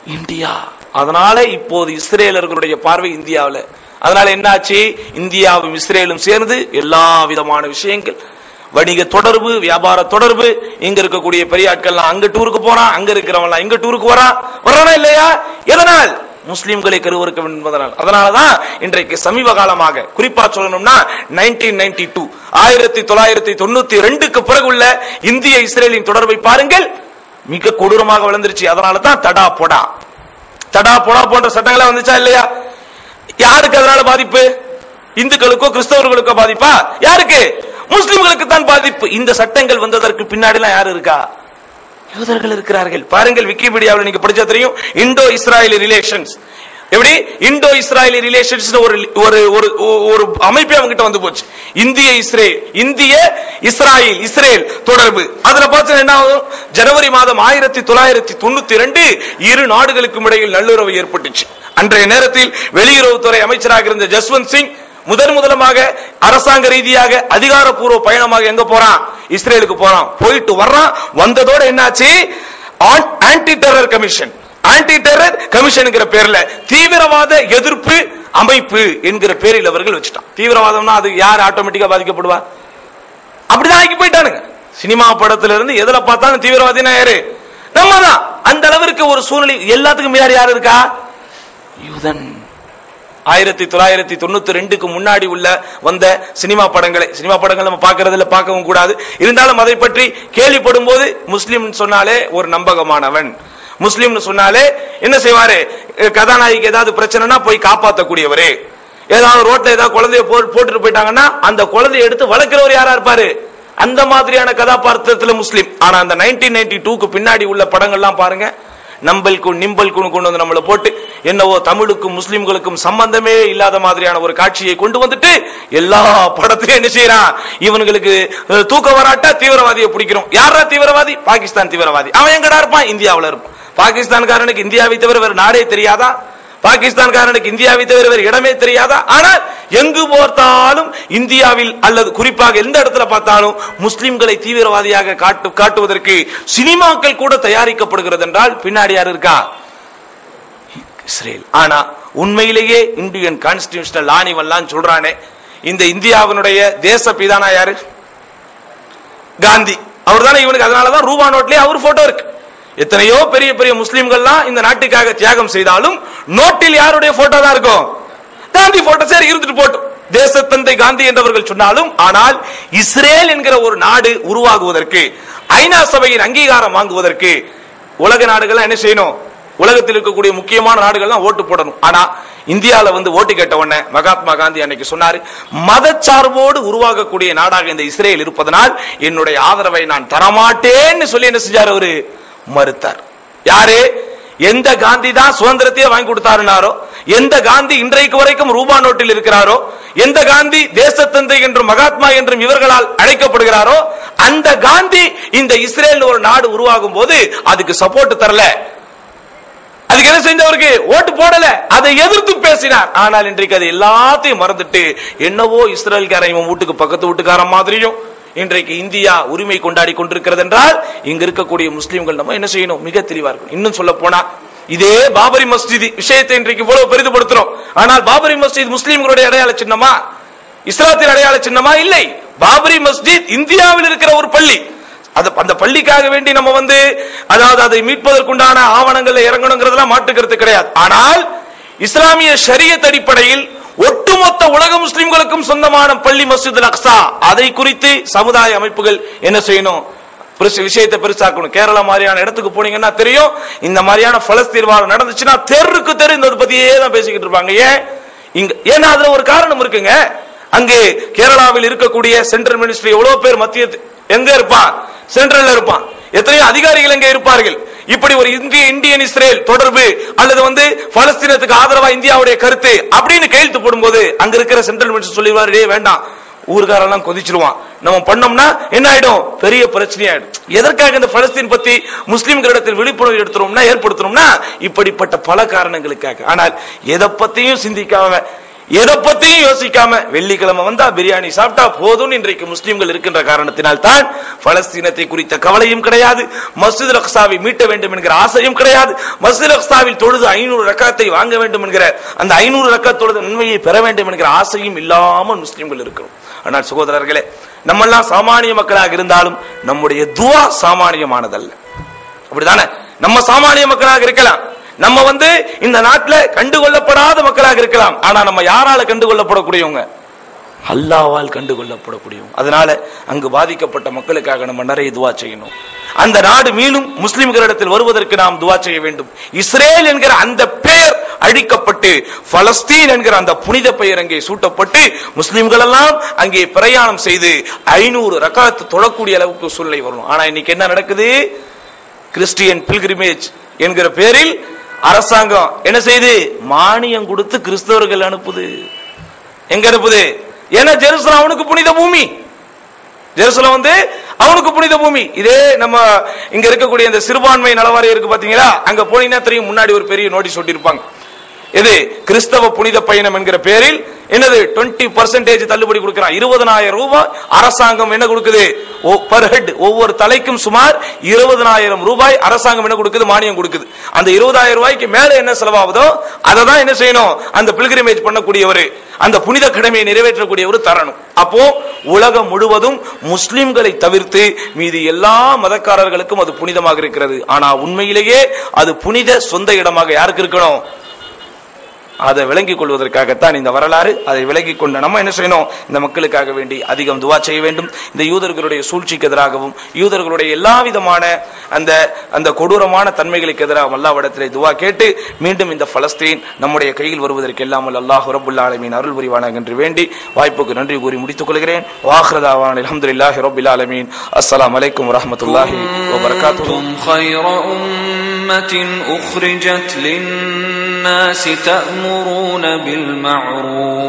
இந்தியா. அதனால இப்போது இஸ்ரேலர்களுடைய பார்வை இந்தியாவுல. அதனால என்னாச்சு? இந்தியாவும் இஸ்ரேலும் சேர்ந்து எல்லா விதமான விஷயங்கள் வணிக தொடர்பு வியாபார தொடர்பு இங்க இருக்கக்கூடிய பெரிய ஆட்கள் அங்க டூருக்கு போறான் அங்க இருக்கிறவன் இங்க டூருக்கு வரான் வரானா இல்லையா? எதனால்? முஸ்லிம்களை கருவறுக்க என்பதனால். அதனாலதான் இன்றைக்கு சமீப காலமாக குறிப்பா சொல்லணும்னா நைன்டீன் நைன்டி டூ ஆயிரத்தி தொள்ளாயிரத்தி தொண்ணூத்தி ரெண்டுக்கு பிறகு உள்ள இந்திய இஸ்ரேலின் தொடர்பை பாருங்கள். மிக கொடூரமாக வளர்ந்துருச்சு. அதனால தான் தடா பொடா. தடா பொடா போன்ற சட்டங்களா வந்துச்சா இல்லையா? யாருக்கு அதனால பாதிப்பு? இந்துக்களுக்கோ கிறிஸ்தவர்களுக்கோ பாதிப்பா? யாருக்கு? முஸ்லிம்களுக்கு தான் பாதிப்பு. இந்த சட்டங்கள் வந்ததற்கு பின்னாடிலாம் யார் இருக்கா? யூதர்கள் இருக்கிறார்கள். பாருங்கள் விக்கிபீடியாவில் நீங்க படிச்சா தெரியும். இந்தோ இஸ்ராயலி ரிலேஷன்ஸ் எப்படி? இந்தோ இஸ்ராயலி ரிலேஷன்ஸ் ஒரு ஒரு ஒரு ஒரு அமைப்பே அவங்க கிட்ட வந்து போச்சு. இந்திய இஸ்ரேல் இந்திய இஸ்ராயல் இஸ்ரேல் தொடர்பு. அதுல பார்த்து என்ன ஆகும்? ஜனவரி மாதம் ஆயிரத்தி தொள்ளாயிரத்தி தொண்ணூத்தி ரெண்டு இரு நாடுகளுக்கும் இடையில் நல்லுறவு ஏற்பட்டுச்சு. அன்றைய நேரத்தில் வெளியுறவுத்துறை அமைச்சராக இருந்த ஜஸ்வந்த் சிங் முதன் முதலமாக அரசாங்க ரீதியாக அதிகாரப்பூர்வ பயணமாக எங்க போறான்? இஸ்ரேலுக்கு போறான். போயிட்டு வர்றான். வந்ததோட என்னாச்சு? Anti terror commission anti terror கமிஷன்ங்கிற பேர்ல தீவிரவாத எதிர்ப்பு அமைப்பு என்கிற பேரில் அவர்கள் வச்சுட்டான். தீவிரவாதம்னா அது யார் ஆட்டோமேட்டிக்கா பாதிக்கப்படுவா? அப்படிதான் ஆக்கி போயிட்டானுங்க. சினிமா படத்துல இருந்து எதுல பார்த்தாலும் தீவிரவாதினா யாரு? நம்ம தான் அந்த அளவிற்கு ஒரு சூழ்நிலை எல்லாத்துக்கும் முன்னாடி யார் இருக்கா? யூதன். ஆயிரத்தி தொள்ளாயிரத்தி தொண்ணூத்தி ரெண்டுக்கு முன்னாடி உள்ள வந்த சினிமா படங்களை. சினிமா படங்கள் நம்ம பார்க்கறதுல பார்க்கவும் கூடாது. இருந்தாலும் அதை பற்றி கேள்விப்படும் போது முஸ்லீம் சொன்னாலே ஒரு நம்பகமானவன். முஸ்லீம்னு சொன்னாலே என்ன செய்வாரு? கதாநாயகி கதாநாயகிக்கு ஏதாவது பிரச்சனைனா போய் காப்பாத்தக்கூடியவரே. ஏதாவது ரோட்ல ஏதாவது குழந்தைய போட்டுட்டு போயிட்டாங்கன்னா அந்த குழந்தைய எடுத்து வளர்க்கிறவர் யாரா இருப்பாரு? அந்த மாதிரியான கதாபாத்திரத்துல முஸ்லீம். ஆனா அந்த நைன்டீன் நைன்டி டூக்கு பின்னாடி உள்ள படங்கள்லாம் பாருங்க. நம்பல்கும் நிம்பல்கும் கொண்டு வந்து நம்மள போட்டு என்னவோ தமிழுக்கும் முஸ்லிம்களுக்கும் சம்பந்தமே இல்லாத மாதிரியான ஒரு காட்சியை கொண்டு வந்துட்டு எல்லா படத்திலையும் என்ன செய்யறான் இவனுங்களுக்கு தூக்க வராட்டா தீவிரவாதியை பிடிக்கிறோம். யாரா தீவிரவாதி? பாகிஸ்தான் தீவிரவாதி. அவன் எங்கடா இருப்பான்? இந்தியாவில் இருப்பான். பாகிஸ்தான்காரனுக்கு இந்தியாவை தவிர வேற நாடே தெரியாதா? பாகிஸ்தான்காரனுக்கு இந்தியாவை தவிர வேறு இடமே தெரியாதா? ஆனால் எங்கு பார்த்தாலும் இந்தியாவில் அல்லது குறிப்பாக எந்த இடத்துல பார்த்தாலும் முஸ்லிம்களை தீவிரவாதியாக காட்டு காட்டுவதற்கு சினிமாக்கள் கூட தயாரிக்கப்படுகிறது என்றால் பின்னாடி யார் இருக்கா? இஸ்ரேல். ஆனா உண்மையிலேயே இந்தியன் கான்ஸ்டியூஷனல் ஆணிவெல்லாம் சொல்றானே. இந்த இந்தியாவினுடைய தேச பிதானா யாரு? காந்தி. அவர் தானே இவனுக்கு அதனாலதான் ரூபா நோட்லயே அவர் போட்டோ இருக்கு. எத்தனையோ பெரிய பெரிய முஸ்லீம்கள்லாம் இந்த நாட்டுக்காக தியாகம் செய்தாலும் நோட்டில் யாருடைய போட்டோ தான் இருக்கும்? காந்தி போட்டோ சரி இருந்துட்டு போட்டோம். தேசத்தந்தை காந்தி என்றவர்கள் சொன்னாலும் ஆனால் இஸ்ரேல் என்கிற ஒரு நாடு உருவாகுவதற்கு ஐநா சபையின் அங்கீகாரம் வாங்குவதற்கு உலக நாடுகள் என்ன செய்யணும்? உலகத்தில் இருக்கக்கூடிய முக்கியமான நாடுகள்லாம் ஓட்டு போடணும். ஆனா இந்தியால வந்து ஓட்டு கேட்ட உடனே மகாத்மா காந்தி அன்னைக்கு சொன்னாரு மதச்சார்போடு உருவாகக்கூடிய நாடாக இந்த இஸ்ரேல் இருப்பதனால் என்னுடைய ஆதரவை நான் தரமாட்டேன்னு சொல்லி என்ன செஞ்சார் அவரு? மறுத்தார். யாரு? எந்த காந்தி தான் சுதந்திரத்தையே வாங்கி கொடுத்தாருனாரோ எந்த காந்தி இன்றைக்கு வரைக்கும் ரூபா நோட்டில் இருக்கிறாரோ எந்த காந்தி தேசத்தந்தை என்றும் மகாத்மா என்றும் இவர்களால் அழைக்கப்படுகிறாரோ அந்த காந்தி இந்த இஸ்ரேல் ஒரு நாடு உருவாகும் போது அதுக்கு சப்போர்ட் தரல. அதுக்கு என்ன செஞ்சவருக்கு? ஓட்டு போடல. அதை எதிர்த்து பேசினார். ஆனால் இன்றைக்கு அது எல்லாத்தையும் மறந்துட்டு என்னவோ இஸ்ரேல்காரன் இவன் வீட்டுக்கு பக்கத்து வீட்டுக்காரன் மாதிரியும் இன்றைக்கு இந்தியா உரிமை கொண்டாடி கொண்டிருக்கிறது என்றால் இங்க இருக்கக்கூடிய முஸ்லீம்கள் நம்ம என்ன செய்யணும்? மிக தெளிவா இருக்கும் இன்னும் சொல்ல போனா இதே பாபரி மஸ்ஜித் விஷயத்தை இன்றைக்கு இவ்வளவு பெரிதுபடுத்துறோம். ஆனால் பாபரி மஸ்ஜித் முஸ்லீம்களுடைய அடையாள சின்னமா? இஸ்லாத்தின் அடையாள சின்னமா? இல்லை. பாபரி மஸ்ஜித் இந்தியாவில் இருக்கிற ஒரு பள்ளி. அது அந்த பள்ளிக்காக வேண்டி நம்ம வந்து அதாவது அதை மீட்பதற்குண்டான ஆவணங்கள்ல இறங்கணுங்கிறதுலாம் மாட்டுக்கிறது கிடையாது. ஆனால் இஸ்லாமிய ஷரியத் அடிப்படையில் ஒட்டுமொத்த உலக முஸ்லிம்களுக்கும் சொந்தமான பள்ளி மஸ்ஜித் அக்ஸா. அதை குறித்து சமுதாய அமைப்புகள் என்ன செய்யணும்? பெருசு விஷயத்தை பெருசாக்கணும். கேரளா மாதிரியான இடத்துக்கு போனீங்கன்னா தெரியும். இந்த மாதிரியான பலஸ்தீன் வாழ் நடந்துச்சுன்னா தெருக்கு தெரு இந்த பத்தியே தான் பேசிக்கிட்டு இருப்பாங்க. ஏன்? இங்க ஏன்னா அதுல ஒரு காரணம் இருக்குங்க. அங்கே கேரளாவில் இருக்கக்கூடிய சென்ட்ரல் மினிஸ்ட்ரி எவ்வளவு பேர் மத்திய எங்க இருப்பான்? சென்ட்ரல்ல இருப்பான். எத்தனையோ அதிகாரிகள் எங்க இருப்பார்கள். இப்படி ஒரு இந்திய இந்தியன் இஸ்ரேல் தொடர்பு அல்லது வந்து பலஸ்தீனத்துக்கு ஆதரவா இந்தியாவுடைய கருத்து அப்படின்னு கையெழுத்து போடும்போது அங்க இருக்கிற சென்ட்ரல் மினிஸ்டர் சொல்லிடுவாரு வேண்டாம். ஊர்காரெல்லாம் கொதிச்சிருவான். நம்ம பண்ணோம்னா என்ன ஆயிடும்? பெரிய பிரச்சனை ஆயிடும் எதற்காக இந்த பலஸ்தீன் பத்தி முஸ்லிம்களிடத்தில் விழிப்புணர்வு எடுத்துறோம்னா ஏற்படுத்துறோம்னா இப்படிப்பட்ட பல காரணங்களுக்காக. ஆனால் எதை பத்தியும் சிந்திக்காம எதை பத்தியும் யோசிக்காம வெள்ளிக்கிழமை வந்தா பிரியாணி சாப்பிட்டா போதும் இன்றைக்கு முஸ்லிம்கள் இருக்கின்ற காரணத்தினால் தான் பலஸ்தீனத்தை குறித்த கவலையும் கிடையாது. மஸ்ஜித் அக்ஸாவை மீட்ட வேண்டும் என்கிற ஆசையும் கிடையாது. மஸ்ஜித் அக்ஸாவில் தொழுது ஐநூறு ரக்கத்தை வாங்க வேண்டும் என்கிற அந்த ஐநூறு ரக்கத்தொழுது நன்மையை பெற வேண்டும் என்கிற ஆசையும் இல்லாமல் முஸ்லிம்கள் இருக்கிறோம். ஆனால் சகோதரர்களே நம்மெல்லாம் சாமானிய மக்களாக இருந்தாலும் நம்முடைய துவா சாமானியமானதல்ல. அப்படிதானே? நம்ம சாமானிய மக்களாக இருக்கலாம். நம்ம வந்து இந்த நாட்டுல கண்டுகொள்ளப்படாத மக்களாக இருக்கலாம். ஆனா நம்ம யாரால கண்டுகொள்ளப்படக்கூடியவங்க? அல்லாவால் கண்டுகொள்ளப்படக்கூடியவங்க. அதனால அங்கு பாதிக்கப்பட்ட மக்களுக்காக நம்ம நிறைய துவா செய்யணும். அந்த நாடு மீண்டும் முஸ்லிம்களிடத்தில் வருவதற்கு நாம் துவா செய்ய வேண்டும். இஸ்ரேல் என்கிற அந்த பெயர் அழிக்கப்பட்டு பலஸ்தீன் என்கிற அந்த புனித பெயர் அங்கே சூட்டப்பட்டு முஸ்லிம்கள் எல்லாம் அங்கே பிரயாணம் செய்து ஐநூறு ரக்காத்து தொழக்கூடிய அளவுக்கு சூழ்நிலை வரும் ஆனா இன்னைக்கு என்ன நடக்குது? கிறிஸ்டியன் பில்கிரிமேஜ் என்கிற பேரில் அரசாங்கம் என்ன செய்து? மானியம் கொடுத்து கிறிஸ்தவர்கள் அனுப்புது. எங்க அனுப்புது? ஏன்னா ஜெருசலம் அவனுக்கு புனித பூமி. ஜெருசலம் வந்து அவனுக்கு புனித பூமி. இதே நம்ம இங்க இருக்கக்கூடிய இந்த சிறுபான்மை நலவாரி இருக்கு பாத்தீங்களா? அங்க போனீங்கன்னா தெரியும் முன்னாடி ஒரு பெரிய நோட்டீஸ் ஒட்டியிருப்பாங்க. இது கிறிஸ்தவ புனித பயணம் என்கிற பேரில் என்னது 20% பர்சன்டேஜ் தள்ளுபடி கொடுக்கிறான் இருபதனாயிரம் ரூபாய் அரசாங்கம் என்ன கொடுக்குது? பர் ஹெட் ஒவ்வொரு தலைக்கும் சுமார் இருபதனாயிரம் ரூபாய் அரசாங்கம் என்ன கொடுக்குது? மானியம் கொடுக்குது. அந்த இருபதாயிரம் ரூபாய்க்கு மேல என்ன செலவாகுதோ அதை தான் என்ன செய்யணும்? அந்த பில்கிரிமேஜ் பண்ணக்கூடியவர் அந்த புனித கடமையை நிறைவேற்றக்கூடியவர் தரணும். அப்போ உலகம் முழுவதும் முஸ்லிம்களை தவிர்த்து மீது எல்லா மதக்காரர்களுக்கும் அது புனிதமாக இருக்கிறது. ஆனா உண்மையிலேயே அது புனித சொந்த இடமாக யாருக்கு இருக்கணும்? அதை விளங்கிக் கொள்வதற்காகத்தான் இந்த வரலாறு அதை விளங்கிக் கொண்ட நம்ம என்ன செய்யணும் இந்த மக்களுக்காக வேண்டி அதிகம் துவா செய்ய வேண்டும் இந்த யூதர்களுடைய சூழ்ச்சிக்கு எதிராகவும் யூதர்களுடைய எல்லா விதமான அந்த அந்த கொடூரமான தன்மைகளுக்கு எதிராக அல்லாவிடத்திலே துவா கேட்டு மீண்டும் இந்த பலஸ்தீன் நம்முடைய கையில் வருவதற்கு எல்லாமல் அல்லாஹ் ரபுல் ஆலமீன் அருள் புரிவானாக என்று வேண்டி வாய்ப்புக்கு நன்றி கூறி முடித்துக் கொள்கிறேன் வாஹ்ரதாவான் அலமதுல்லாஹி ரபுல் ஆலமீன் அஸ்ஸலாமு அலைக்கும் வரஹ்மத்துல்லாஹி வபரகாத்துஹு كنتم خير أمة أخرجت للناس تأمرون بالمعروف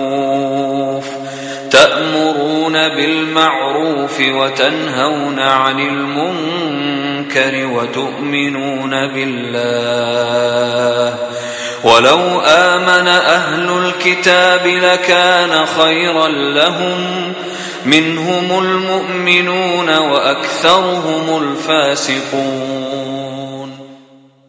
تأمرون بالمعروف وتنهون عن المنكر وتؤمنون بالله. ولو آمن أهل الكتاب لكان خيرا لهم منهم المؤمنون وأكثرهم الفاسقون.